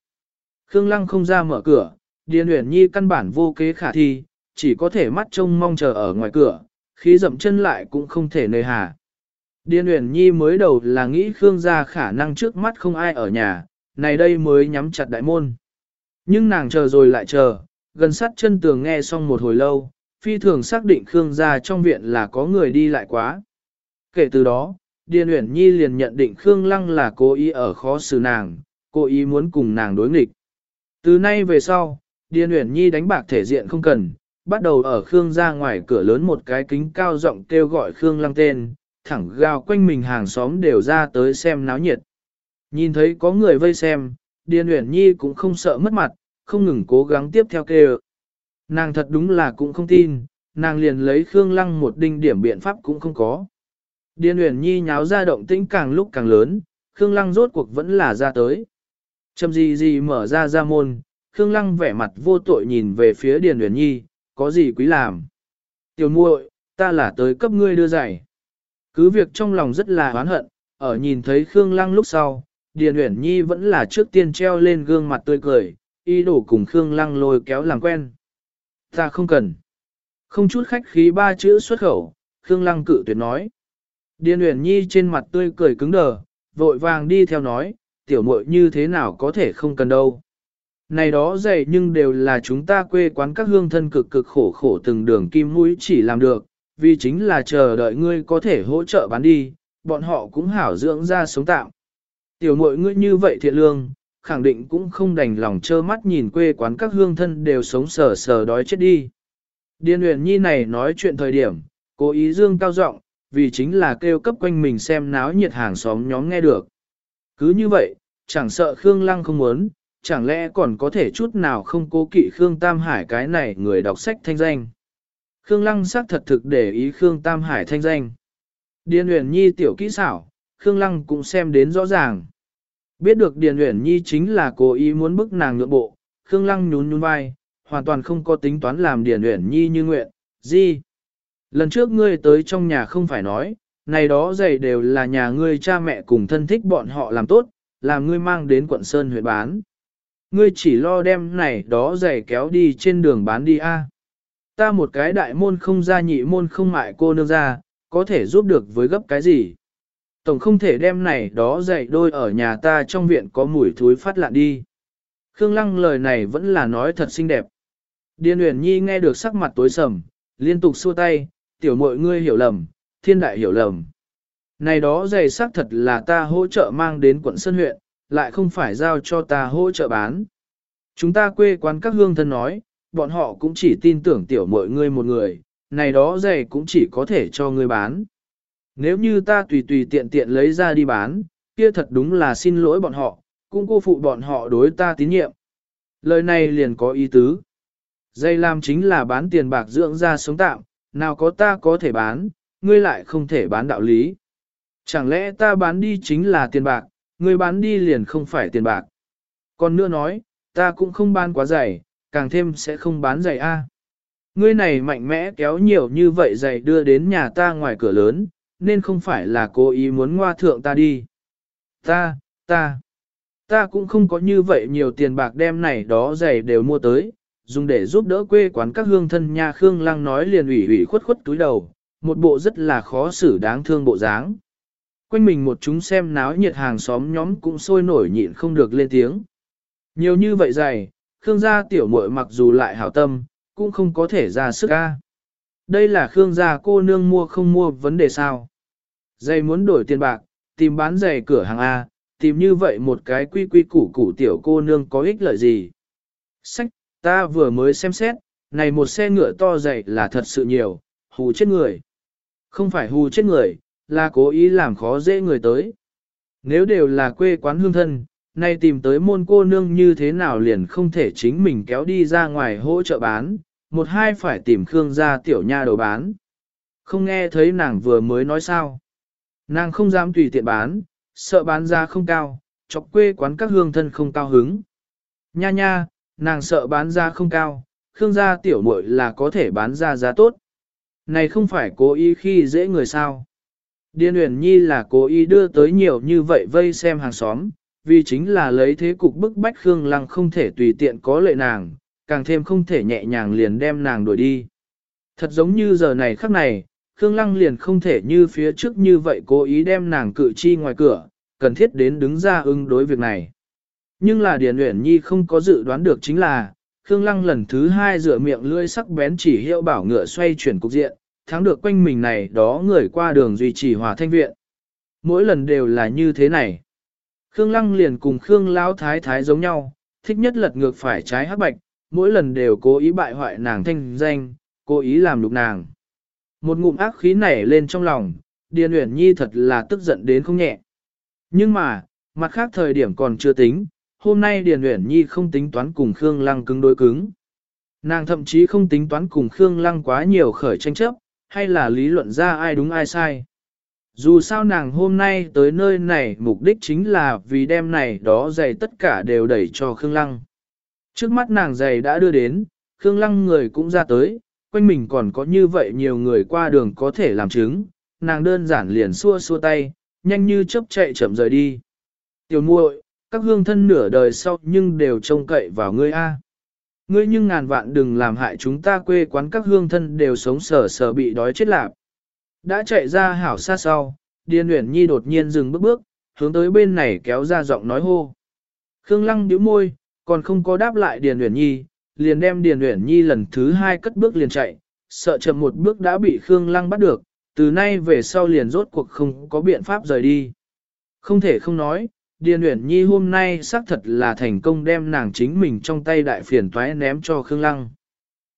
Khương Lăng không ra mở cửa, Điền Uyển Nhi căn bản vô kế khả thi, chỉ có thể mắt trông mong chờ ở ngoài cửa, khí dậm chân lại cũng không thể nơi hà. Điền Uyển Nhi mới đầu là nghĩ Khương gia khả năng trước mắt không ai ở nhà, này đây mới nhắm chặt đại môn. Nhưng nàng chờ rồi lại chờ, gần sát chân tường nghe xong một hồi lâu, phi thường xác định Khương gia trong viện là có người đi lại quá. Kể từ đó, Điền Uyển Nhi liền nhận định Khương Lăng là cố ý ở khó xử nàng, cố ý muốn cùng nàng đối nghịch. Từ nay về sau, Điền Uyển Nhi đánh bạc thể diện không cần, bắt đầu ở Khương ra ngoài cửa lớn một cái kính cao rộng kêu gọi Khương Lăng tên, thẳng gào quanh mình hàng xóm đều ra tới xem náo nhiệt. Nhìn thấy có người vây xem, Điền Uyển Nhi cũng không sợ mất mặt, không ngừng cố gắng tiếp theo kêu. Nàng thật đúng là cũng không tin, nàng liền lấy Khương Lăng một đinh điểm biện pháp cũng không có. Điền Uyển Nhi nháo ra động tĩnh càng lúc càng lớn, Khương Lăng rốt cuộc vẫn là ra tới. Châm gì gì mở ra ra môn, Khương Lăng vẻ mặt vô tội nhìn về phía Điền Uyển Nhi, có gì quý làm. Tiểu muội, ta là tới cấp ngươi đưa giải. Cứ việc trong lòng rất là oán hận, ở nhìn thấy Khương Lăng lúc sau, Điền Uyển Nhi vẫn là trước tiên treo lên gương mặt tươi cười, y đổ cùng Khương Lăng lôi kéo làm quen. Ta không cần. Không chút khách khí ba chữ xuất khẩu, Khương Lăng cự tuyệt nói. Điền Uyển Nhi trên mặt tươi cười cứng đờ, vội vàng đi theo nói, tiểu muội như thế nào có thể không cần đâu. Này đó dày nhưng đều là chúng ta quê quán các hương thân cực cực khổ khổ từng đường kim mũi chỉ làm được, vì chính là chờ đợi ngươi có thể hỗ trợ bán đi, bọn họ cũng hảo dưỡng ra sống tạm. Tiểu mội ngươi như vậy thiện lương, khẳng định cũng không đành lòng trơ mắt nhìn quê quán các hương thân đều sống sờ sờ đói chết đi. Điền Uyển Nhi này nói chuyện thời điểm, cố ý dương cao giọng, vì chính là kêu cấp quanh mình xem náo nhiệt hàng xóm nhóm nghe được. Cứ như vậy, chẳng sợ Khương Lăng không muốn, chẳng lẽ còn có thể chút nào không cố kỵ Khương Tam Hải cái này người đọc sách thanh danh. Khương Lăng xác thật thực để ý Khương Tam Hải thanh danh. Điền Uyển Nhi tiểu kỹ xảo, Khương Lăng cũng xem đến rõ ràng. Biết được Điền Uyển Nhi chính là cố ý muốn bức nàng nhượng bộ, Khương Lăng nhún nhún vai, hoàn toàn không có tính toán làm Điền Uyển Nhi như nguyện. Gì? Lần trước ngươi tới trong nhà không phải nói, này đó giày đều là nhà ngươi cha mẹ cùng thân thích bọn họ làm tốt, làm ngươi mang đến quận Sơn huyện bán. Ngươi chỉ lo đem này đó giày kéo đi trên đường bán đi a. Ta một cái đại môn không ra nhị môn không mại cô nương ra, có thể giúp được với gấp cái gì. Tổng không thể đem này đó giày đôi ở nhà ta trong viện có mùi thúi phát lạ đi. Khương Lăng lời này vẫn là nói thật xinh đẹp. Điền Uyển Nhi nghe được sắc mặt tối sầm, liên tục xua tay, tiểu muội ngươi hiểu lầm, thiên đại hiểu lầm. Này đó giày xác thật là ta hỗ trợ mang đến quận Sơn huyện, lại không phải giao cho ta hỗ trợ bán. Chúng ta quê quán các hương thân nói, bọn họ cũng chỉ tin tưởng tiểu mọi người một người, này đó giày cũng chỉ có thể cho ngươi bán. Nếu như ta tùy tùy tiện tiện lấy ra đi bán, kia thật đúng là xin lỗi bọn họ, cũng cô phụ bọn họ đối ta tín nhiệm. Lời này liền có ý tứ. Dây làm chính là bán tiền bạc dưỡng ra sống tạm, nào có ta có thể bán, ngươi lại không thể bán đạo lý. Chẳng lẽ ta bán đi chính là tiền bạc, ngươi bán đi liền không phải tiền bạc. Còn nữa nói, ta cũng không bán quá dày, càng thêm sẽ không bán giày A. Ngươi này mạnh mẽ kéo nhiều như vậy giày đưa đến nhà ta ngoài cửa lớn, nên không phải là cố ý muốn ngoa thượng ta đi. Ta, ta, ta cũng không có như vậy nhiều tiền bạc đem này đó giày đều mua tới, dùng để giúp đỡ quê quán các hương thân nha Khương Lăng nói liền ủy ủy khuất khuất túi đầu, một bộ rất là khó xử đáng thương bộ dáng. Quanh mình một chúng xem náo nhiệt hàng xóm nhóm cũng sôi nổi nhịn không được lên tiếng. Nhiều như vậy dày, Khương gia tiểu muội mặc dù lại hảo tâm, cũng không có thể ra sức ca. Đây là Khương gia cô nương mua không mua vấn đề sao. Dày muốn đổi tiền bạc, tìm bán giày cửa hàng A, tìm như vậy một cái quy quy củ củ tiểu cô nương có ích lợi gì. Sách, ta vừa mới xem xét, này một xe ngựa to dày là thật sự nhiều, hù chết người. Không phải hù chết người, là cố ý làm khó dễ người tới. Nếu đều là quê quán hương thân, nay tìm tới môn cô nương như thế nào liền không thể chính mình kéo đi ra ngoài hỗ trợ bán, một hai phải tìm Khương gia tiểu nha đầu bán. Không nghe thấy nàng vừa mới nói sao. Nàng không dám tùy tiện bán, sợ bán ra không cao, chọc quê quán các hương thân không cao hứng. Nha nha, nàng sợ bán ra không cao, Khương gia tiểu muội là có thể bán ra giá tốt. Này không phải cố ý khi dễ người sao. Điên Uyển Nhi là cố ý đưa tới nhiều như vậy vây xem hàng xóm, vì chính là lấy thế cục bức bách Khương Lăng không thể tùy tiện có lệ nàng, càng thêm không thể nhẹ nhàng liền đem nàng đuổi đi. Thật giống như giờ này khắc này, Khương Lăng liền không thể như phía trước như vậy cố ý đem nàng cự chi ngoài cửa, cần thiết đến đứng ra ứng đối việc này. Nhưng là Điền Uyển Nhi không có dự đoán được chính là, Khương Lăng lần thứ hai rửa miệng lưỡi sắc bén chỉ hiệu bảo ngựa xoay chuyển cục diện, thắng được quanh mình này đó người qua đường duy trì hòa thanh viện. Mỗi lần đều là như thế này. Khương Lăng liền cùng Khương Lão Thái Thái giống nhau, thích nhất lật ngược phải trái hắc bạch, mỗi lần đều cố ý bại hoại nàng thanh danh, cố ý làm lục nàng. Một ngụm ác khí nảy lên trong lòng, Điền Uyển Nhi thật là tức giận đến không nhẹ. Nhưng mà, mặt khác thời điểm còn chưa tính, hôm nay Điền Uyển Nhi không tính toán cùng Khương Lăng cứng đối cứng. Nàng thậm chí không tính toán cùng Khương Lăng quá nhiều khởi tranh chấp, hay là lý luận ra ai đúng ai sai. Dù sao nàng hôm nay tới nơi này mục đích chính là vì đem này đó giày tất cả đều đẩy cho Khương Lăng. Trước mắt nàng giày đã đưa đến, Khương Lăng người cũng ra tới, quanh mình còn có như vậy nhiều người qua đường có thể làm chứng, nàng đơn giản liền xua xua tay, nhanh như chớp chạy chậm rời đi. Tiểu muội, các hương thân nửa đời sau nhưng đều trông cậy vào ngươi a. Ngươi nhưng ngàn vạn đừng làm hại chúng ta quê quán các hương thân đều sống sờ sờ bị đói chết lạc. Đã chạy ra hảo xa sau, Điền Uyển Nhi đột nhiên dừng bước bước, hướng tới bên này kéo ra giọng nói hô. Khương Lăng nhíu môi, còn không có đáp lại Điền Uyển Nhi, liền đem Điền Uyển Nhi lần thứ hai cất bước liền chạy, sợ chậm một bước đã bị Khương Lăng bắt được, từ nay về sau liền rốt cuộc không có biện pháp rời đi. Không thể không nói, Điền Uyển Nhi hôm nay xác thật là thành công đem nàng chính mình trong tay đại phiền toái ném cho Khương Lăng.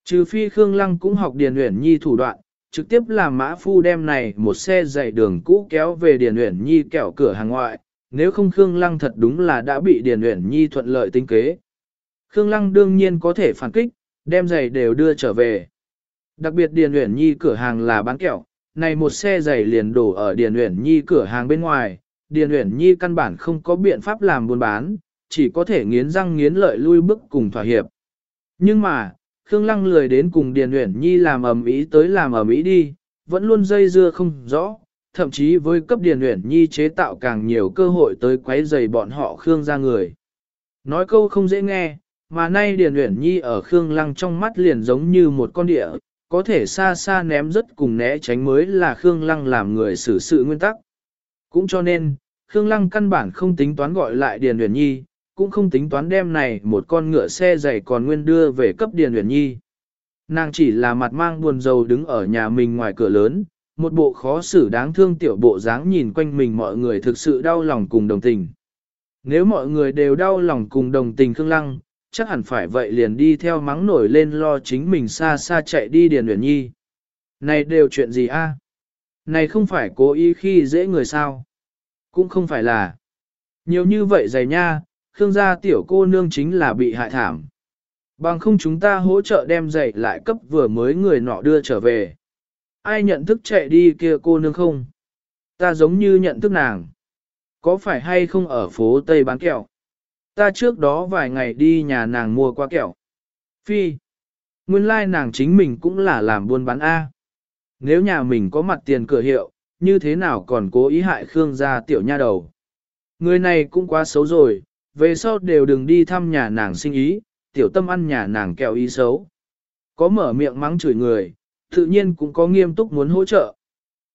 Trừ phi Khương Lăng cũng học Điền Uyển Nhi thủ đoạn, trực tiếp làm mã phu đem này một xe dày đường cũ kéo về Điền Uyển Nhi kẹo cửa hàng ngoại, nếu không Khương Lăng thật đúng là đã bị Điền Uyển Nhi thuận lợi tính kế. Khương Lăng đương nhiên có thể phản kích, đem giày đều đưa trở về. Đặc biệt Điền Uyển Nhi cửa hàng là bán kẹo, này một xe giày liền đổ ở Điền Uyển Nhi cửa hàng bên ngoài, Điền Uyển Nhi căn bản không có biện pháp làm buôn bán, chỉ có thể nghiến răng nghiến lợi lui bước cùng thỏa hiệp. Nhưng mà, Khương Lăng lười đến cùng Điền Uyển Nhi làm ầm ĩ tới làm ầm ĩ đi, vẫn luôn dây dưa không rõ, thậm chí với cấp Điền Uyển Nhi chế tạo càng nhiều cơ hội tới quấy rầy bọn họ Khương ra người. Nói câu không dễ nghe, mà nay Điền Uyển Nhi ở Khương Lăng trong mắt liền giống như một con địa, có thể xa xa ném rất cùng né tránh mới là Khương Lăng làm người xử sự nguyên tắc. Cũng cho nên, Khương Lăng căn bản không tính toán gọi lại Điền Uyển Nhi, cũng không tính toán đem này một con ngựa xe dày còn nguyên đưa về cấp Điền Uyển Nhi. Nàng chỉ là mặt mang buồn rầu đứng ở nhà mình ngoài cửa lớn, một bộ khó xử đáng thương tiểu bộ dáng nhìn quanh mình mọi người thực sự đau lòng cùng đồng tình. Nếu mọi người đều đau lòng cùng đồng tình Khương Lăng, chắc hẳn phải vậy liền đi theo mắng nổi lên lo chính mình xa xa chạy đi Điền Uyển Nhi. Này đều chuyện gì a? Này không phải cố ý khi dễ người sao? Cũng không phải là. Nhiều như vậy dày nha, Khương gia tiểu cô nương chính là bị hại thảm. Bằng không chúng ta hỗ trợ đem giày lại cấp vừa mới người nọ đưa trở về. Ai nhận thức chạy đi kia cô nương không? Ta giống như nhận thức nàng. Có phải hay không ở phố Tây bán kẹo? Ta trước đó vài ngày đi nhà nàng mua qua kẹo. Phi. Nguyên lai like nàng chính mình cũng là làm buôn bán A. Nếu nhà mình có mặt tiền cửa hiệu, như thế nào còn cố ý hại Khương gia tiểu nha đầu. Người này cũng quá xấu rồi, về sau đều đừng đi thăm nhà nàng sinh ý, tiểu tâm ăn nhà nàng kẹo ý xấu. Có mở miệng mắng chửi người, tự nhiên cũng có nghiêm túc muốn hỗ trợ.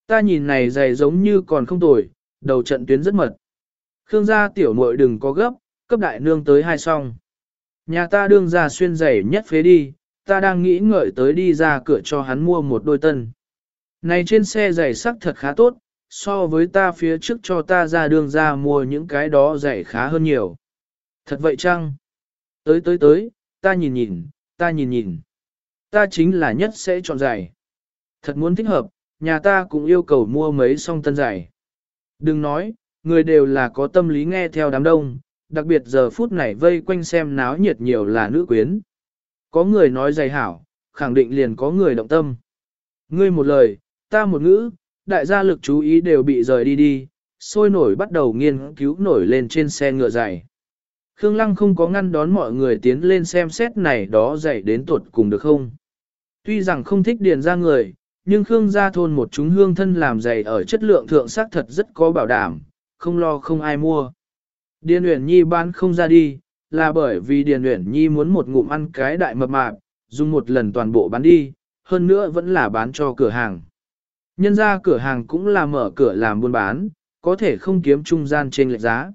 Ta nhìn này dày giống như còn không tồi, đầu trận tuyến rất mật. Khương gia tiểu muội đừng có gấp, cấp đại nương tới hai song. Nhà ta đương ra xuyên giày nhất phế đi, ta đang nghĩ ngợi tới đi ra cửa cho hắn mua một đôi tân. Này trên xe giày sắc thật khá tốt, so với ta phía trước cho ta ra đường ra mua những cái đó giày khá hơn nhiều. Thật vậy chăng? Tới tới tới, ta nhìn nhìn, ta nhìn nhìn. Ta chính là nhất sẽ chọn giày. Thật muốn thích hợp, nhà ta cũng yêu cầu mua mấy song tân giày. Đừng nói, người đều là có tâm lý nghe theo đám đông, đặc biệt giờ phút này vây quanh xem náo nhiệt nhiều là nữ quyến. Có người nói giày hảo, khẳng định liền có người động tâm. Ngươi một lời, ta một ngữ, đại gia lực chú ý đều bị rời đi đi, sôi nổi bắt đầu nghiên cứu nổi lên trên xe ngựa dày. Khương Lăng không có ngăn đón mọi người tiến lên xem xét này đó dày đến tuột cùng được không. Tuy rằng không thích điền ra người, nhưng Khương gia thôn một chúng hương thân làm dày ở chất lượng thượng sắc thật rất có bảo đảm, không lo không ai mua. Điền Uyển Nhi bán không ra đi, là bởi vì Điền Uyển Nhi muốn một ngụm ăn cái đại mập mạp, dùng một lần toàn bộ bán đi, hơn nữa vẫn là bán cho cửa hàng. Nhân ra cửa hàng cũng là mở cửa làm buôn bán, có thể không kiếm trung gian trên lệch giá.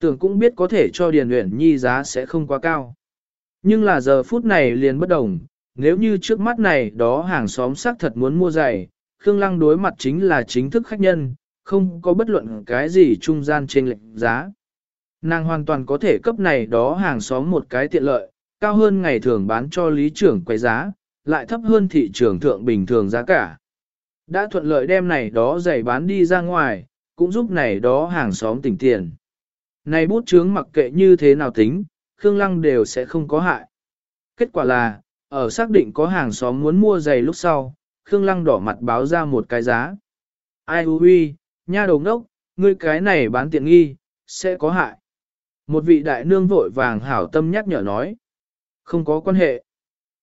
Tưởng cũng biết có thể cho Điền Uyển Nhi giá sẽ không quá cao. Nhưng là giờ phút này liền bất đồng, nếu như trước mắt này đó hàng xóm xác thật muốn mua giày, Khương Lăng đối mặt chính là chính thức khách nhân, không có bất luận cái gì trung gian trên lệch giá. Nàng hoàn toàn có thể cấp này đó hàng xóm một cái tiện lợi, cao hơn ngày thường bán cho lý trưởng quay giá, lại thấp hơn thị trường thượng bình thường giá cả. Đã thuận lợi đem này đó giày bán đi ra ngoài, cũng giúp này đó hàng xóm tỉnh tiền. Này bút chướng mặc kệ như thế nào tính, Khương Lăng đều sẽ không có hại. Kết quả là, ở xác định có hàng xóm muốn mua giày lúc sau, Khương Lăng đỏ mặt báo ra một cái giá. Ai hư huy, nha đầu ngốc, ngươi cái này bán tiện nghi, sẽ có hại. Một vị đại nương vội vàng hảo tâm nhắc nhở nói. Không có quan hệ.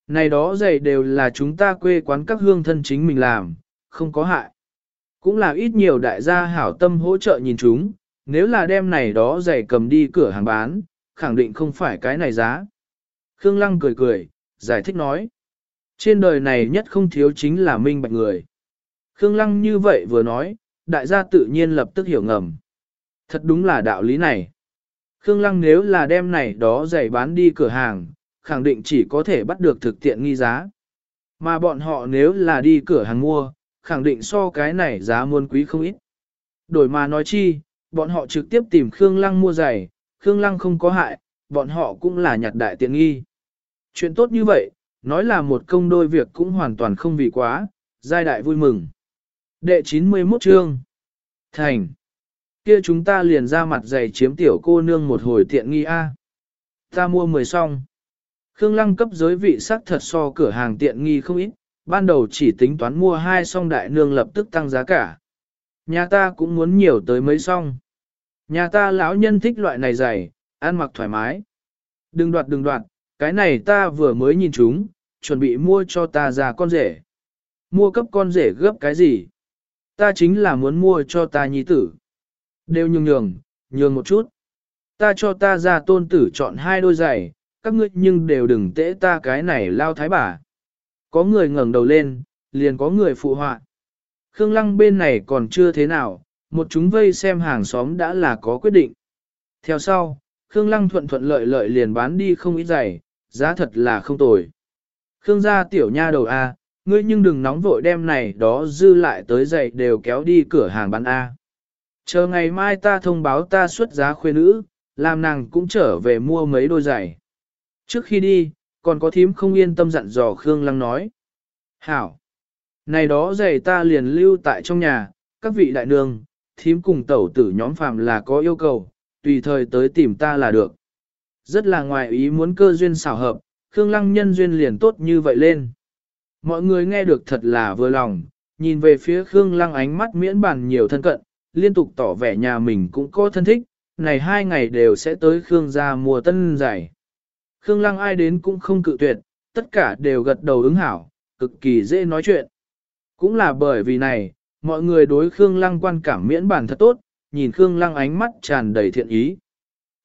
Này đó giày đều là chúng ta quê quán các hương thân chính mình làm, không có hại. Cũng là ít nhiều đại gia hảo tâm hỗ trợ nhìn chúng, nếu là đem này đó giày cầm đi cửa hàng bán, khẳng định không phải cái này giá. Khương Lăng cười cười, giải thích nói. Trên đời này nhất không thiếu chính là minh bạch người. Khương Lăng như vậy vừa nói, đại gia tự nhiên lập tức hiểu ngầm. Thật đúng là đạo lý này. Khương Lăng nếu là đem này đó giày bán đi cửa hàng, khẳng định chỉ có thể bắt được thực tiện nghi giá. Mà bọn họ nếu là đi cửa hàng mua, khẳng định so cái này giá muôn quý không ít. Đổi mà nói chi, bọn họ trực tiếp tìm Khương Lăng mua giày, Khương Lăng không có hại, bọn họ cũng là nhặt đại tiện nghi. Chuyện tốt như vậy, nói là một công đôi việc cũng hoàn toàn không vì quá, giai đại vui mừng. Đệ 91 chương Thành kia chúng ta liền ra mặt giày chiếm tiểu cô nương một hồi tiện nghi A. Ta mua 10 xong. Khương Lăng cấp giới vị sắc thật so cửa hàng tiện nghi không ít, ban đầu chỉ tính toán mua hai song đại nương lập tức tăng giá cả. Nhà ta cũng muốn nhiều tới mấy song. Nhà ta lão nhân thích loại này dày, ăn mặc thoải mái. Đừng đoạt đừng đoạt, cái này ta vừa mới nhìn chúng, chuẩn bị mua cho ta già con rể. Mua cấp con rể gấp cái gì? Ta chính là muốn mua cho ta nhi tử. Đều nhường nhường, nhường một chút. Ta cho ta ra tôn tử chọn hai đôi giày, các ngươi nhưng đều đừng tễ ta cái này lao thái bà. Có người ngẩng đầu lên, liền có người phụ họa. Khương Lăng bên này còn chưa thế nào, một chúng vây xem hàng xóm đã là có quyết định. Theo sau, Khương Lăng thuận thuận lợi lợi liền bán đi không ít giày, giá thật là không tồi. Khương gia tiểu nha đầu A, ngươi nhưng đừng nóng vội đem này đó dư lại tới giày đều kéo đi cửa hàng bán A. Chờ ngày mai ta thông báo ta xuất giá khuê nữ, làm nàng cũng trở về mua mấy đôi giày. Trước khi đi, còn có thím không yên tâm dặn dò Khương Lăng nói. Hảo! Này đó giày ta liền lưu tại trong nhà, các vị đại nương, thím cùng tẩu tử nhóm phàm là có yêu cầu, tùy thời tới tìm ta là được. Rất là ngoài ý muốn cơ duyên xảo hợp, Khương Lăng nhân duyên liền tốt như vậy lên. Mọi người nghe được thật là vừa lòng, nhìn về phía Khương Lăng ánh mắt miễn bàn nhiều thân cận, liên tục tỏ vẻ nhà mình cũng có thân thích, này hai ngày đều sẽ tới Khương gia mùa tân giải. Khương Lăng ai đến cũng không cự tuyệt, tất cả đều gật đầu ứng hảo, cực kỳ dễ nói chuyện. Cũng là bởi vì này, mọi người đối Khương Lăng quan cảm miễn bản thật tốt, nhìn Khương Lăng ánh mắt tràn đầy thiện ý.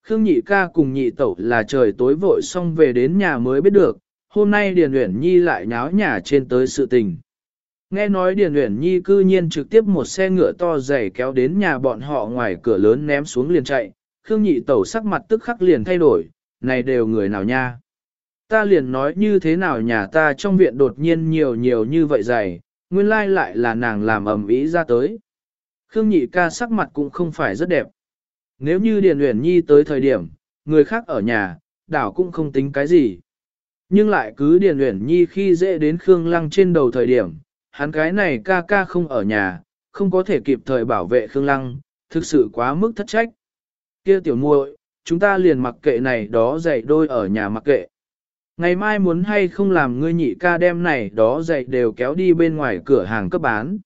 Khương nhị ca cùng nhị tẩu là trời tối vội xong về đến nhà mới biết được, hôm nay Điền Uyển Nhi lại nháo nhà trên tới sự tình. Nghe nói Điền Uyển Nhi cư nhiên trực tiếp một xe ngựa to dày kéo đến nhà bọn họ ngoài cửa lớn ném xuống liền chạy, Khương nhị tẩu sắc mặt tức khắc liền thay đổi, này đều người nào nha. Ta liền nói như thế nào nhà ta trong viện đột nhiên nhiều nhiều như vậy dày, nguyên lai lại là nàng làm ầm ý ra tới. Khương nhị ca sắc mặt cũng không phải rất đẹp. Nếu như Điền Uyển Nhi tới thời điểm, người khác ở nhà, đảo cũng không tính cái gì. Nhưng lại cứ Điền Uyển Nhi khi dễ đến Khương Lăng trên đầu thời điểm, hắn cái này ca ca không ở nhà, không có thể kịp thời bảo vệ Khương Lăng, thực sự quá mức thất trách. Kia tiểu muội, chúng ta liền mặc kệ này đó dạy đôi ở nhà mặc kệ. Ngày mai muốn hay không làm ngươi nhị ca đem này đó dạy đều kéo đi bên ngoài cửa hàng cấp bán.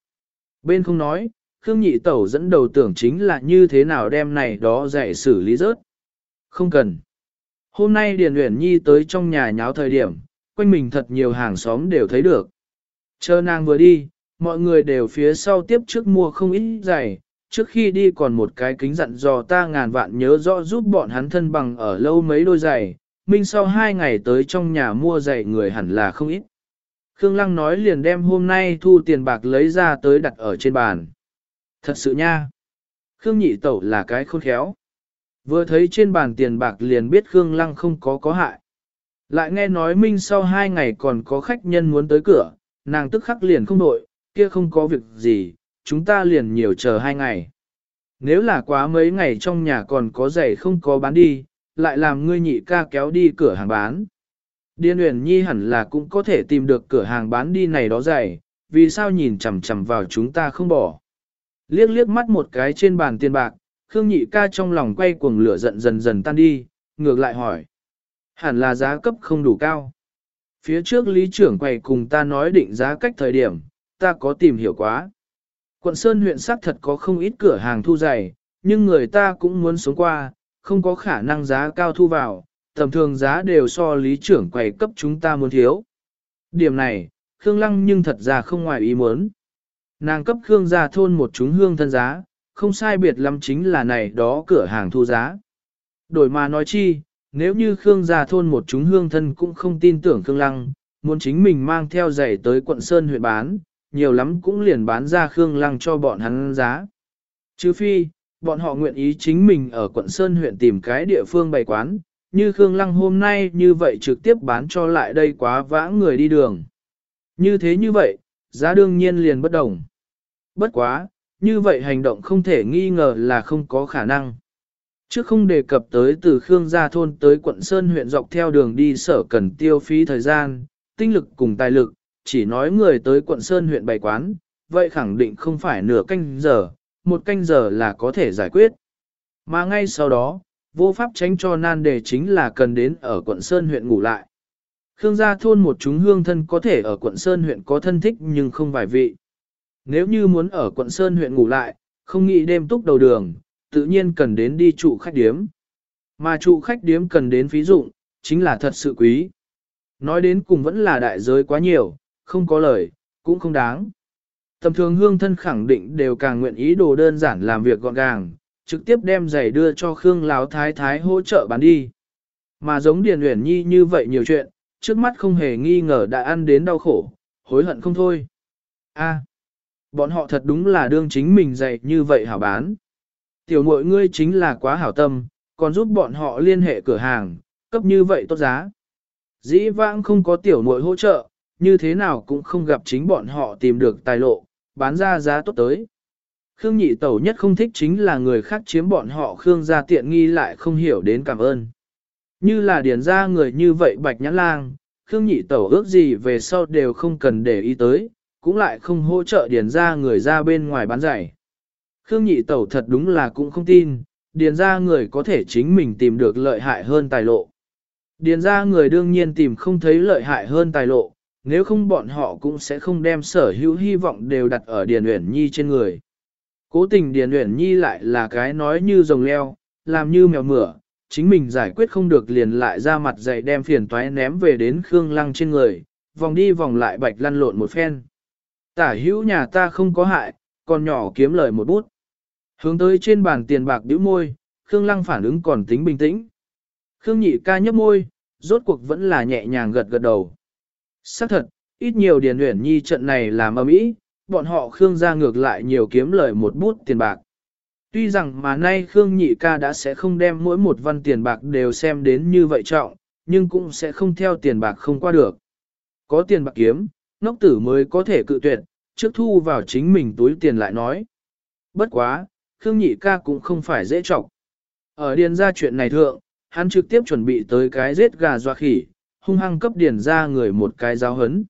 Bên không nói, Khương nhị tẩu dẫn đầu tưởng chính là như thế nào đem này đó dạy xử lý rớt. Không cần. Hôm nay Điền Uyển Nhi tới trong nhà nháo thời điểm, quanh mình thật nhiều hàng xóm đều thấy được. Chờ nàng vừa đi, mọi người đều phía sau tiếp trước mua không ít giày, trước khi đi còn một cái kính dặn dò ta ngàn vạn nhớ rõ giúp bọn hắn thân bằng ở lâu mấy đôi giày, minh sau hai ngày tới trong nhà mua giày người hẳn là không ít. Khương Lăng nói liền đem hôm nay thu tiền bạc lấy ra tới đặt ở trên bàn. Thật sự nha. Khương nhị tẩu là cái khôn khéo. Vừa thấy trên bàn tiền bạc liền biết Khương Lăng không có có hại. Lại nghe nói Minh sau hai ngày còn có khách nhân muốn tới cửa, nàng tức khắc liền không đội, kia không có việc gì, chúng ta liền nhiều chờ hai ngày. Nếu là quá mấy ngày trong nhà còn có giày không có bán đi, lại làm ngươi nhị ca kéo đi cửa hàng bán. Điên huyền nhi hẳn là cũng có thể tìm được cửa hàng bán đi này đó giày, vì sao nhìn chằm chằm vào chúng ta không bỏ. Liếc liếc mắt một cái trên bàn tiền bạc, Khương nhị ca trong lòng quay cuồng lửa giận dần dần tan đi, ngược lại hỏi. Hẳn là giá cấp không đủ cao. Phía trước lý trưởng quầy cùng ta nói định giá cách thời điểm, ta có tìm hiểu quá. Quận Sơn huyện xác thật có không ít cửa hàng thu giày, nhưng người ta cũng muốn sống qua, không có khả năng giá cao thu vào, tầm thường giá đều so lý trưởng quầy cấp chúng ta muốn thiếu. Điểm này, Khương Lăng nhưng thật ra không ngoài ý muốn. Nàng cấp Khương gia thôn một chúng hương thân giá, không sai biệt lắm chính là này đó cửa hàng thu giá. Đổi mà nói chi, nếu như Khương gia thôn một chúng hương thân cũng không tin tưởng Khương Lăng, muốn chính mình mang theo giày tới quận Sơn huyện bán, nhiều lắm cũng liền bán ra Khương Lăng cho bọn hắn giá. Chứ phi, bọn họ nguyện ý chính mình ở quận Sơn huyện tìm cái địa phương bày quán, như Khương Lăng hôm nay như vậy trực tiếp bán cho lại đây quá vã người đi đường. Như thế như vậy, giá đương nhiên liền bất đồng. Bất quá, như vậy hành động không thể nghi ngờ là không có khả năng. Trước không đề cập tới từ Khương Gia Thôn tới quận Sơn huyện dọc theo đường đi sở cần tiêu phí thời gian, tinh lực cùng tài lực, chỉ nói người tới quận Sơn huyện bày quán, vậy khẳng định không phải nửa canh giờ, một canh giờ là có thể giải quyết. Mà ngay sau đó, vô pháp tránh cho nan đề chính là cần đến ở quận Sơn huyện ngủ lại. Khương gia thôn một chúng hương thân có thể ở quận Sơn huyện có thân thích nhưng không vài vị. Nếu như muốn ở quận Sơn huyện ngủ lại, không nghĩ đêm túc đầu đường, tự nhiên cần đến đi trụ khách điếm. Mà trụ khách điếm cần đến phí dụng, chính là thật sự quý. Nói đến cùng vẫn là đại giới quá nhiều, không có lời, cũng không đáng. Tầm thường hương thân khẳng định đều càng nguyện ý đồ đơn giản làm việc gọn gàng, trực tiếp đem giày đưa cho Khương Láo Thái Thái hỗ trợ bán đi. Mà giống Điền Uyển Nhi như vậy nhiều chuyện, trước mắt không hề nghi ngờ đã ăn đến đau khổ, hối hận không thôi. A, bọn họ thật đúng là đương chính mình giày như vậy hảo bán. Tiểu muội ngươi chính là quá hảo tâm, còn giúp bọn họ liên hệ cửa hàng, cấp như vậy tốt giá. Dĩ vãng không có tiểu muội hỗ trợ, như thế nào cũng không gặp chính bọn họ tìm được tài lộ, bán ra giá tốt tới. Khương nhị tẩu nhất không thích chính là người khác chiếm bọn họ Khương gia tiện nghi lại không hiểu đến cảm ơn. Như là điển ra người như vậy bạch nhãn lang, Khương nhị tẩu ước gì về sau đều không cần để ý tới, cũng lại không hỗ trợ điển ra người ra bên ngoài bán giải. Khương nhị tẩu thật đúng là cũng không tin, điền ra người có thể chính mình tìm được lợi hại hơn tài lộ. Điền ra người đương nhiên tìm không thấy lợi hại hơn tài lộ, nếu không bọn họ cũng sẽ không đem sở hữu hy vọng đều đặt ở Điền Uyển Nhi trên người. Cố tình Điền Uyển Nhi lại là cái nói như rồng leo, làm như mèo mửa, chính mình giải quyết không được liền lại ra mặt dày đem phiền toái ném về đến Khương Lăng trên người, vòng đi vòng lại bạch lăn lộn một phen. Tả hữu nhà ta không có hại, còn nhỏ kiếm lời một bút. Hướng tới trên bàn tiền bạc đĩu môi, Khương Lăng phản ứng còn tính bình tĩnh. Khương nhị ca nhấp môi, rốt cuộc vẫn là nhẹ nhàng gật gật đầu. Xác thật, ít nhiều Điền Uyển Nhi trận này làm ầm ĩ, bọn họ Khương gia ngược lại nhiều kiếm lời một bút tiền bạc. Tuy rằng mà nay Khương Nhị ca đã sẽ không đem mỗi một văn tiền bạc đều xem đến như vậy trọng, nhưng cũng sẽ không theo tiền bạc không qua được. Có tiền bạc kiếm, ngốc tử mới có thể cự tuyệt, trước thu vào chính mình túi tiền lại nói. Bất quá, Khương Nhị ca cũng không phải dễ trọng. Ở điền ra chuyện này thượng, hắn trực tiếp chuẩn bị tới cái giết gà doa khỉ, hung hăng cấp điền ra người một cái giáo hấn.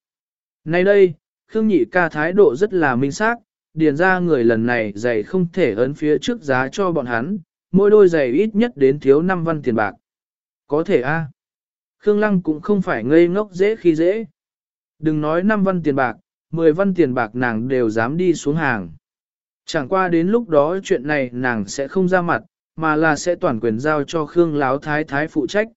Nay đây, Khương Nhị ca thái độ rất là minh xác, điền ra người lần này giày không thể ấn phía trước giá cho bọn hắn, mỗi đôi giày ít nhất đến thiếu 5 văn tiền bạc. Có thể a. Khương Lăng cũng không phải ngây ngốc dễ khi dễ. Đừng nói 5 văn tiền bạc, 10 văn tiền bạc nàng đều dám đi xuống hàng. Chẳng qua đến lúc đó chuyện này nàng sẽ không ra mặt, mà là sẽ toàn quyền giao cho Khương Láo Thái Thái phụ trách.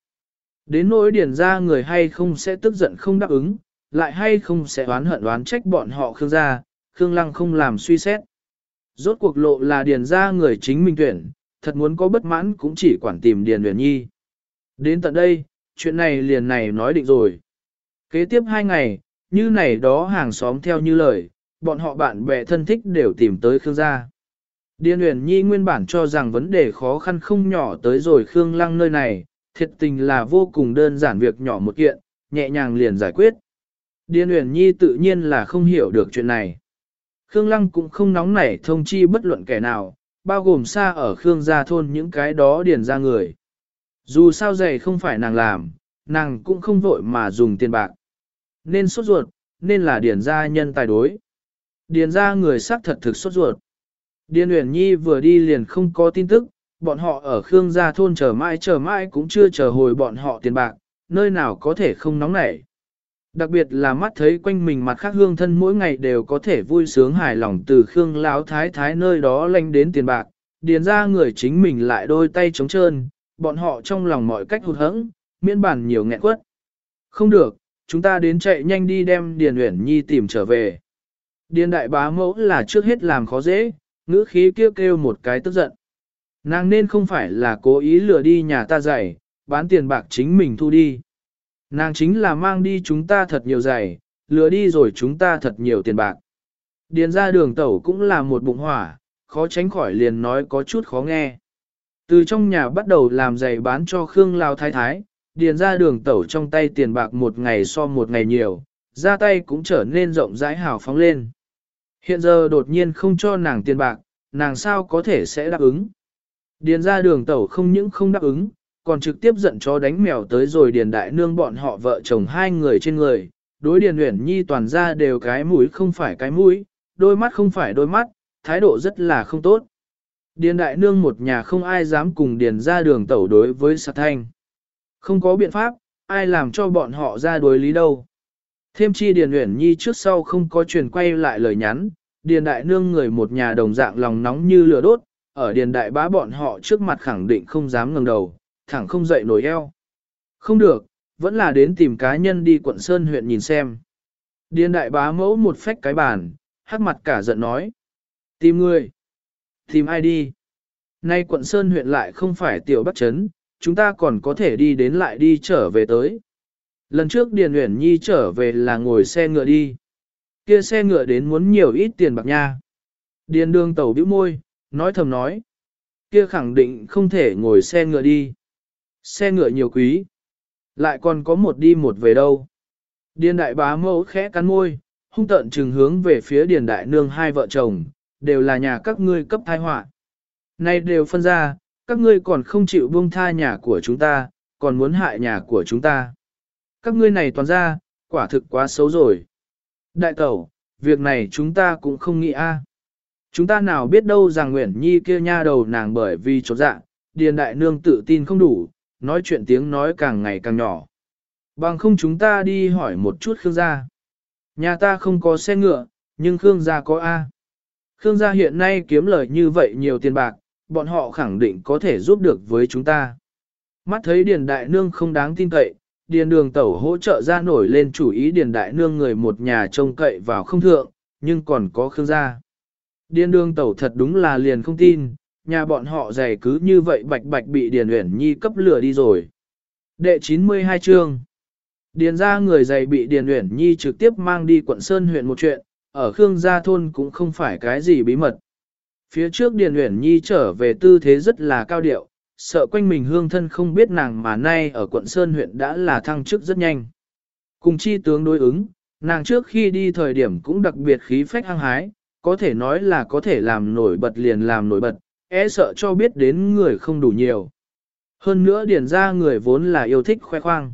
Đến nỗi điển ra người hay không sẽ tức giận không đáp ứng, lại hay không sẽ oán hận oán trách bọn họ Khương gia, Khương Lăng không làm suy xét. Rốt cuộc lộ là điền ra người chính minh tuyển, thật muốn có bất mãn cũng chỉ quản tìm điền huyền nhi. Đến tận đây, chuyện này liền này nói định rồi. Kế tiếp hai ngày, như này đó hàng xóm theo như lời, bọn họ bạn bè thân thích đều tìm tới Khương gia. Điền huyền nhi nguyên bản cho rằng vấn đề khó khăn không nhỏ tới rồi Khương Lăng nơi này, thiệt tình là vô cùng đơn giản việc nhỏ một kiện, nhẹ nhàng liền giải quyết. Điền Uyển nhi tự nhiên là không hiểu được chuyện này. Khương Lăng cũng không nóng nảy thông chi bất luận kẻ nào, bao gồm xa ở Khương gia thôn những cái đó điền ra người. Dù sao dày không phải nàng làm, nàng cũng không vội mà dùng tiền bạc. Nên sốt ruột, nên là điền gia nhân tài đối. Điền gia người xác thật thực sốt ruột. Điền Uyển Nhi vừa đi liền không có tin tức, bọn họ ở Khương gia thôn chờ mãi chờ mãi cũng chưa chờ hồi bọn họ tiền bạc, nơi nào có thể không nóng nảy. Đặc biệt là mắt thấy quanh mình mặt khác hương thân mỗi ngày đều có thể vui sướng hài lòng từ Khương Lão Thái Thái nơi đó lanh đến tiền bạc, điền ra người chính mình lại đôi tay trống trơn, bọn họ trong lòng mọi cách hụt hẫng, miễn bản nhiều nghẹn quất. Không được, chúng ta đến chạy nhanh đi đem Điền Uyển Nhi tìm trở về. Điền đại bá mẫu là trước hết làm khó dễ, ngữ khí kêu kêu một cái tức giận. Nàng nên không phải là cố ý lừa đi nhà ta giày bán tiền bạc chính mình thu đi. Nàng chính là mang đi chúng ta thật nhiều giày, lừa đi rồi chúng ta thật nhiều tiền bạc. Điền ra đường tẩu cũng là một bụng hỏa, khó tránh khỏi liền nói có chút khó nghe. Từ trong nhà bắt đầu làm giày bán cho Khương Lao Thái Thái, điền ra đường tẩu trong tay tiền bạc một ngày so một ngày nhiều, ra tay cũng trở nên rộng rãi hào phóng lên. Hiện giờ đột nhiên không cho nàng tiền bạc, nàng sao có thể sẽ đáp ứng. Điền ra đường tẩu không những không đáp ứng, còn trực tiếp giận chó đánh mèo tới rồi điền đại nương bọn họ vợ chồng hai người trên người, đối điền uyển nhi toàn ra đều cái mũi không phải cái mũi, đôi mắt không phải đôi mắt, thái độ rất là không tốt. Điền đại nương một nhà không ai dám cùng điền ra đường tẩu đối với sạc thanh. Không có biện pháp, ai làm cho bọn họ ra đối lý đâu. Thêm chi điền uyển nhi trước sau không có truyền quay lại lời nhắn, điền đại nương người một nhà đồng dạng lòng nóng như lửa đốt, ở điền đại bá bọn họ trước mặt khẳng định không dám ngẩng đầu, thẳng không dậy nổi eo. Không được, vẫn là đến tìm cá nhân đi quận Sơn huyện nhìn xem. Điền đại bá mẫu một phách cái bàn, hắc mặt cả giận nói. Tìm người. Tìm ai đi? Nay quận Sơn huyện lại không phải tiểu bắc chấn, chúng ta còn có thể đi đến lại đi trở về tới. Lần trước Điền Uyển Nhi trở về là ngồi xe ngựa đi. Kia xe ngựa đến muốn nhiều ít tiền bạc nha. Điền đường tẩu bĩu môi, nói thầm nói. Kia khẳng định không thể ngồi xe ngựa đi. Xe ngựa nhiều quý. Lại còn có một đi một về đâu. Điền đại bá mẫu khẽ cắn môi, hung tận trừng hướng về phía điền đại nương hai vợ chồng, đều là nhà các ngươi cấp thai họa. Nay đều phân ra, các ngươi còn không chịu buông tha nhà của chúng ta, còn muốn hại nhà của chúng ta. Các ngươi này toàn ra, quả thực quá xấu rồi. Đại tẩu, việc này chúng ta cũng không nghĩ a. Chúng ta nào biết đâu rằng Nguyễn Nhi kia nha đầu nàng bởi vì trột dạ, điền đại nương tự tin không đủ, nói chuyện tiếng nói càng ngày càng nhỏ. Bằng không chúng ta đi hỏi một chút Khương gia. Nhà ta không có xe ngựa, nhưng Khương gia có A. Khương gia hiện nay kiếm lời như vậy nhiều tiền bạc, bọn họ khẳng định có thể giúp được với chúng ta. Mắt thấy Điền Đại Nương không đáng tin cậy, Điền Đường Tẩu hỗ trợ ra nổi lên chủ ý Điền Đại Nương người một nhà trông cậy vào không thượng, nhưng còn có Khương gia. Điền đương Tẩu thật đúng là liền không tin, nhà bọn họ giày cứ như vậy bạch bạch bị Điền Uyển Nhi cấp lửa đi rồi. Đệ 92 chương Điền ra người giày bị Điền Uyển Nhi trực tiếp mang đi quận Sơn huyện một chuyện, ở Khương Gia Thôn cũng không phải cái gì bí mật. Phía trước Điền Uyển Nhi trở về tư thế rất là cao điệu, sợ quanh mình hương thân không biết nàng mà nay ở quận Sơn huyện đã là thăng chức rất nhanh. Cùng chi tướng đối ứng, nàng trước khi đi thời điểm cũng đặc biệt khí phách hăng hái, có thể nói là có thể làm nổi bật liền làm nổi bật, e sợ cho biết đến người không đủ nhiều. Hơn nữa điền ra người vốn là yêu thích khoe khoang.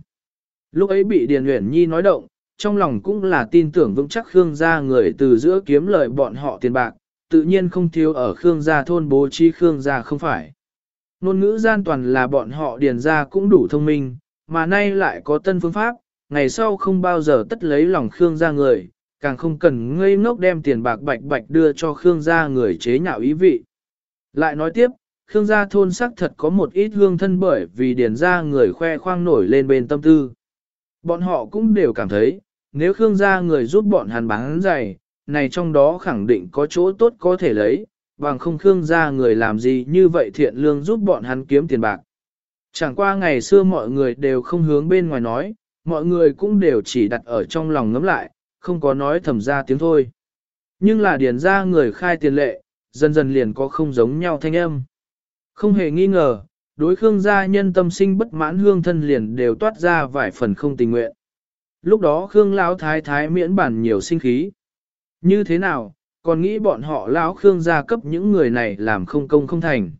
Lúc ấy bị Điền Uyển Nhi nói động, trong lòng cũng là tin tưởng vững chắc Khương gia người từ giữa kiếm lời bọn họ tiền bạc, tự nhiên không thiếu ở Khương gia thôn bố trí Khương gia không phải. Nôn ngữ gian toàn là bọn họ điền ra cũng đủ thông minh, mà nay lại có tân phương pháp, ngày sau không bao giờ tất lấy lòng Khương gia người, càng không cần ngây ngốc đem tiền bạc bạch bạch đưa cho Khương gia người chế nhạo ý vị. Lại nói tiếp, Khương gia thôn sắc thật có một ít hương thân bởi vì điền ra người khoe khoang nổi lên bên tâm tư. Bọn họ cũng đều cảm thấy, nếu Khương gia người giúp bọn hắn bán giày, này trong đó khẳng định có chỗ tốt có thể lấy, bằng không Khương gia người làm gì như vậy thiện lương giúp bọn hắn kiếm tiền bạc. Chẳng qua ngày xưa mọi người đều không hướng bên ngoài nói, mọi người cũng đều chỉ đặt ở trong lòng ngấm lại, không có nói thầm ra tiếng thôi. Nhưng là điền ra người khai tiền lệ, dần dần liền có không giống nhau thanh âm. Không hề nghi ngờ, đối Khương gia nhân tâm sinh bất mãn hương thân liền đều toát ra vài phần không tình nguyện. Lúc đó Khương lão thái thái miễn bản nhiều sinh khí. Như thế nào, còn nghĩ bọn họ lão Khương gia cấp những người này làm không công không thành.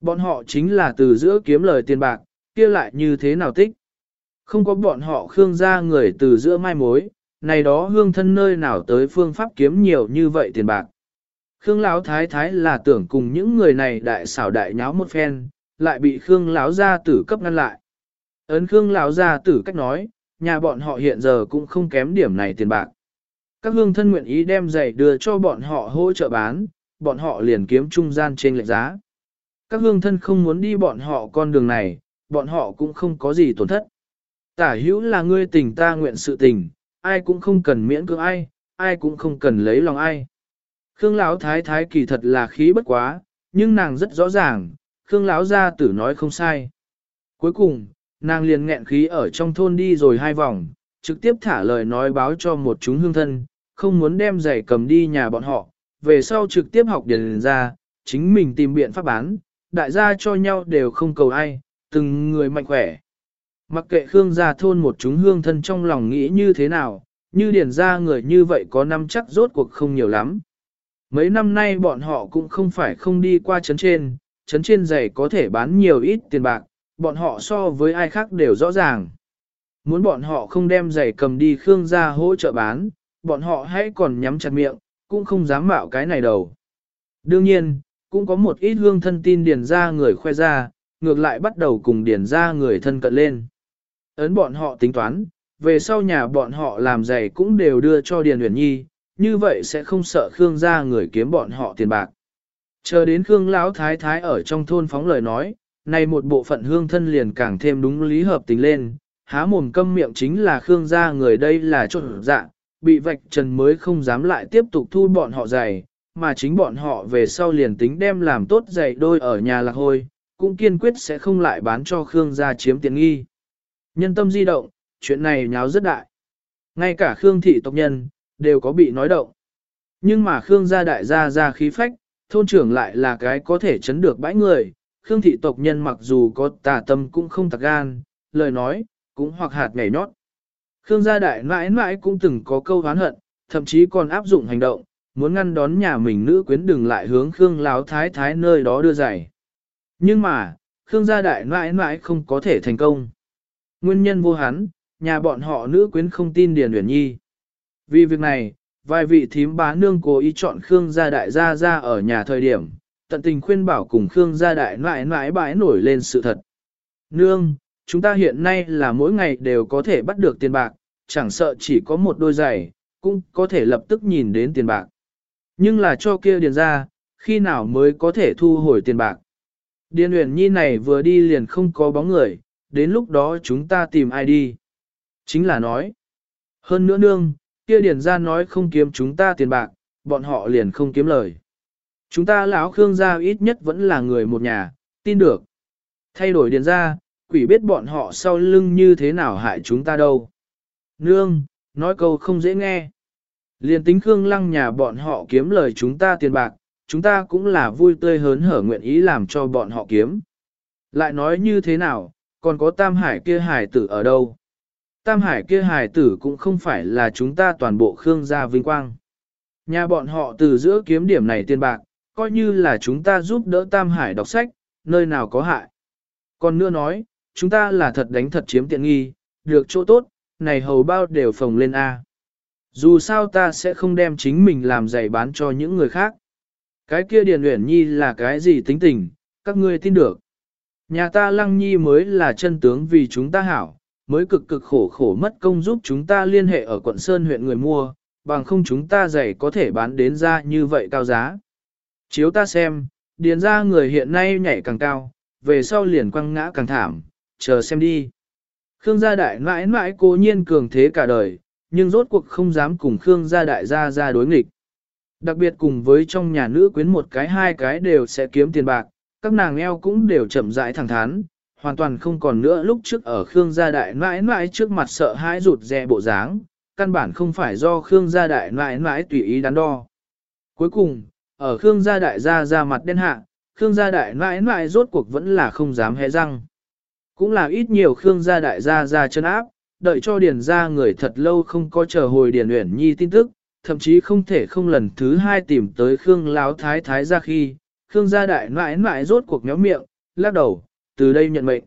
Bọn họ chính là từ giữa kiếm lời tiền bạc, kia lại như thế nào tích. Không có bọn họ Khương gia người từ giữa mai mối, này đó hương thân nơi nào tới phương pháp kiếm nhiều như vậy tiền bạc. Khương Lão Thái Thái là tưởng cùng những người này đại xảo đại nháo một phen, lại bị Khương Lão gia tử cấp ngăn lại. Ấn Khương Lão gia tử cách nói, nhà bọn họ hiện giờ cũng không kém điểm này tiền bạc. Các hương thân nguyện ý đem giày đưa cho bọn họ hỗ trợ bán, bọn họ liền kiếm trung gian trên lệch giá. Các hương thân không muốn đi bọn họ con đường này, bọn họ cũng không có gì tổn thất. Tả hữu là ngươi tình ta nguyện sự tình, ai cũng không cần miễn cưỡng ai, ai cũng không cần lấy lòng ai. Khương Lão thái thái kỳ thật là khí bất quá, nhưng nàng rất rõ ràng, Khương Lão gia tử nói không sai. Cuối cùng, nàng liền nghẹn khí ở trong thôn đi rồi hai vòng, trực tiếp thả lời nói báo cho một chúng hương thân, không muốn đem giày cầm đi nhà bọn họ, về sau trực tiếp học điền ra, chính mình tìm biện pháp bán, đại gia cho nhau đều không cầu ai, từng người mạnh khỏe. Mặc kệ Khương gia thôn một chúng hương thân trong lòng nghĩ như thế nào, như điển ra người như vậy có năm chắc rốt cuộc không nhiều lắm. Mấy năm nay bọn họ cũng không phải không đi qua chấn trên, chấn trên giày có thể bán nhiều ít tiền bạc, bọn họ so với ai khác đều rõ ràng. Muốn bọn họ không đem giày cầm đi Khương gia hỗ trợ bán, bọn họ hãy còn nhắm chặt miệng, cũng không dám mạo cái này đầu. Đương nhiên, cũng có một ít hương thân tin điển ra người khoe ra, ngược lại bắt đầu cùng điển ra người thân cận lên. Ấn bọn họ tính toán, về sau nhà bọn họ làm giày cũng đều đưa cho Điền Huyền Nhi, như vậy sẽ không sợ Khương gia người kiếm bọn họ tiền bạc. Chờ đến Khương Lão Thái Thái ở trong thôn phóng lời nói, này một bộ phận hương thân liền càng thêm đúng lý hợp tình lên, há mồm câm miệng chính là Khương gia người đây là trộn dạ, bị vạch trần mới không dám lại tiếp tục thu bọn họ giày, mà chính bọn họ về sau liền tính đem làm tốt giày đôi ở nhà lạc hôi, cũng kiên quyết sẽ không lại bán cho Khương gia chiếm tiện nghi. Nhân tâm di động, chuyện này nháo rất đại. Ngay cả Khương thị tộc nhân, đều có bị nói động. Nhưng mà Khương gia đại gia ra khí phách, thôn trưởng lại là cái có thể chấn được bãi người. Khương thị tộc nhân mặc dù có tà tâm cũng không tạc gan, lời nói, cũng hoặc hạt nhảy nhót. Khương gia đại mãi mãi cũng từng có câu hán hận, thậm chí còn áp dụng hành động, muốn ngăn đón nhà mình nữ quyến đừng lại hướng Khương Láo Thái Thái nơi đó đưa giải. Nhưng mà, Khương gia đại mãi mãi không có thể thành công. Nguyên nhân vô hắn, nhà bọn họ nữ quyến không tin Điền Uyển Nhi. Vì việc này, vài vị thím bá nương cố ý chọn Khương gia đại gia ra ở nhà thời điểm, tận tình khuyên bảo cùng Khương gia đại nãi nãi bãi nổi lên sự thật. Nương, chúng ta hiện nay là mỗi ngày đều có thể bắt được tiền bạc, chẳng sợ chỉ có một đôi giày, cũng có thể lập tức nhìn đến tiền bạc. Nhưng là cho kia điền ra, khi nào mới có thể thu hồi tiền bạc. Điền Uyển Nhi này vừa đi liền không có bóng người, đến lúc đó chúng ta tìm ai đi. Chính là nói. Hơn nữa nương, kia điền ra nói không kiếm chúng ta tiền bạc, bọn họ liền không kiếm lời. Chúng ta lão Khương gia ít nhất vẫn là người một nhà, tin được. Thay đổi điền ra, quỷ biết bọn họ sau lưng như thế nào hại chúng ta đâu. Nương, nói câu không dễ nghe. Liền tính Khương lăng nhà bọn họ kiếm lời chúng ta tiền bạc, chúng ta cũng là vui tươi hớn hở nguyện ý làm cho bọn họ kiếm. Lại nói như thế nào, còn có tam hải kia hải tử ở đâu? Tam hải kia hải tử cũng không phải là chúng ta toàn bộ Khương gia vinh quang. Nhà bọn họ từ giữa kiếm điểm này tiền bạc, coi như là chúng ta giúp đỡ Tam Hải đọc sách, nơi nào có hại. Còn nữa nói, chúng ta là thật đánh thật chiếm tiện nghi, được chỗ tốt, này hầu bao đều phồng lên A. Dù sao ta sẽ không đem chính mình làm giày bán cho những người khác. Cái kia Điền Uyển Nhi là cái gì tính tình, các ngươi tin được. Nhà ta lăng nhi mới là chân tướng vì chúng ta hảo, mới cực cực khổ khổ mất công giúp chúng ta liên hệ ở quận Sơn huyện người mua, bằng không chúng ta giày có thể bán đến ra như vậy cao giá. Chiếu ta xem, điền ra người hiện nay nhảy càng cao, về sau liền quăng ngã càng thảm, chờ xem đi. Khương gia đại mãi mãi cố nhiên cường thế cả đời, nhưng rốt cuộc không dám cùng Khương gia đại gia ra đối nghịch. Đặc biệt cùng với trong nhà nữ quyến một cái hai cái đều sẽ kiếm tiền bạc, các nàng eo cũng đều chậm rãi thẳng thắn, hoàn toàn không còn nữa lúc trước ở Khương gia đại nãi nãi trước mặt sợ hãi rụt rè bộ dáng, căn bản không phải do Khương gia đại nãi nãi tùy ý đắn đo. Cuối cùng, ở Khương gia đại gia ra mặt đen hạ, Khương gia đại nãi nãi rốt cuộc vẫn là không dám hé răng. Cũng là ít nhiều Khương gia đại gia ra chân áp, đợi cho điền ra người thật lâu không có chờ hồi điền uyển nhi tin tức, thậm chí không thể không lần thứ hai tìm tới Khương lão Thái Thái ra khi, Khương gia đại mãi mãi rốt cuộc méo miệng, lắc đầu, từ đây nhận mệnh.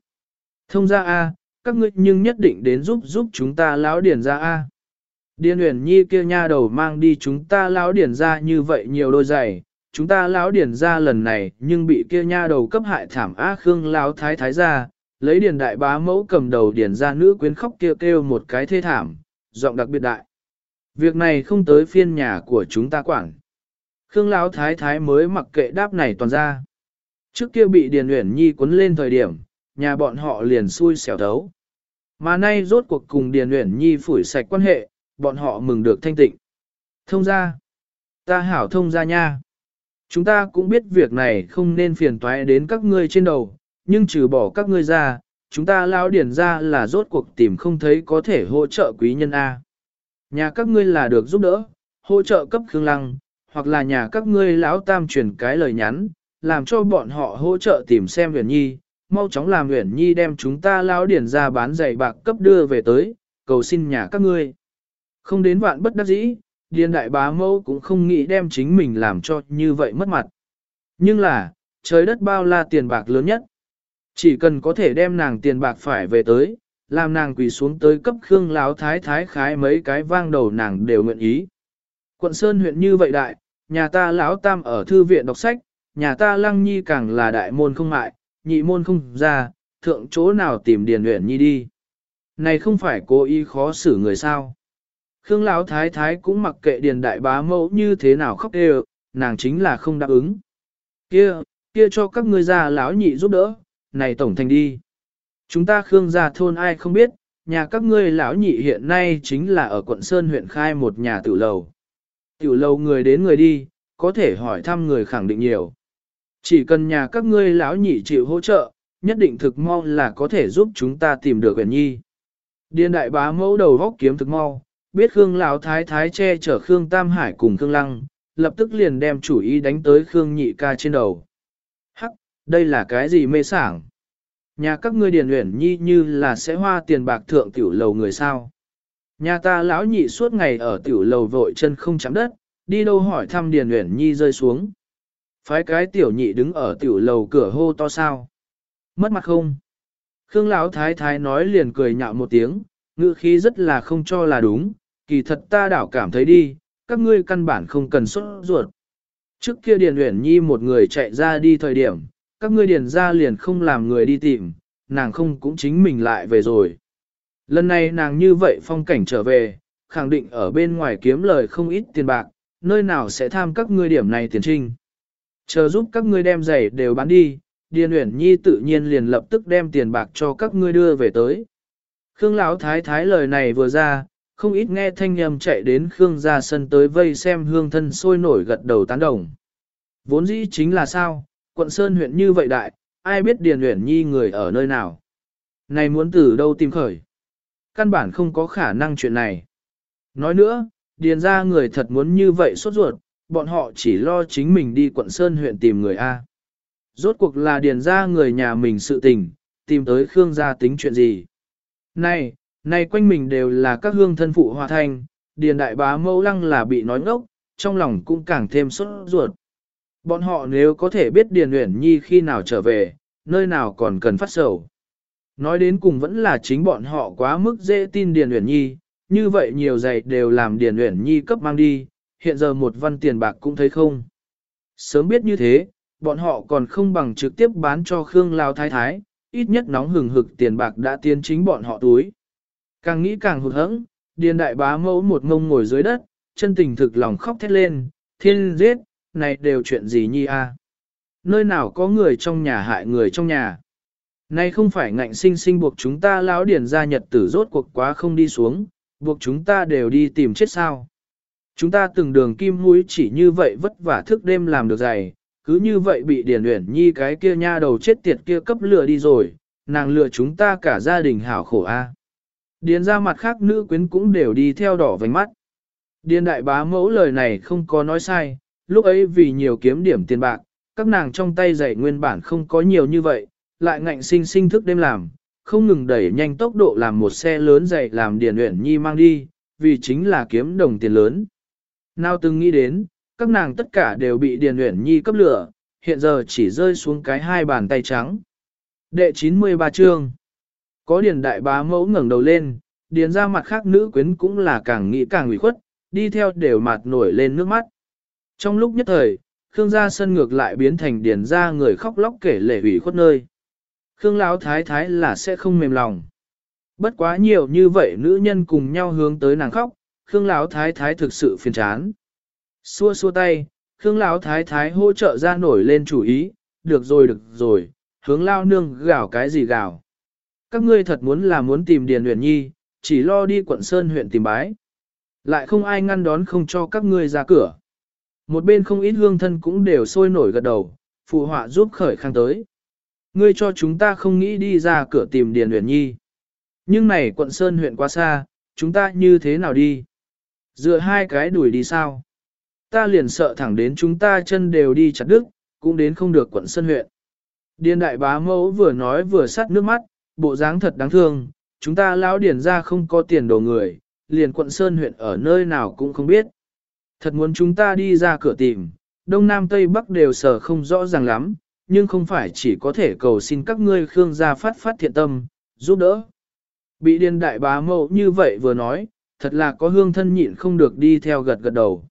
Thông ra A, các ngươi nhưng nhất định đến giúp giúp chúng ta lão điển ra A. Điền uyển nhi kia nha đầu mang đi chúng ta lão điển ra như vậy nhiều đôi giày, chúng ta lão điển ra lần này nhưng bị kia nha đầu cấp hại thảm á khương lão thái thái ra, lấy điền đại bá mẫu cầm đầu điển ra nữ quyến khóc kêu kêu một cái thê thảm, giọng đặc biệt đại. Việc này không tới phiên nhà của chúng ta quản. Khương Lão Thái Thái mới mặc kệ đáp này toàn ra. Trước kia bị Điền Uyển Nhi cuốn lên thời điểm, nhà bọn họ liền xui xẻo thấu. Mà nay rốt cuộc cùng Điền Uyển Nhi phủi sạch quan hệ, bọn họ mừng được thanh tịnh. Thông ra. Ta hảo thông ra nha. Chúng ta cũng biết việc này không nên phiền toái đến các ngươi trên đầu, nhưng trừ bỏ các ngươi ra, chúng ta lão điển ra là rốt cuộc tìm không thấy có thể hỗ trợ quý nhân A. Nhà các ngươi là được giúp đỡ, hỗ trợ cấp Khương Lăng, hoặc là nhà các ngươi lão tam truyền cái lời nhắn, làm cho bọn họ hỗ trợ tìm xem Huyền Nhi, mau chóng làm Huyền Nhi đem chúng ta lão điển ra bán giày bạc cấp đưa về tới, cầu xin nhà các ngươi. Không đến vạn bất đắc dĩ, điền đại bá mẫu cũng không nghĩ đem chính mình làm cho như vậy mất mặt. Nhưng là, trời đất bao la tiền bạc lớn nhất. Chỉ cần có thể đem nàng tiền bạc phải về tới, làm nàng quỳ xuống tới cấp khương láo thái thái khái mấy cái vang đầu nàng đều nguyện ý. Quận Sơn huyện như vậy đại, nhà ta lão tam ở thư viện đọc sách, nhà ta lăng nhi càng là đại môn không mại, nhị môn không ra, thượng chỗ nào tìm điền luyện nhi đi. Này không phải cố ý khó xử người sao. Khương Lão Thái Thái cũng mặc kệ điền đại bá mẫu như thế nào khóc đều, nàng chính là không đáp ứng. Kia, kia cho các ngươi già lão nhị giúp đỡ, này tổng thành đi. Chúng ta Khương gia thôn ai không biết, nhà các ngươi lão nhị hiện nay chính là ở quận Sơn huyện khai một nhà tử lầu. Tiểu lâu người đến người đi, có thể hỏi thăm người khẳng định nhiều. Chỉ cần nhà các ngươi lão nhị chịu hỗ trợ, nhất định thực mau là có thể giúp chúng ta tìm được Uyển Nhi. Điền đại bá mẫu đầu góc kiếm thực mau, biết Khương lão thái thái che chở Khương Tam Hải cùng Khương Lăng, lập tức liền đem chủ ý đánh tới Khương Nhị ca trên đầu. Hắc, đây là cái gì mê sảng? Nhà các ngươi điền uyển nhi như là sẽ hoa tiền bạc thượng tiểu lầu người sao. Nhà ta lão nhị suốt ngày ở tiểu lầu vội chân không chạm đất, đi đâu hỏi thăm điền uyển nhi rơi xuống. Phái cái tiểu nhị đứng ở tiểu lầu cửa hô to sao. Mất mặt không? Khương lão thái thái nói liền cười nhạo một tiếng, ngữ khí rất là không cho là đúng, kỳ thật ta đảo cảm thấy đi, các ngươi căn bản không cần xuất ruột. Trước kia Điền Uyển Nhi một người chạy ra đi thời điểm, các ngươi điền ra liền không làm người đi tìm, nàng không cũng chính mình lại về rồi. Lần này nàng như vậy phong cảnh trở về, khẳng định ở bên ngoài kiếm lời không ít tiền bạc, nơi nào sẽ tham các ngươi điểm này tiền trinh. Chờ giúp các ngươi đem giày đều bán đi, Điền Uyển Nhi tự nhiên liền lập tức đem tiền bạc cho các ngươi đưa về tới. Khương Lão Thái Thái lời này vừa ra, không ít nghe thanh nhầm chạy đến Khương ra sân tới vây xem hương thân sôi nổi gật đầu tán đồng. Vốn dĩ chính là sao, quận Sơn huyện như vậy đại, ai biết Điền Uyển Nhi người ở nơi nào. Này muốn từ đâu tìm khởi? Căn bản không có khả năng chuyện này. Nói nữa, Điền ra người thật muốn như vậy sốt ruột, bọn họ chỉ lo chính mình đi quận Sơn huyện tìm người A. Rốt cuộc là Điền ra người nhà mình sự tình, tìm tới Khương gia tính chuyện gì. Này, này quanh mình đều là các hương thân phụ hòa thanh, Điền đại bá mẫu lăng là bị nói ngốc, trong lòng cũng càng thêm sốt ruột. Bọn họ nếu có thể biết Điền Uyển Nhi khi nào trở về, nơi nào còn cần phát sầu. Nói đến cùng vẫn là chính bọn họ quá mức dễ tin Điền Uyển Nhi, như vậy nhiều giày đều làm Điền Uyển Nhi cấp mang đi, hiện giờ một văn tiền bạc cũng thấy không. Sớm biết như thế, bọn họ còn không bằng trực tiếp bán cho Khương Lao Thái Thái, ít nhất nóng hừng hực tiền bạc đã tiến chính bọn họ túi. Càng nghĩ càng hụt hẫng, điền đại bá mẫu một ngông ngồi dưới đất, chân tình thực lòng khóc thét lên, thiên giết, này đều chuyện gì nhi a? Nơi nào có người trong nhà hại người trong nhà? Nay không phải ngạnh sinh sinh buộc chúng ta lão điển ra nhật tử rốt cuộc quá không đi xuống, buộc chúng ta đều đi tìm chết sao. Chúng ta từng đường kim mũi chỉ như vậy vất vả thức đêm làm được dày, cứ như vậy bị điển luyện Nhi cái kia nha đầu chết tiệt kia cấp lừa đi rồi, nàng lừa chúng ta cả gia đình hảo khổ a. Điền ra mặt khác nữ quyến cũng đều đi theo đỏ vành mắt. Điền đại bá mẫu lời này không có nói sai, lúc ấy vì nhiều kiếm điểm tiền bạc, các nàng trong tay dạy nguyên bản không có nhiều như vậy, lại ngạnh sinh sinh thức đêm làm, không ngừng đẩy nhanh tốc độ làm một xe lớn dậy làm Điền Uyển Nhi mang đi, vì chính là kiếm đồng tiền lớn. Nào từng nghĩ đến, các nàng tất cả đều bị Điền Uyển Nhi cấp lửa, hiện giờ chỉ rơi xuống cái hai bàn tay trắng. Đệ 93 chương Có Điền Đại Bá mẫu ngẩng đầu lên, Điền ra mặt khác nữ quyến cũng là càng nghĩ càng ủy khuất, đi theo đều mặt nổi lên nước mắt. Trong lúc nhất thời, Khương gia sân ngược lại biến thành Điền ra người khóc lóc kể lể ủy khuất nơi. Khương Lão Thái Thái là sẽ không mềm lòng. Bất quá nhiều như vậy nữ nhân cùng nhau hướng tới nàng khóc, Khương Lão Thái Thái thực sự phiền chán. Xua xua tay, Khương Lão Thái Thái hỗ trợ ra nổi lên chủ ý, được rồi được rồi, hướng lao nương gào cái gì gào. Các ngươi thật muốn là muốn tìm Điền Huyền Nhi, chỉ lo đi quận Sơn huyện tìm bái. Lại không ai ngăn đón không cho các ngươi ra cửa. Một bên không ít hương thân cũng đều sôi nổi gật đầu, phụ họa giúp khởi khang tới. Ngươi cho chúng ta không nghĩ đi ra cửa tìm Điền Huyền Nhi. Nhưng này quận Sơn huyện quá xa, chúng ta như thế nào đi? Dựa hai cái đuổi đi sao? Ta liền sợ thẳng đến chúng ta chân đều đi chặt đứt, cũng đến không được quận Sơn huyện. Điền đại bá mẫu vừa nói vừa sắt nước mắt, bộ dáng thật đáng thương, chúng ta lão điền ra không có tiền đồ người, liền quận Sơn huyện ở nơi nào cũng không biết. Thật muốn chúng ta đi ra cửa tìm, Đông Nam Tây Bắc đều sở không rõ ràng lắm, nhưng không phải chỉ có thể cầu xin các ngươi Khương gia phát phát thiện tâm, giúp đỡ. Bị điên đại bá mẫu như vậy vừa nói, thật là có hương thân nhịn không được đi theo gật gật đầu.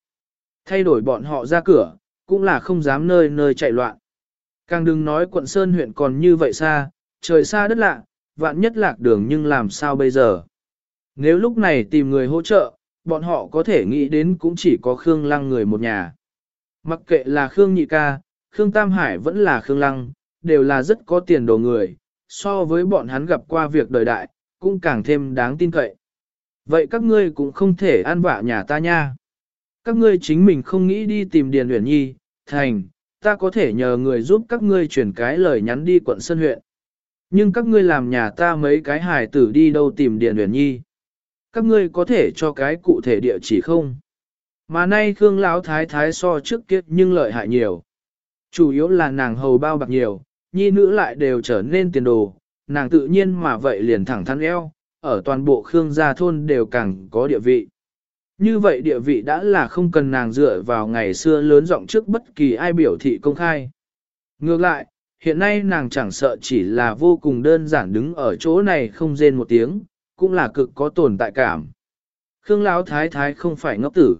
Thay đổi bọn họ ra cửa, cũng là không dám nơi nơi chạy loạn. Càng đừng nói quận Sơn huyện còn như vậy xa, trời xa đất lạ, vạn nhất lạc đường nhưng làm sao bây giờ. Nếu lúc này tìm người hỗ trợ, bọn họ có thể nghĩ đến cũng chỉ có Khương Lăng người một nhà. Mặc kệ là Khương Nhị Ca, Khương Tam Hải vẫn là Khương Lăng, đều là rất có tiền đồ người, so với bọn hắn gặp qua việc đời đại, cũng càng thêm đáng tin cậy. Vậy các ngươi cũng không thể an vạ nhà ta nha. Các ngươi chính mình không nghĩ đi tìm Điền Uyển Nhi, thành, ta có thể nhờ người giúp các ngươi chuyển cái lời nhắn đi quận Sơn huyện. Nhưng các ngươi làm nhà ta mấy cái hài tử đi đâu tìm Điền Uyển Nhi. Các ngươi có thể cho cái cụ thể địa chỉ không? Mà nay Khương Lão Thái Thái so trước kia nhưng lợi hại nhiều. Chủ yếu là nàng hầu bao bạc nhiều, nhi nữ lại đều trở nên tiền đồ, nàng tự nhiên mà vậy liền thẳng thắn eo, ở toàn bộ Khương gia thôn đều càng có địa vị. Như vậy địa vị đã là không cần nàng dựa vào ngày xưa lớn rộng trước bất kỳ ai biểu thị công khai. Ngược lại, hiện nay nàng chẳng sợ chỉ là vô cùng đơn giản đứng ở chỗ này không rên một tiếng, cũng là cực có tồn tại cảm. Khương Lão Thái Thái không phải ngốc tử.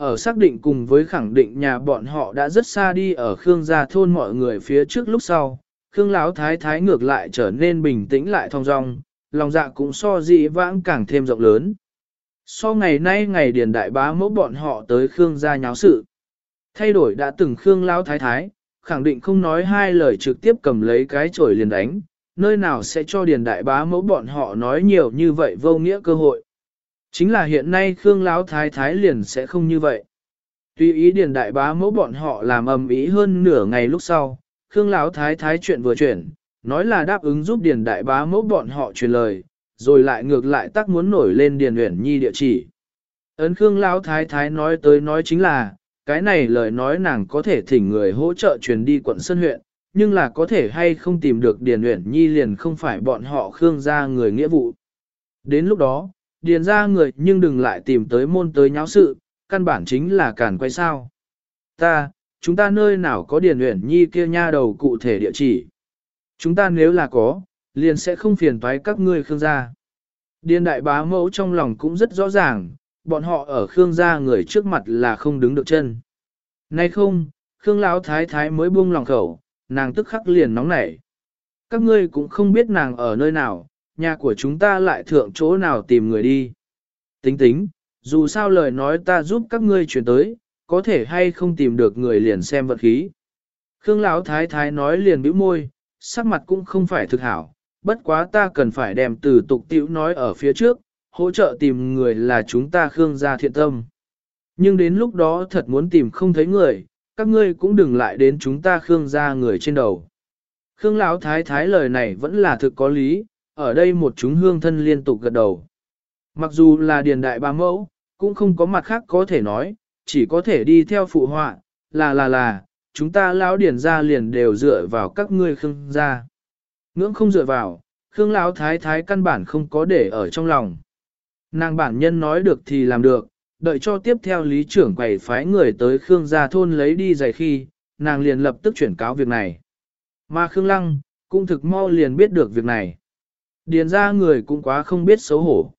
Ở xác định cùng với khẳng định nhà bọn họ đã rất xa đi ở Khương gia thôn mọi người phía trước lúc sau, Khương Lão Thái Thái ngược lại trở nên bình tĩnh lại thong dong, lòng dạ cũng so dị vãng càng thêm rộng lớn. So ngày nay ngày điền đại bá mẫu bọn họ tới Khương gia nháo sự. Thay đổi đã từng Khương Lão Thái Thái, khẳng định không nói hai lời trực tiếp cầm lấy cái chổi liền đánh, nơi nào sẽ cho điền đại bá mẫu bọn họ nói nhiều như vậy vô nghĩa cơ hội. Chính là hiện nay Khương Lão Thái Thái liền sẽ không như vậy. Tuy ý điền đại bá mẫu bọn họ làm ầm ý hơn nửa ngày lúc sau, Khương Lão Thái Thái chuyện vừa chuyển, nói là đáp ứng giúp điền đại bá mẫu bọn họ truyền lời, rồi lại ngược lại tắc muốn nổi lên điền uyển nhi địa chỉ. Ấn Khương Lão Thái Thái nói tới nói chính là, cái này lời nói nàng có thể thỉnh người hỗ trợ truyền đi quận Sơn huyện, nhưng là có thể hay không tìm được Điền Uyển Nhi liền không phải bọn họ Khương gia người nghĩa vụ. Đến lúc đó, Điền ra người nhưng đừng lại tìm tới môn tới nháo sự, căn bản chính là cản quay sao. Ta, chúng ta nơi nào có Điền huyển Nhi kia nha đầu cụ thể địa chỉ. Chúng ta nếu là có, liền sẽ không phiền toái các ngươi Khương gia. Điền đại bá mẫu trong lòng cũng rất rõ ràng, bọn họ ở Khương gia người trước mặt là không đứng được chân. Nay không, Khương Lão Thái Thái mới buông lòng khẩu, nàng tức khắc liền nóng nảy. các ngươi cũng không biết nàng ở nơi nào, nhà của chúng ta lại thượng chỗ nào tìm người đi. Tính tính, dù sao lời nói ta giúp các ngươi chuyển tới, có thể hay không tìm được người liền xem vật khí. Khương Lão Thái Thái nói liền bĩu môi, sắc mặt cũng không phải thực hảo, bất quá ta cần phải đem từ tục tiểu nói ở phía trước, hỗ trợ tìm người là chúng ta Khương gia thiện tâm. Nhưng đến lúc đó thật muốn tìm không thấy người, các ngươi cũng đừng lại đến chúng ta Khương gia người trên đầu. Khương Lão Thái Thái lời này vẫn là thực có lý, ở đây một chúng hương thân liên tục gật đầu. Mặc dù là điền đại ba mẫu, cũng không có mặt khác có thể nói, chỉ có thể đi theo phụ họa, là là là, chúng ta lão điền ra liền đều dựa vào các ngươi khương gia. Ngưỡng không dựa vào, khương lão thái thái căn bản không có để ở trong lòng. Nàng bản nhân nói được thì làm được, đợi cho tiếp theo lý trưởng quầy phái người tới khương gia thôn lấy đi giày khi, nàng liền lập tức chuyển cáo việc này. Mà khương lăng, cũng thực mau liền biết được việc này. Điền ra người cũng quá không biết xấu hổ.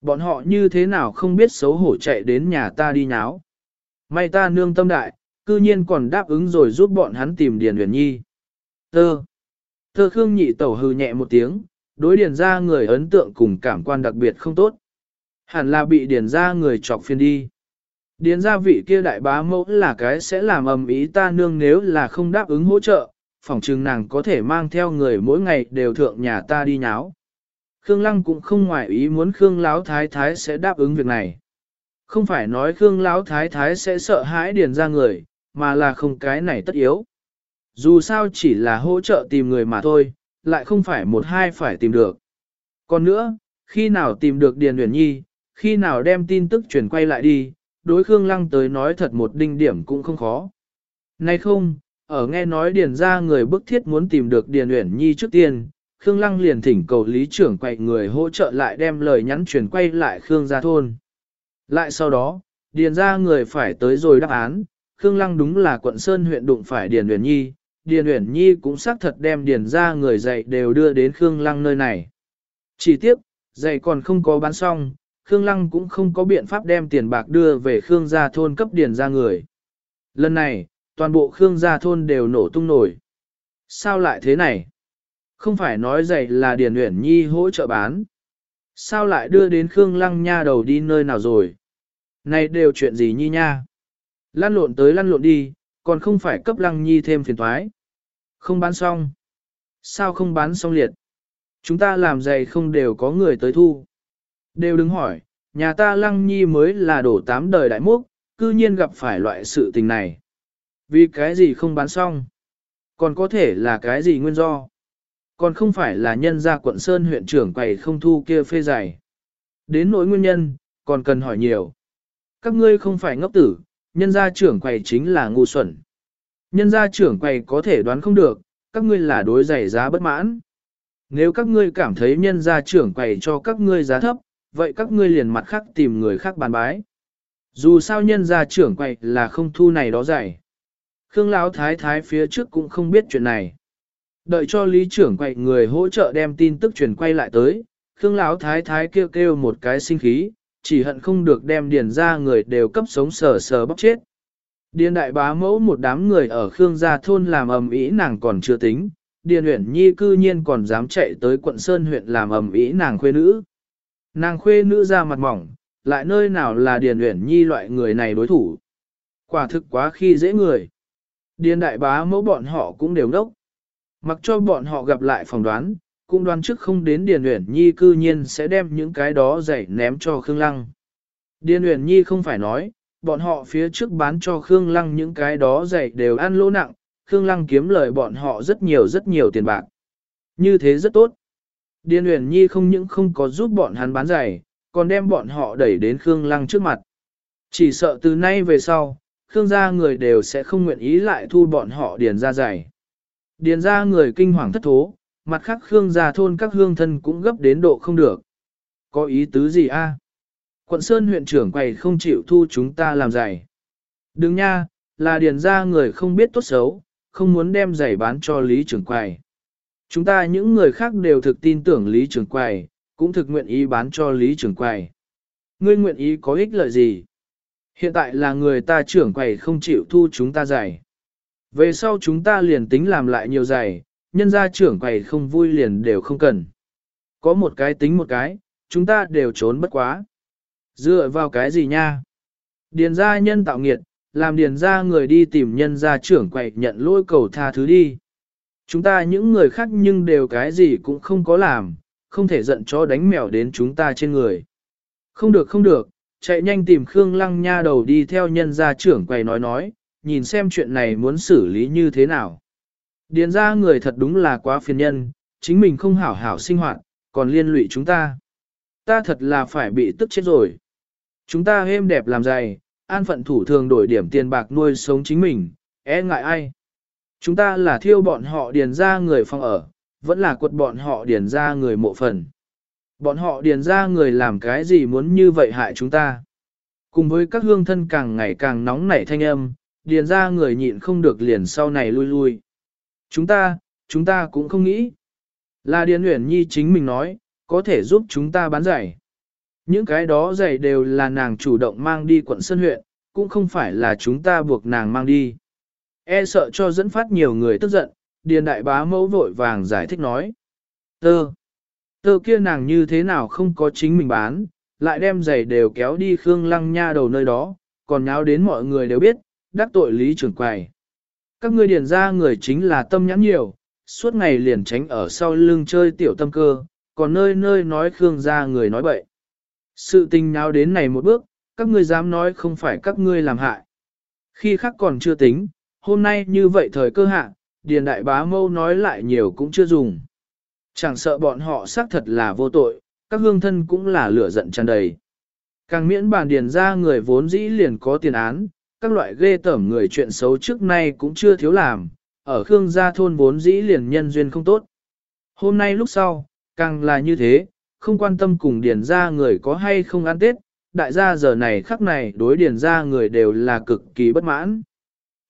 Bọn họ như thế nào không biết xấu hổ chạy đến nhà ta đi nháo. May ta nương tâm đại, cư nhiên còn đáp ứng rồi giúp bọn hắn tìm Điền Huyền Nhi. Tơ. Thơ Khương nhị tẩu hừ nhẹ một tiếng, đối điền ra người ấn tượng cùng cảm quan đặc biệt không tốt. Hẳn là bị điền ra người chọc phiền đi. Điền ra vị kia đại bá mẫu là cái sẽ làm ầm ý ta nương nếu là không đáp ứng hỗ trợ, phỏng chừng nàng có thể mang theo người mỗi ngày đều thượng nhà ta đi nháo. Khương Lăng cũng không ngoại ý muốn Khương Lão Thái Thái sẽ đáp ứng việc này. Không phải nói Khương Lão Thái Thái sẽ sợ hãi điền ra người, mà là không cái này tất yếu. Dù sao chỉ là hỗ trợ tìm người mà thôi, lại không phải một hai phải tìm được. Còn nữa, khi nào tìm được Điền uyển Nhi, khi nào đem tin tức chuyển quay lại đi, đối Khương Lăng tới nói thật một đinh điểm cũng không khó. Nay không, ở nghe nói Điền ra người bức thiết muốn tìm được Điền Uyển Nhi trước tiên, Khương Lăng liền thỉnh cầu lý trưởng quậy người hỗ trợ lại đem lời nhắn truyền quay lại Khương gia thôn. Lại sau đó, Điền ra người phải tới rồi đáp án, Khương Lăng đúng là quận Sơn huyện đụng phải Điền Uyển Nhi, Điền Uyển Nhi cũng xác thật đem điền ra người dạy đều đưa đến Khương Lăng nơi này. Chỉ tiếp, dạy còn không có bán xong, Khương Lăng cũng không có biện pháp đem tiền bạc đưa về Khương gia thôn cấp điền ra người. Lần này, toàn bộ Khương gia thôn đều nổ tung nổi. Sao lại thế này? Không phải nói dạy là Điền Uyển Nhi hỗ trợ bán. Sao lại đưa đến Khương Lăng nha đầu đi nơi nào rồi? Này đều chuyện gì nhi nha? Lăn lộn tới lăn lộn đi, còn không phải cấp Lăng Nhi thêm phiền toái. Không bán xong. Sao không bán xong liệt? Chúng ta làm giày không đều có người tới thu. Đều đứng hỏi, nhà ta lăng nhi mới là đổ tám đời đại múc, cư nhiên gặp phải loại sự tình này. Vì cái gì không bán xong? Còn có thể là cái gì nguyên do? Còn không phải là nhân gia quận Sơn huyện trưởng quầy không thu kia phê giày. Đến nỗi nguyên nhân, còn cần hỏi nhiều. Các ngươi không phải ngốc tử, nhân gia trưởng quầy chính là ngu xuẩn. Nhân gia trưởng quầy có thể đoán không được, các ngươi là đối giày giá bất mãn. Nếu các ngươi cảm thấy nhân gia trưởng quầy cho các ngươi giá thấp, vậy các ngươi liền mặt khác tìm người khác bàn bái. Dù sao nhân gia trưởng quầy là không thu này đó giày. Khương Lão Thái Thái phía trước cũng không biết chuyện này. Đợi cho lý trưởng quậy người hỗ trợ đem tin tức truyền quay lại tới, Khương Lão Thái Thái kêu kêu một cái sinh khí, chỉ hận không được đem điền ra người đều cấp sống sờ sờ bóc chết. Điền đại bá mẫu một đám người ở Khương gia thôn làm ầm ĩ nàng còn chưa tính, Điền Uyển Nhi cư nhiên còn dám chạy tới quận Sơn huyện làm ầm ĩ nàng khuê nữ. Nàng khuê nữ ra mặt mỏng, lại nơi nào là Điền Uyển Nhi loại người này đối thủ. Quả thực quá khi dễ người. Điền đại bá mẫu bọn họ cũng đều đốc. Mặc cho bọn họ gặp lại phỏng đoán, cũng đoán trước không đến Điền Uyển Nhi cư nhiên sẽ đem những cái đó giày ném cho Khương Lăng. Điền Uyển Nhi không phải nói, bọn họ phía trước bán cho Khương Lăng những cái đó giày đều ăn lỗ nặng, Khương Lăng kiếm lời bọn họ rất nhiều rất nhiều tiền bạc. Như thế rất tốt. Điền Uyển Nhi không những không có giúp bọn hắn bán giày, còn đem bọn họ đẩy đến Khương Lăng trước mặt. Chỉ sợ từ nay về sau, Khương gia người đều sẽ không nguyện ý lại thu bọn họ điền ra giày. Điền ra người kinh hoàng thất thố, mặt khác Khương gia thôn các hương thân cũng gấp đến độ không được. Có ý tứ gì a? Quận Sơn huyện trưởng quầy không chịu thu chúng ta làm giày. Đừng nha, là điền ra người không biết tốt xấu, không muốn đem giày bán cho Lý trưởng quầy. Chúng ta những người khác đều thực tin tưởng Lý trưởng quầy, cũng thực nguyện ý bán cho Lý trưởng quầy. Ngươi nguyện ý có ích lợi gì? Hiện tại là người ta trưởng quầy không chịu thu chúng ta giày. Về sau chúng ta liền tính làm lại nhiều giày, nhân gia trưởng quầy không vui liền đều không cần. Có một cái tính một cái, chúng ta đều trốn bất quá. Dựa vào cái gì nha? Điền gia nhân tạo nghiệt, làm điền gia người đi tìm nhân gia trưởng quầy nhận lỗi cầu tha thứ đi. Chúng ta những người khác nhưng đều cái gì cũng không có làm, không thể giận cho đánh mèo đến chúng ta trên người. Không được không được, chạy nhanh tìm Khương Lăng Nha đầu đi theo nhân gia trưởng quầy nói nói, nhìn xem chuyện này muốn xử lý như thế nào. Điền ra người thật đúng là quá phiền nhân, chính mình không hảo hảo sinh hoạt, còn liên lụy chúng ta. Ta thật là phải bị tức chết rồi. Chúng ta êm đẹp làm dày, an phận thủ thường đổi điểm tiền bạc nuôi sống chính mình, e ngại ai. Chúng ta là thiêu bọn họ điền ra người phòng ở, vẫn là quật bọn họ điền ra người mộ phần. Bọn họ điền ra người làm cái gì muốn như vậy hại chúng ta. Cùng với các hương thân càng ngày càng nóng nảy thanh âm, điền ra người nhịn không được liền sau này lui lui. Chúng ta, chúng ta cũng không nghĩ. Là Điền Uyển Nhi chính mình nói, có thể giúp chúng ta bán giày. Những cái đó giày đều là nàng chủ động mang đi quận Sơn huyện, cũng không phải là chúng ta buộc nàng mang đi. E sợ cho dẫn phát nhiều người tức giận, Điền Đại Bá mẫu vội vàng giải thích nói. Tơ, tơ kia nàng như thế nào không có chính mình bán, lại đem giày đều kéo đi Khương Lăng Nha đầu nơi đó, còn nháo đến mọi người đều biết, đắc tội lý trưởng quầy. Các ngươi điền ra người chính là tâm nhãn nhiều, suốt ngày liền tránh ở sau lưng chơi tiểu tâm cơ, còn nơi nơi nói Khương ra người nói bậy. Sự tình nháo đến này một bước, các ngươi dám nói không phải các ngươi làm hại. Khi khác còn chưa tính, hôm nay như vậy thời cơ hạ, Điền Đại Bá Mâu nói lại nhiều cũng chưa dùng. Chẳng sợ bọn họ xác thật là vô tội, các hương thân cũng là lửa giận tràn đầy. Càng miễn bàn điền ra người vốn dĩ liền có tiền án, các loại ghê tởm người chuyện xấu trước nay cũng chưa thiếu làm, ở Khương gia thôn vốn dĩ liền nhân duyên không tốt. Hôm nay lúc sau, càng là như thế, không quan tâm cùng điền ra người có hay không ăn tết, đại gia giờ này khắc này đối điền ra người đều là cực kỳ bất mãn.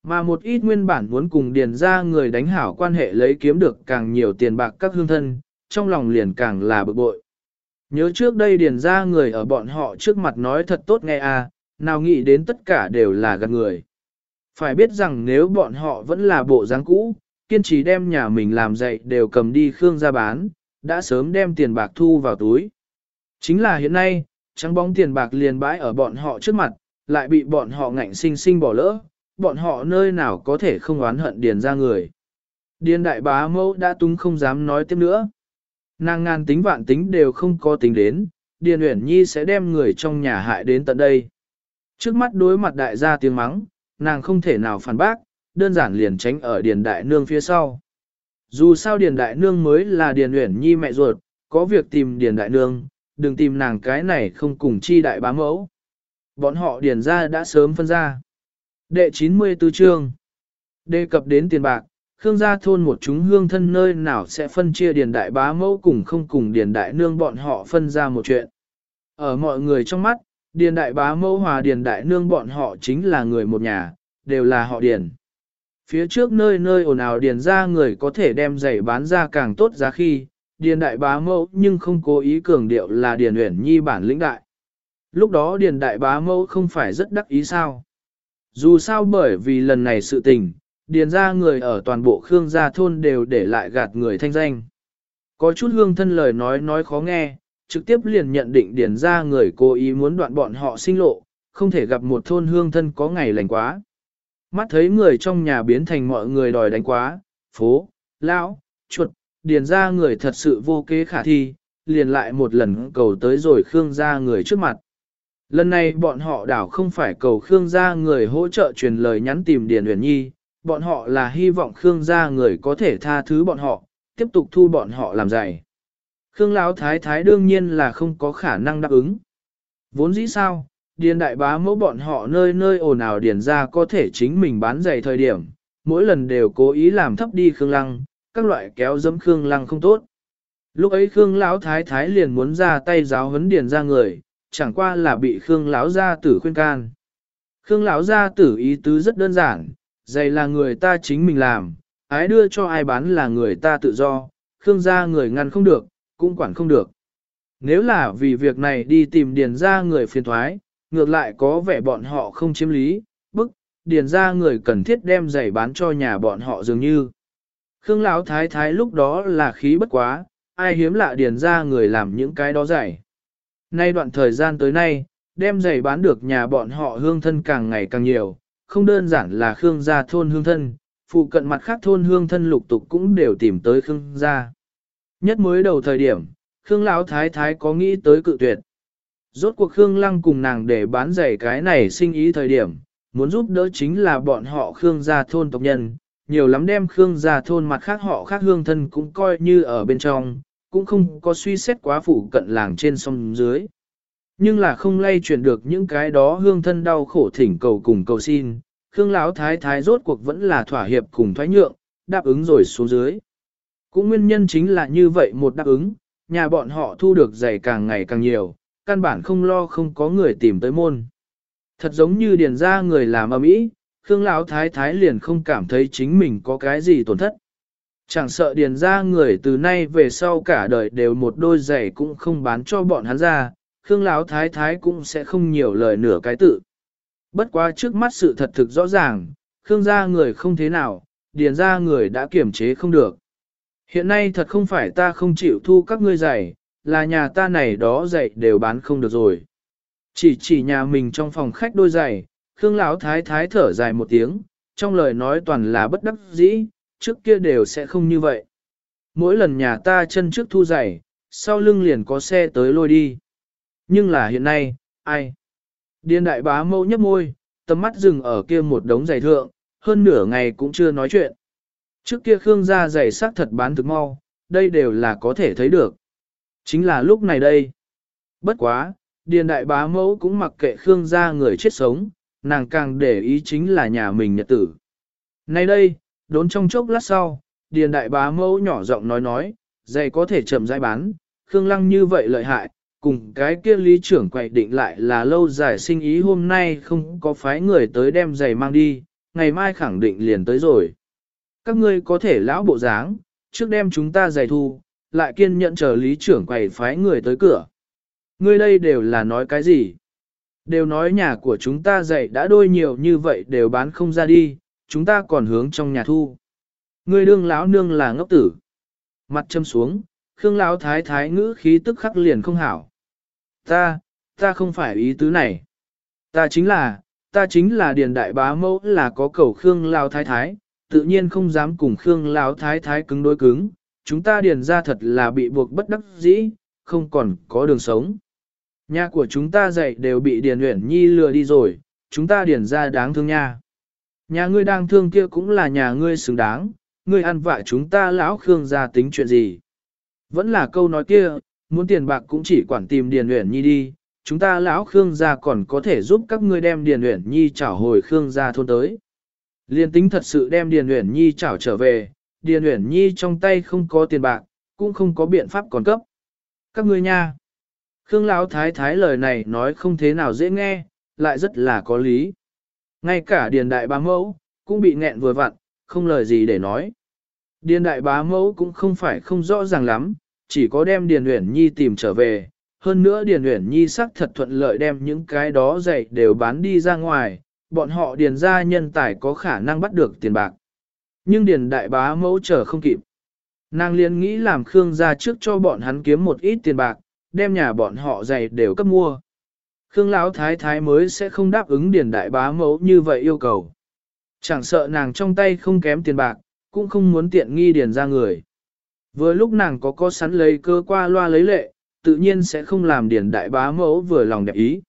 Mà một ít nguyên bản muốn cùng điền ra người đánh hảo quan hệ lấy kiếm được càng nhiều tiền bạc các hương thân, trong lòng liền càng là bực bội. Nhớ trước đây điền ra người ở bọn họ trước mặt nói thật tốt nghe à, nào nghĩ đến tất cả đều là gạt người. Phải biết rằng nếu bọn họ vẫn là bộ dáng cũ, kiên trì đem nhà mình làm dậy đều cầm đi Khương ra bán, đã sớm đem tiền bạc thu vào túi. Chính là hiện nay, trắng bóng tiền bạc liền bãi ở bọn họ trước mặt, lại bị bọn họ ngạnh sinh sinh bỏ lỡ, bọn họ nơi nào có thể không oán hận điền ra người. Điền đại bá mẫu đã túng không dám nói tiếp nữa. Nàng ngàn tính vạn tính đều không có tính đến, Điền Uyển Nhi sẽ đem người trong nhà hại đến tận đây. Trước mắt đối mặt đại gia tiếng mắng, nàng không thể nào phản bác, đơn giản liền tránh ở Điền Đại Nương phía sau. Dù sao Điền Đại Nương mới là Điền Uyển Nhi mẹ ruột, có việc tìm Điền Đại Nương, đừng tìm nàng cái này không cùng chi đại bá mẫu. Bọn họ Điền ra đã sớm phân ra. Đệ 94 chương Đề cập đến tiền bạc, Khương gia thôn một chúng hương thân nơi nào sẽ phân chia Điền Đại bá mẫu cùng không cùng Điền Đại Nương bọn họ phân ra một chuyện. Ở mọi người trong mắt, Điền đại bá mẫu hòa điền đại nương bọn họ chính là người một nhà, đều là họ điền. Phía trước nơi nơi ồn ào điền ra người có thể đem giày bán ra càng tốt giá khi, điền đại bá mẫu nhưng không cố ý cường điệu là điền uyển nhi bản lĩnh đại. Lúc đó điền đại bá mẫu không phải rất đắc ý sao. Dù sao bởi vì lần này sự tình, điền ra người ở toàn bộ Khương gia thôn đều để lại gạt người thanh danh. Có chút hương thân lời nói nói khó nghe, trực tiếp liền nhận định điền ra người cố ý muốn đoạn bọn họ sinh lộ, không thể gặp một thôn hương thân có ngày lành quá. Mắt thấy người trong nhà biến thành mọi người đòi đánh quá, phố, lão, chuột, điền ra người thật sự vô kế khả thi, liền lại một lần cầu tới rồi Khương ra người trước mặt. Lần này bọn họ đảo không phải cầu Khương gia người hỗ trợ truyền lời nhắn tìm Điền Huyền Nhi, bọn họ là hy vọng Khương gia người có thể tha thứ bọn họ, tiếp tục thu bọn họ làm dạy. Khương Lão Thái Thái đương nhiên là không có khả năng đáp ứng. Vốn dĩ sao, điền đại bá mẫu bọn họ nơi nơi ồn ào điền ra có thể chính mình bán giày thời điểm, mỗi lần đều cố ý làm thấp đi Khương Lăng, các loại kéo dẫm Khương Lăng không tốt. Lúc ấy Khương Lão Thái Thái liền muốn ra tay giáo huấn điền ra người, chẳng qua là bị Khương Lão gia tử khuyên can. Khương Lão gia tử ý tứ rất đơn giản, giày là người ta chính mình làm, ái đưa cho ai bán là người ta tự do, Khương gia người ngăn không được, cũng quản không được. Nếu là vì việc này đi tìm điền ra người phiền thoái, ngược lại có vẻ bọn họ không chiếm lý, bức, điền ra người cần thiết đem giày bán cho nhà bọn họ dường như. Khương Lão Thái Thái lúc đó là khí bất quá, ai hiếm lạ điền ra người làm những cái đó giày. Nay đoạn thời gian tới nay, đem giày bán được nhà bọn họ hương thân càng ngày càng nhiều, không đơn giản là Khương gia thôn hương thân, phụ cận mặt khác thôn hương thân lục tục cũng đều tìm tới Khương gia. Nhất mới đầu thời điểm, Khương Lão Thái Thái có nghĩ tới cự tuyệt. Rốt cuộc Khương Lăng cùng nàng để bán giày cái này sinh ý thời điểm, muốn giúp đỡ chính là bọn họ Khương gia thôn tộc nhân, nhiều lắm đem Khương gia thôn mặt khác họ khác hương thân cũng coi như ở bên trong, cũng không có suy xét quá phụ cận làng trên sông dưới. Nhưng là không lay chuyển được những cái đó hương thân đau khổ thỉnh cầu cùng cầu xin, Khương Lão Thái Thái rốt cuộc vẫn là thỏa hiệp cùng thoái nhượng, đáp ứng rồi xuống dưới. Cũng nguyên nhân chính là như vậy một đáp ứng, nhà bọn họ thu được giày càng ngày càng nhiều, căn bản không lo không có người tìm tới môn. Thật giống như điền ra người làm ở mỹ, Khương Lão Thái Thái liền không cảm thấy chính mình có cái gì tổn thất. Chẳng sợ điền ra người từ nay về sau cả đời đều một đôi giày cũng không bán cho bọn hắn ra, Khương Lão Thái Thái cũng sẽ không nhiều lời nửa cái tự. Bất quá trước mắt sự thật thực rõ ràng, Khương gia người không thế nào, điền ra người đã kiểm chế không được. Hiện nay thật không phải ta không chịu thu các ngươi giày, là nhà ta này đó giày đều bán không được rồi. Chỉ chỉ nhà mình trong phòng khách đôi giày, Khương Lão Thái Thái thở dài một tiếng, trong lời nói toàn là bất đắc dĩ, trước kia đều sẽ không như vậy. Mỗi lần nhà ta chân trước thu giày, sau lưng liền có xe tới lôi đi. Nhưng là hiện nay, ai? Điên đại bá mâu nhấp môi, tầm mắt dừng ở kia một đống giày thượng, hơn nửa ngày cũng chưa nói chuyện. Trước kia Khương gia giày sắc thật bán thực mau, đây đều là có thể thấy được. Chính là lúc này đây. Bất quá, Điền đại bá mẫu cũng mặc kệ Khương gia người chết sống, nàng càng để ý chính là nhà mình nhật tử. Nay đây, đốn trong chốc lát sau, Điền đại bá mẫu nhỏ giọng nói nói, giày có thể chậm rãi bán, Khương lăng như vậy lợi hại, cùng cái kia lý trưởng quậy định lại là lâu dài sinh ý hôm nay không có phái người tới đem giày mang đi, ngày mai khẳng định liền tới rồi. Các ngươi có thể lão bộ dáng, trước đem chúng ta giày thu, lại kiên nhận chờ lý trưởng quầy phái người tới cửa. Ngươi đây đều là nói cái gì? Đều nói nhà của chúng ta dạy đã đôi nhiều như vậy đều bán không ra đi, chúng ta còn hướng trong nhà thu. Ngươi đương lão nương là ngốc tử. Mặt châm xuống, Khương lão thái thái ngữ khí tức khắc liền không hảo. Ta, ta không phải ý tứ này. Ta chính là, ta chính là điền đại bá mẫu là có cầu Khương lão thái thái, tự nhiên không dám cùng Khương lão thái thái cứng đối cứng. Chúng ta điền ra thật là bị buộc bất đắc dĩ, không còn có đường sống. Nhà của chúng ta dạy đều bị Điền Uyển Nhi lừa đi rồi, chúng ta điền ra đáng thương nha. Nhà ngươi đang thương kia cũng là nhà ngươi xứng đáng, ngươi ăn vạ chúng ta lão Khương gia tính chuyện gì. Vẫn là câu nói kia, muốn tiền bạc cũng chỉ quản tìm Điền Uyển Nhi đi, chúng ta lão Khương gia còn có thể giúp các ngươi đem Điền Uyển Nhi trả hồi Khương gia thôn tới. Liên tính thật sự đem Điền Uyển Nhi trả trở về, Điền Uyển Nhi trong tay không có tiền bạc, cũng không có biện pháp còn cấp. Các ngươi nha. Khương Lão Thái Thái lời này nói không thế nào dễ nghe, lại rất là có lý. Ngay cả Điền Đại Bá Mẫu, cũng bị nghẹn vừa vặn, không lời gì để nói. Điền Đại Bá Mẫu cũng không phải không rõ ràng lắm, chỉ có đem Điền Uyển Nhi tìm trở về. Hơn nữa Điền Uyển Nhi sắc thật thuận lợi đem những cái đó dạy đều bán đi ra ngoài, bọn họ Điền ra nhân tài có khả năng bắt được tiền bạc. Nhưng Điền Đại Bá Mẫu chờ không kịp. Nàng liền nghĩ làm Khương ra trước cho bọn hắn kiếm một ít tiền bạc, đem nhà bọn họ dạy đều cấp mua. Khương Lão Thái Thái mới sẽ không đáp ứng điền đại bá mẫu như vậy yêu cầu. Chẳng sợ nàng trong tay không kém tiền bạc, cũng không muốn tiện nghi điền ra người. Vừa lúc nàng có có sẵn lấy cơ qua loa lấy lệ, tự nhiên sẽ không làm điền đại bá mẫu vừa lòng đẹp ý.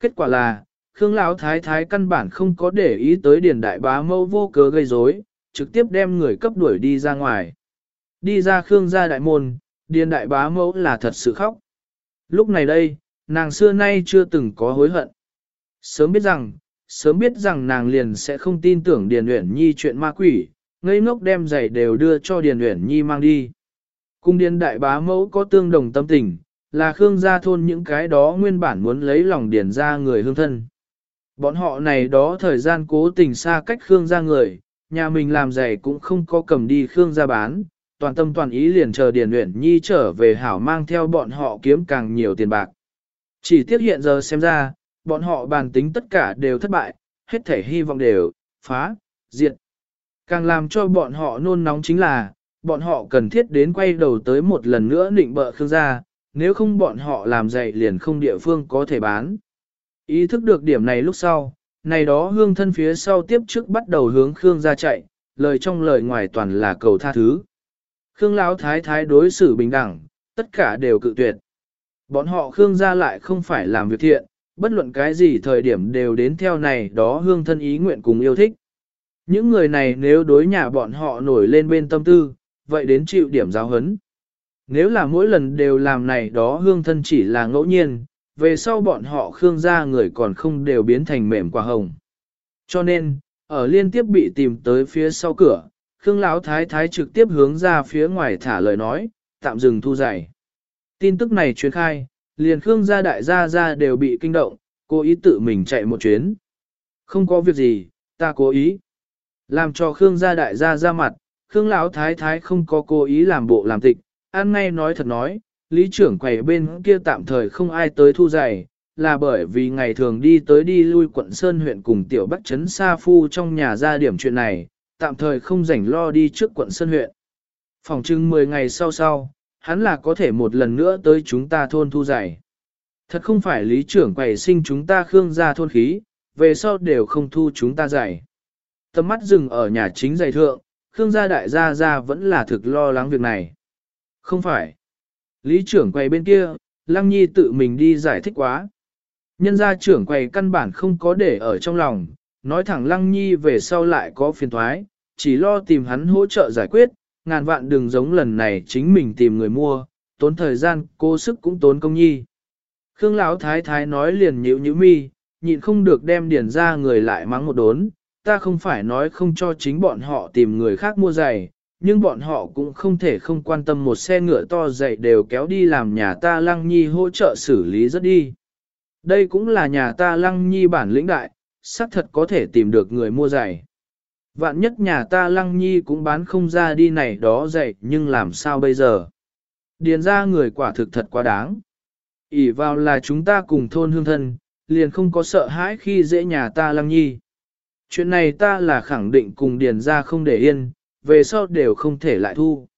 Kết quả là, Khương Lão Thái Thái căn bản không có để ý tới điền đại bá mẫu vô cớ gây rối, trực tiếp đem người cấp đuổi đi ra ngoài. Đi ra Khương gia đại môn, điền đại bá mẫu là thật sự khóc. Lúc này đây, nàng xưa nay chưa từng có hối hận. Sớm biết rằng, sớm biết rằng nàng liền sẽ không tin tưởng Điền Uyển Nhi chuyện ma quỷ, ngây ngốc đem giày đều đưa cho Điền Uyển Nhi mang đi. Cung Điền đại bá mẫu có tương đồng tâm tình, là Khương gia thôn những cái đó nguyên bản muốn lấy lòng Điền ra người hương thân. Bọn họ này đó thời gian cố tình xa cách Khương gia người, nhà mình làm giày cũng không có cầm đi Khương gia bán, toàn tâm toàn ý liền chờ Điền Uyển Nhi trở về hảo mang theo bọn họ kiếm càng nhiều tiền bạc. Chỉ tiếc hiện giờ xem ra, bọn họ bàn tính tất cả đều thất bại, hết thể hy vọng đều, phá, diệt. Càng làm cho bọn họ nôn nóng chính là, bọn họ cần thiết đến quay đầu tới một lần nữa định bợ Khương gia, nếu không bọn họ làm dạy liền không địa phương có thể bán. Ý thức được điểm này lúc sau, này đó hương thân phía sau tiếp trước bắt đầu hướng Khương gia chạy, lời trong lời ngoài toàn là cầu tha thứ. Khương Lão thái thái đối xử bình đẳng, tất cả đều cự tuyệt. Bọn họ Khương gia lại không phải làm việc thiện, bất luận cái gì thời điểm đều đến theo này đó hương thân ý nguyện cùng yêu thích. Những người này nếu đối nhà bọn họ nổi lên bên tâm tư, vậy đến chịu điểm giáo hấn. Nếu là mỗi lần đều làm này đó hương thân chỉ là ngẫu nhiên, về sau bọn họ Khương gia người còn không đều biến thành mềm quả hồng. Cho nên, ở liên tiếp bị tìm tới phía sau cửa, Khương Lão Thái Thái trực tiếp hướng ra phía ngoài thả lời nói, tạm dừng thu giải. Tin tức này truyền khai, liền Khương gia đại gia gia đều bị kinh động, cố ý tự mình chạy một chuyến. Không có việc gì, ta cố ý. Làm cho Khương gia đại gia ra mặt, Khương Lão Thái Thái không có cố ý làm bộ làm tịch, ăn ngay nói thật nói, lý trưởng quầy bên kia tạm thời không ai tới thu giày, là bởi vì ngày thường đi tới đi lui quận Sơn huyện cùng tiểu bắc trấn Sa Phu trong nhà ra điểm chuyện này, tạm thời không rảnh lo đi trước quận Sơn huyện. Phòng trưng 10 ngày sau sau, hắn là có thể một lần nữa tới chúng ta thôn thu giày. Thật không phải lý trưởng quầy sinh chúng ta khương gia thôn khí, về sau đều không thu chúng ta giày. Tầm mắt dừng ở nhà chính giày thượng, khương gia đại gia gia vẫn là thực lo lắng việc này. Không phải. Lý trưởng quầy bên kia, Lăng Nhi tự mình đi giải thích quá. Nhân gia trưởng quầy căn bản không có để ở trong lòng, nói thẳng Lăng Nhi về sau lại có phiền thoái, chỉ lo tìm hắn hỗ trợ giải quyết, ngàn vạn đừng giống lần này chính mình tìm người mua, tốn thời gian, cô sức cũng tốn công nhi. Khương Lão Thái Thái nói liền nhíu nhíu mi, nhịn không được đem điển ra người lại mắng một đốn, ta không phải nói không cho chính bọn họ tìm người khác mua giày, nhưng bọn họ cũng không thể không quan tâm một xe ngựa to dậy đều kéo đi làm nhà ta lăng nhi hỗ trợ xử lý rất đi. Đây cũng là nhà ta lăng nhi bản lĩnh đại, xác thật có thể tìm được người mua giày. Vạn nhất nhà ta lăng nhi cũng bán không ra đi này đó dậy nhưng làm sao bây giờ? Điền ra người quả thực thật quá đáng. ỉ vào là chúng ta cùng thôn hương thân, liền không có sợ hãi khi dễ nhà ta lăng nhi. Chuyện này ta là khẳng định cùng điền ra không để yên, về sau đều không thể lại thu.